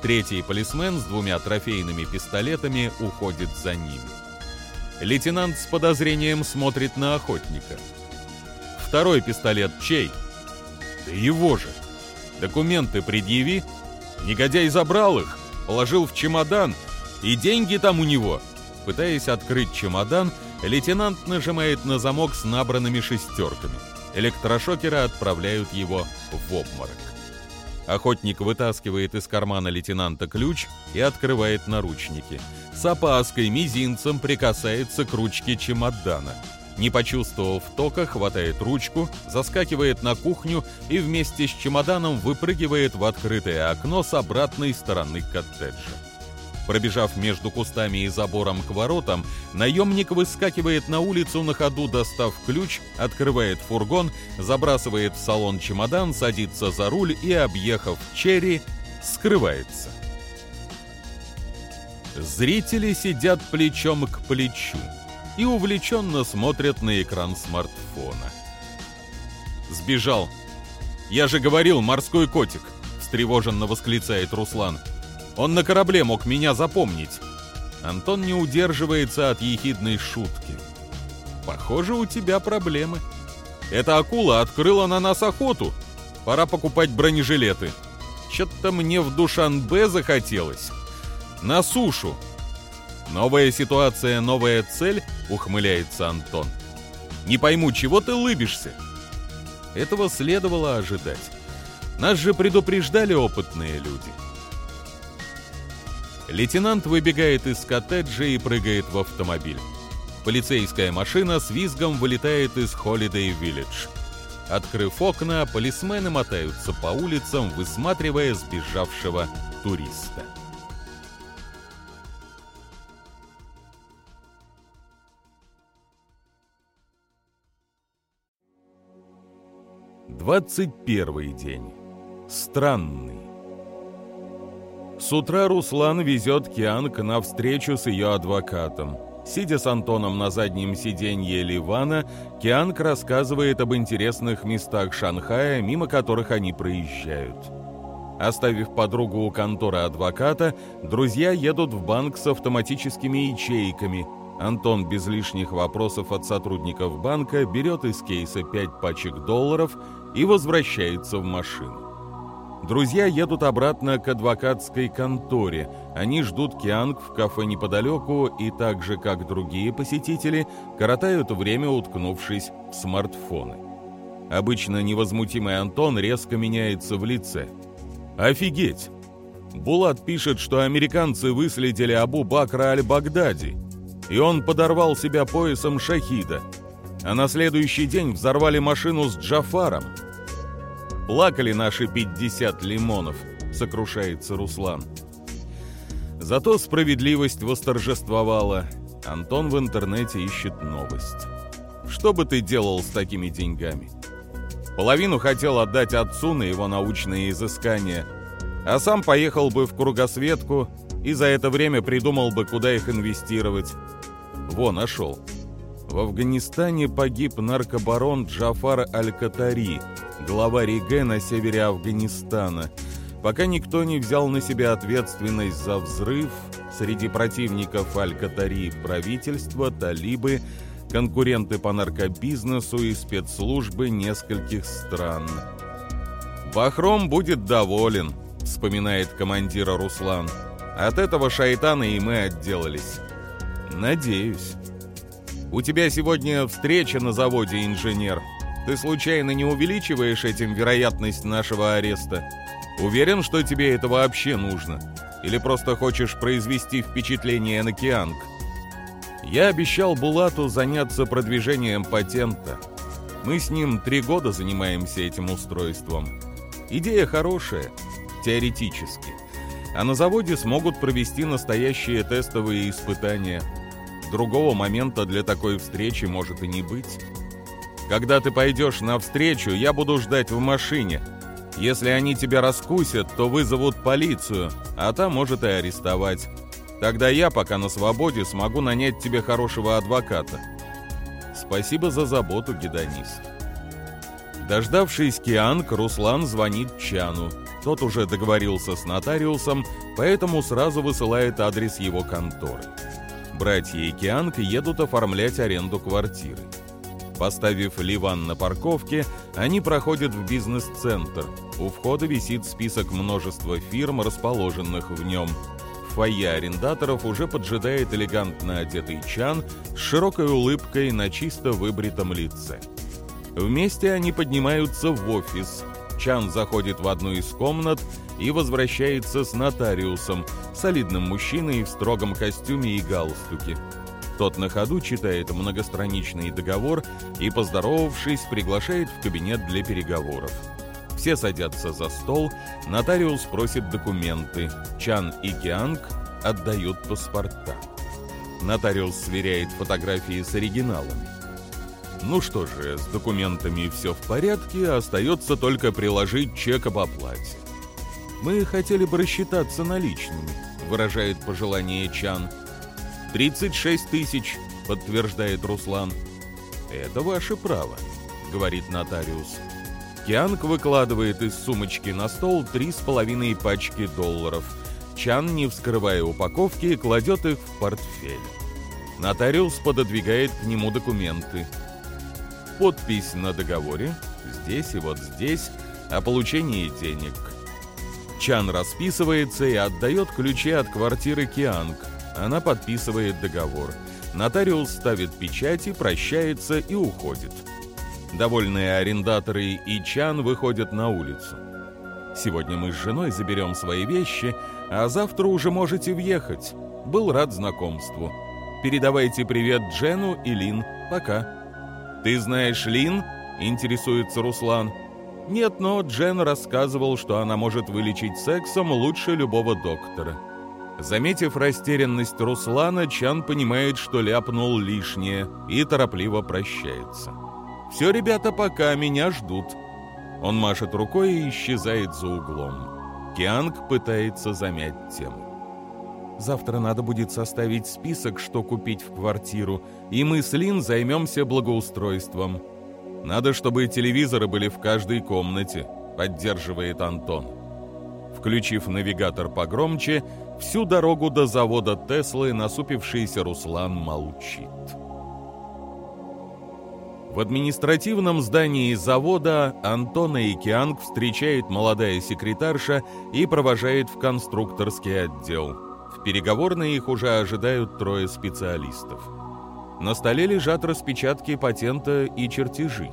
Speaker 1: Третий полисмен с двумя трофейными пистолетами уходит за ними. Лейтенант с подозрением смотрит на охотника. Второй пистолет чей? Да его же. Документы предъяви. Негодяй забрал их, положил в чемодан, и деньги там у него. Пытаясь открыть чемодан, Лейтенант нажимает на замок с набранными шестерками. Электрошокеры отправляют его в обморок. Охотник вытаскивает из кармана лейтенанта ключ и открывает наручники. С опаской мизинцем прикасается к ручке чемодана. Не почувствовав тока, хватает ручку, заскакивает на кухню и вместе с чемоданом выпрыгивает в открытое окно с обратной стороны коттеджа. Пробежав между кустами и забором к воротам, наемник выскакивает на улицу на ходу, достав ключ, открывает фургон, забрасывает в салон чемодан, садится за руль и, объехав черри, скрывается. Зрители сидят плечом к плечу и увлеченно смотрят на экран смартфона. «Сбежал! Я же говорил, морской котик!» — встревоженно восклицает Руслан. «Он на корабле мог меня запомнить!» Антон не удерживается от ехидной шутки. «Похоже, у тебя проблемы. Эта акула открыла на нас охоту. Пора покупать бронежилеты. Что-то мне в Душанбе захотелось. На сушу!» «Новая ситуация, новая цель?» — ухмыляется Антон. «Не пойму, чего ты лыбишься?» Этого следовало ожидать. Нас же предупреждали опытные люди. Лейтенант выбегает из коттеджа и прыгает в автомобиль. Полицейская машина с визгом вылетает из Holiday Village. Открыв окна, полисмены мотаются по улицам, высматривая сбежавшего туриста. 21 день. Странный. С утра Руслан везет Кианг на встречу с ее адвокатом. Сидя с Антоном на заднем сиденье Ливана, Кианг рассказывает об интересных местах Шанхая, мимо которых они проезжают. Оставив подругу у конторы адвоката, друзья едут в банк с автоматическими ячейками – Антон без лишних вопросов от сотрудников банка берет из кейса 5 пачек долларов и возвращается в машину. Друзья едут обратно к адвокатской конторе. Они ждут Кианг в кафе неподалеку и так же, как другие посетители, коротают время, уткнувшись в смартфоны. Обычно невозмутимый Антон резко меняется в лице. «Офигеть!» Булат пишет, что американцы выследили Абу Бакра аль-Багдади – и он подорвал себя поясом шахида. А на следующий день взорвали машину с Джафаром. Плакали наши 50 лимонов, сокрушается Руслан. Зато справедливость восторжествовала. Антон в интернете ищет новость. Что бы ты делал с такими деньгами? Половину хотел отдать отцу на его научные изыскания, а сам поехал бы в кругосветку и за это время придумал бы, куда их инвестировать. Во, нашел. В Афганистане погиб наркобарон Джафар Аль-Катари, глава Риге на севере Афганистана. Пока никто не взял на себя ответственность за взрыв, среди противников Аль-Катари правительства, талибы, конкуренты по наркобизнесу и спецслужбы нескольких стран. «Бахром будет доволен», — вспоминает командира Руслан. «От этого шайтана и мы отделались». «Надеюсь». «У тебя сегодня встреча на заводе, инженер. Ты случайно не увеличиваешь этим вероятность нашего ареста? Уверен, что тебе это вообще нужно? Или просто хочешь произвести впечатление на Кианг?» Я обещал Булату заняться продвижением патента. Мы с ним три года занимаемся этим устройством. Идея хорошая, теоретически. А на заводе смогут провести настоящие тестовые испытания – Другого момента для такой встречи может и не быть. Когда ты пойдешь на встречу, я буду ждать в машине. Если они тебя раскусят, то вызовут полицию, а та может и арестовать. Тогда я, пока на свободе, смогу нанять тебе хорошего адвоката. Спасибо за заботу, гедонист. Дождавшись Кианг, Руслан звонит Чану. Тот уже договорился с нотариусом, поэтому сразу высылает адрес его конторы. Братья и Кианг едут оформлять аренду квартиры. Поставив Ливан на парковке, они проходят в бизнес-центр. У входа висит список множества фирм, расположенных в нем. В фойе арендаторов уже поджидает элегантно одетый Чан с широкой улыбкой на чисто выбритом лице. Вместе они поднимаются в офис. Чан заходит в одну из комнат и возвращается с нотариусом, солидным мужчиной в строгом костюме и галстуке. Тот на ходу читает многостраничный договор и, поздоровавшись, приглашает в кабинет для переговоров. Все садятся за стол, нотариус просит документы. Чан и Кианг отдают паспорта. Нотариус сверяет фотографии с оригиналами. Ну что же, с документами все в порядке, остается только приложить чек об оплате. Мы хотели бы рассчитаться наличными, выражает пожелание Чан. 36 тысяч, подтверждает Руслан. Это ваше право, говорит нотариус. Кианг выкладывает из сумочки на стол три с половиной пачки долларов. Чан, не вскрывая упаковки, кладет их в портфель. Нотариус пододвигает к нему документы. Подпись на договоре, здесь и вот здесь, о получении денег. Чан расписывается и отдает ключи от квартиры Кианг. Она подписывает договор. Нотариус ставит печати, прощается и уходит. Довольные арендаторы и Чан выходят на улицу. «Сегодня мы с женой заберем свои вещи, а завтра уже можете въехать. Был рад знакомству. Передавайте привет Джену и Лин. Пока». «Ты знаешь Лин?» – интересуется Руслан. Нет, но Джен рассказывал, что она может вылечить сексом лучше любого доктора. Заметив растерянность Руслана, Чан понимает, что ляпнул лишнее, и торопливо прощается. «Все, ребята, пока, меня ждут». Он машет рукой и исчезает за углом. Кианг пытается замять тему. «Завтра надо будет составить список, что купить в квартиру, и мы с Лин займемся благоустройством. Надо, чтобы телевизоры были в каждой комнате», — поддерживает Антон. Включив навигатор погромче, всю дорогу до завода Теслы насупившийся Руслан молчит. В административном здании завода Антона и Кианг встречает молодая секретарша и провожает в конструкторский отдел. В переговорной их уже ожидают трое специалистов. На столе лежат распечатки патента и чертежи.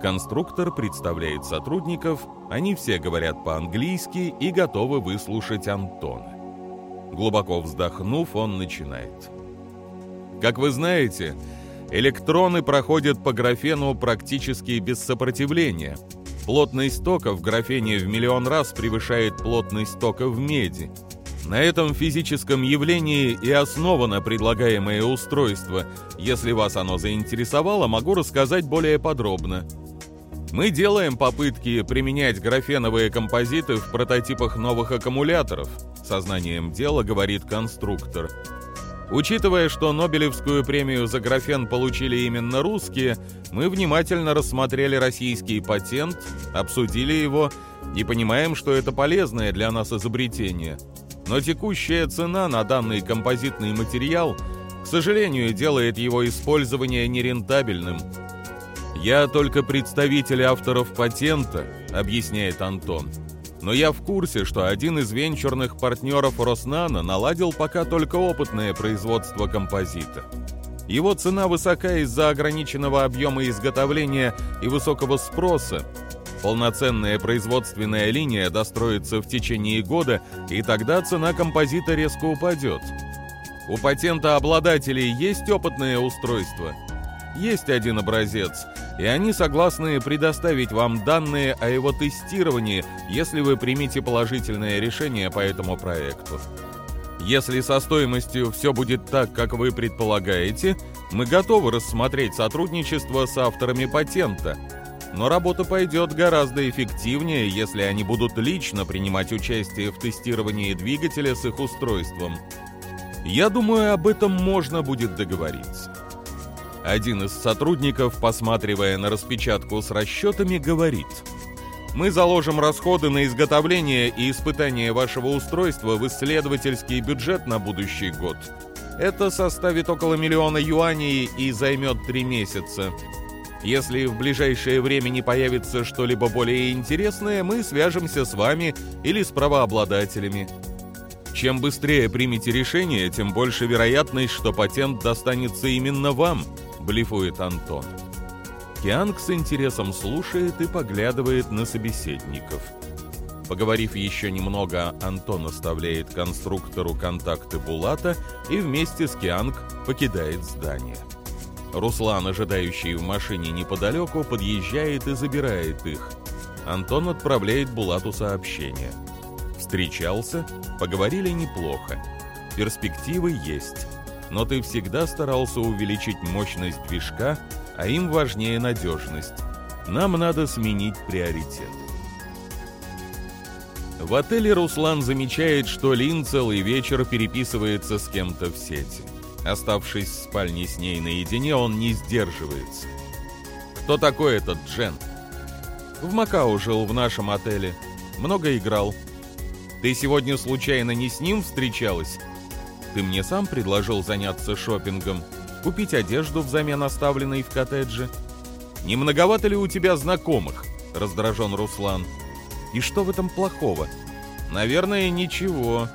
Speaker 1: Конструктор представляет сотрудников, они все говорят по-английски и готовы выслушать Антона. Глубоко вздохнув, он начинает. Как вы знаете, электроны проходят по графену практически без сопротивления. Плотность тока в графене в миллион раз превышает плотность тока в меди. На этом физическом явлении и основано предлагаемое устройство. Если вас оно заинтересовало, могу рассказать более подробно. Мы делаем попытки применять графеновые композиты в прототипах новых аккумуляторов, сознанием дела говорит конструктор. Учитывая, что Нобелевскую премию за графен получили именно русские, мы внимательно рассмотрели российский патент, обсудили его и понимаем, что это полезное для нас изобретение – но текущая цена на данный композитный материал, к сожалению, делает его использование нерентабельным. «Я только представитель авторов патента», — объясняет Антон. «Но я в курсе, что один из венчурных партнеров Роснана наладил пока только опытное производство композита. Его цена высока из-за ограниченного объема изготовления и высокого спроса, Полноценная производственная линия достроится в течение года, и тогда цена композита резко упадет. У патента обладателей есть опытное устройство? Есть один образец, и они согласны предоставить вам данные о его тестировании, если вы примете положительное решение по этому проекту. Если со стоимостью все будет так, как вы предполагаете, мы готовы рассмотреть сотрудничество с авторами патента – но работа пойдет гораздо эффективнее, если они будут лично принимать участие в тестировании двигателя с их устройством. Я думаю, об этом можно будет договориться. Один из сотрудников, посматривая на распечатку с расчетами, говорит «Мы заложим расходы на изготовление и испытание вашего устройства в исследовательский бюджет на будущий год. Это составит около миллиона юаней и займет три месяца. Если в ближайшее время не появится что-либо более интересное, мы свяжемся с вами или с правообладателями. Чем быстрее примете решение, тем больше вероятность, что патент достанется именно вам, блефует Антон. Кианг с интересом слушает и поглядывает на собеседников. Поговорив еще немного, Антон оставляет конструктору контакты Булата и вместе с Кианг покидает здание. Руслан, ожидающий в машине неподалеку, подъезжает и забирает их. Антон отправляет Булату сообщение. Встречался, поговорили неплохо. Перспективы есть. Но ты всегда старался увеличить мощность движка, а им важнее надежность. Нам надо сменить приоритет. В отеле Руслан замечает, что Лин целый вечер переписывается с кем-то в сети. Оставшись в спальне с ней наедине, он не сдерживается. «Кто такой этот Джен?» «В Макао жил в нашем отеле. Много играл». «Ты сегодня случайно не с ним встречалась?» «Ты мне сам предложил заняться шопингом, купить одежду взамен оставленной в коттедже». «Не многовато ли у тебя знакомых?» — раздражен Руслан. «И что в этом плохого?» «Наверное, ничего.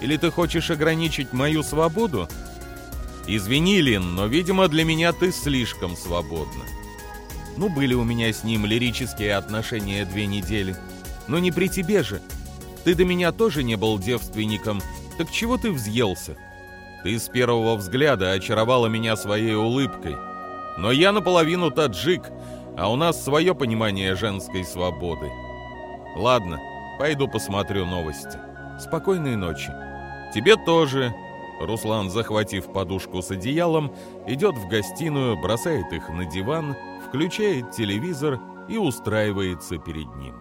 Speaker 1: Или ты хочешь ограничить мою свободу?» «Извини, Лин, но, видимо, для меня ты слишком свободна». «Ну, были у меня с ним лирические отношения две недели. Но не при тебе же. Ты до меня тоже не был девственником. Так чего ты взъелся? Ты с первого взгляда очаровала меня своей улыбкой. Но я наполовину таджик, а у нас свое понимание женской свободы. Ладно, пойду посмотрю новости. Спокойной ночи. Тебе тоже, Руслан, захватив подушку с одеялом, идет в гостиную, бросает их на диван, включает телевизор и устраивается перед ним.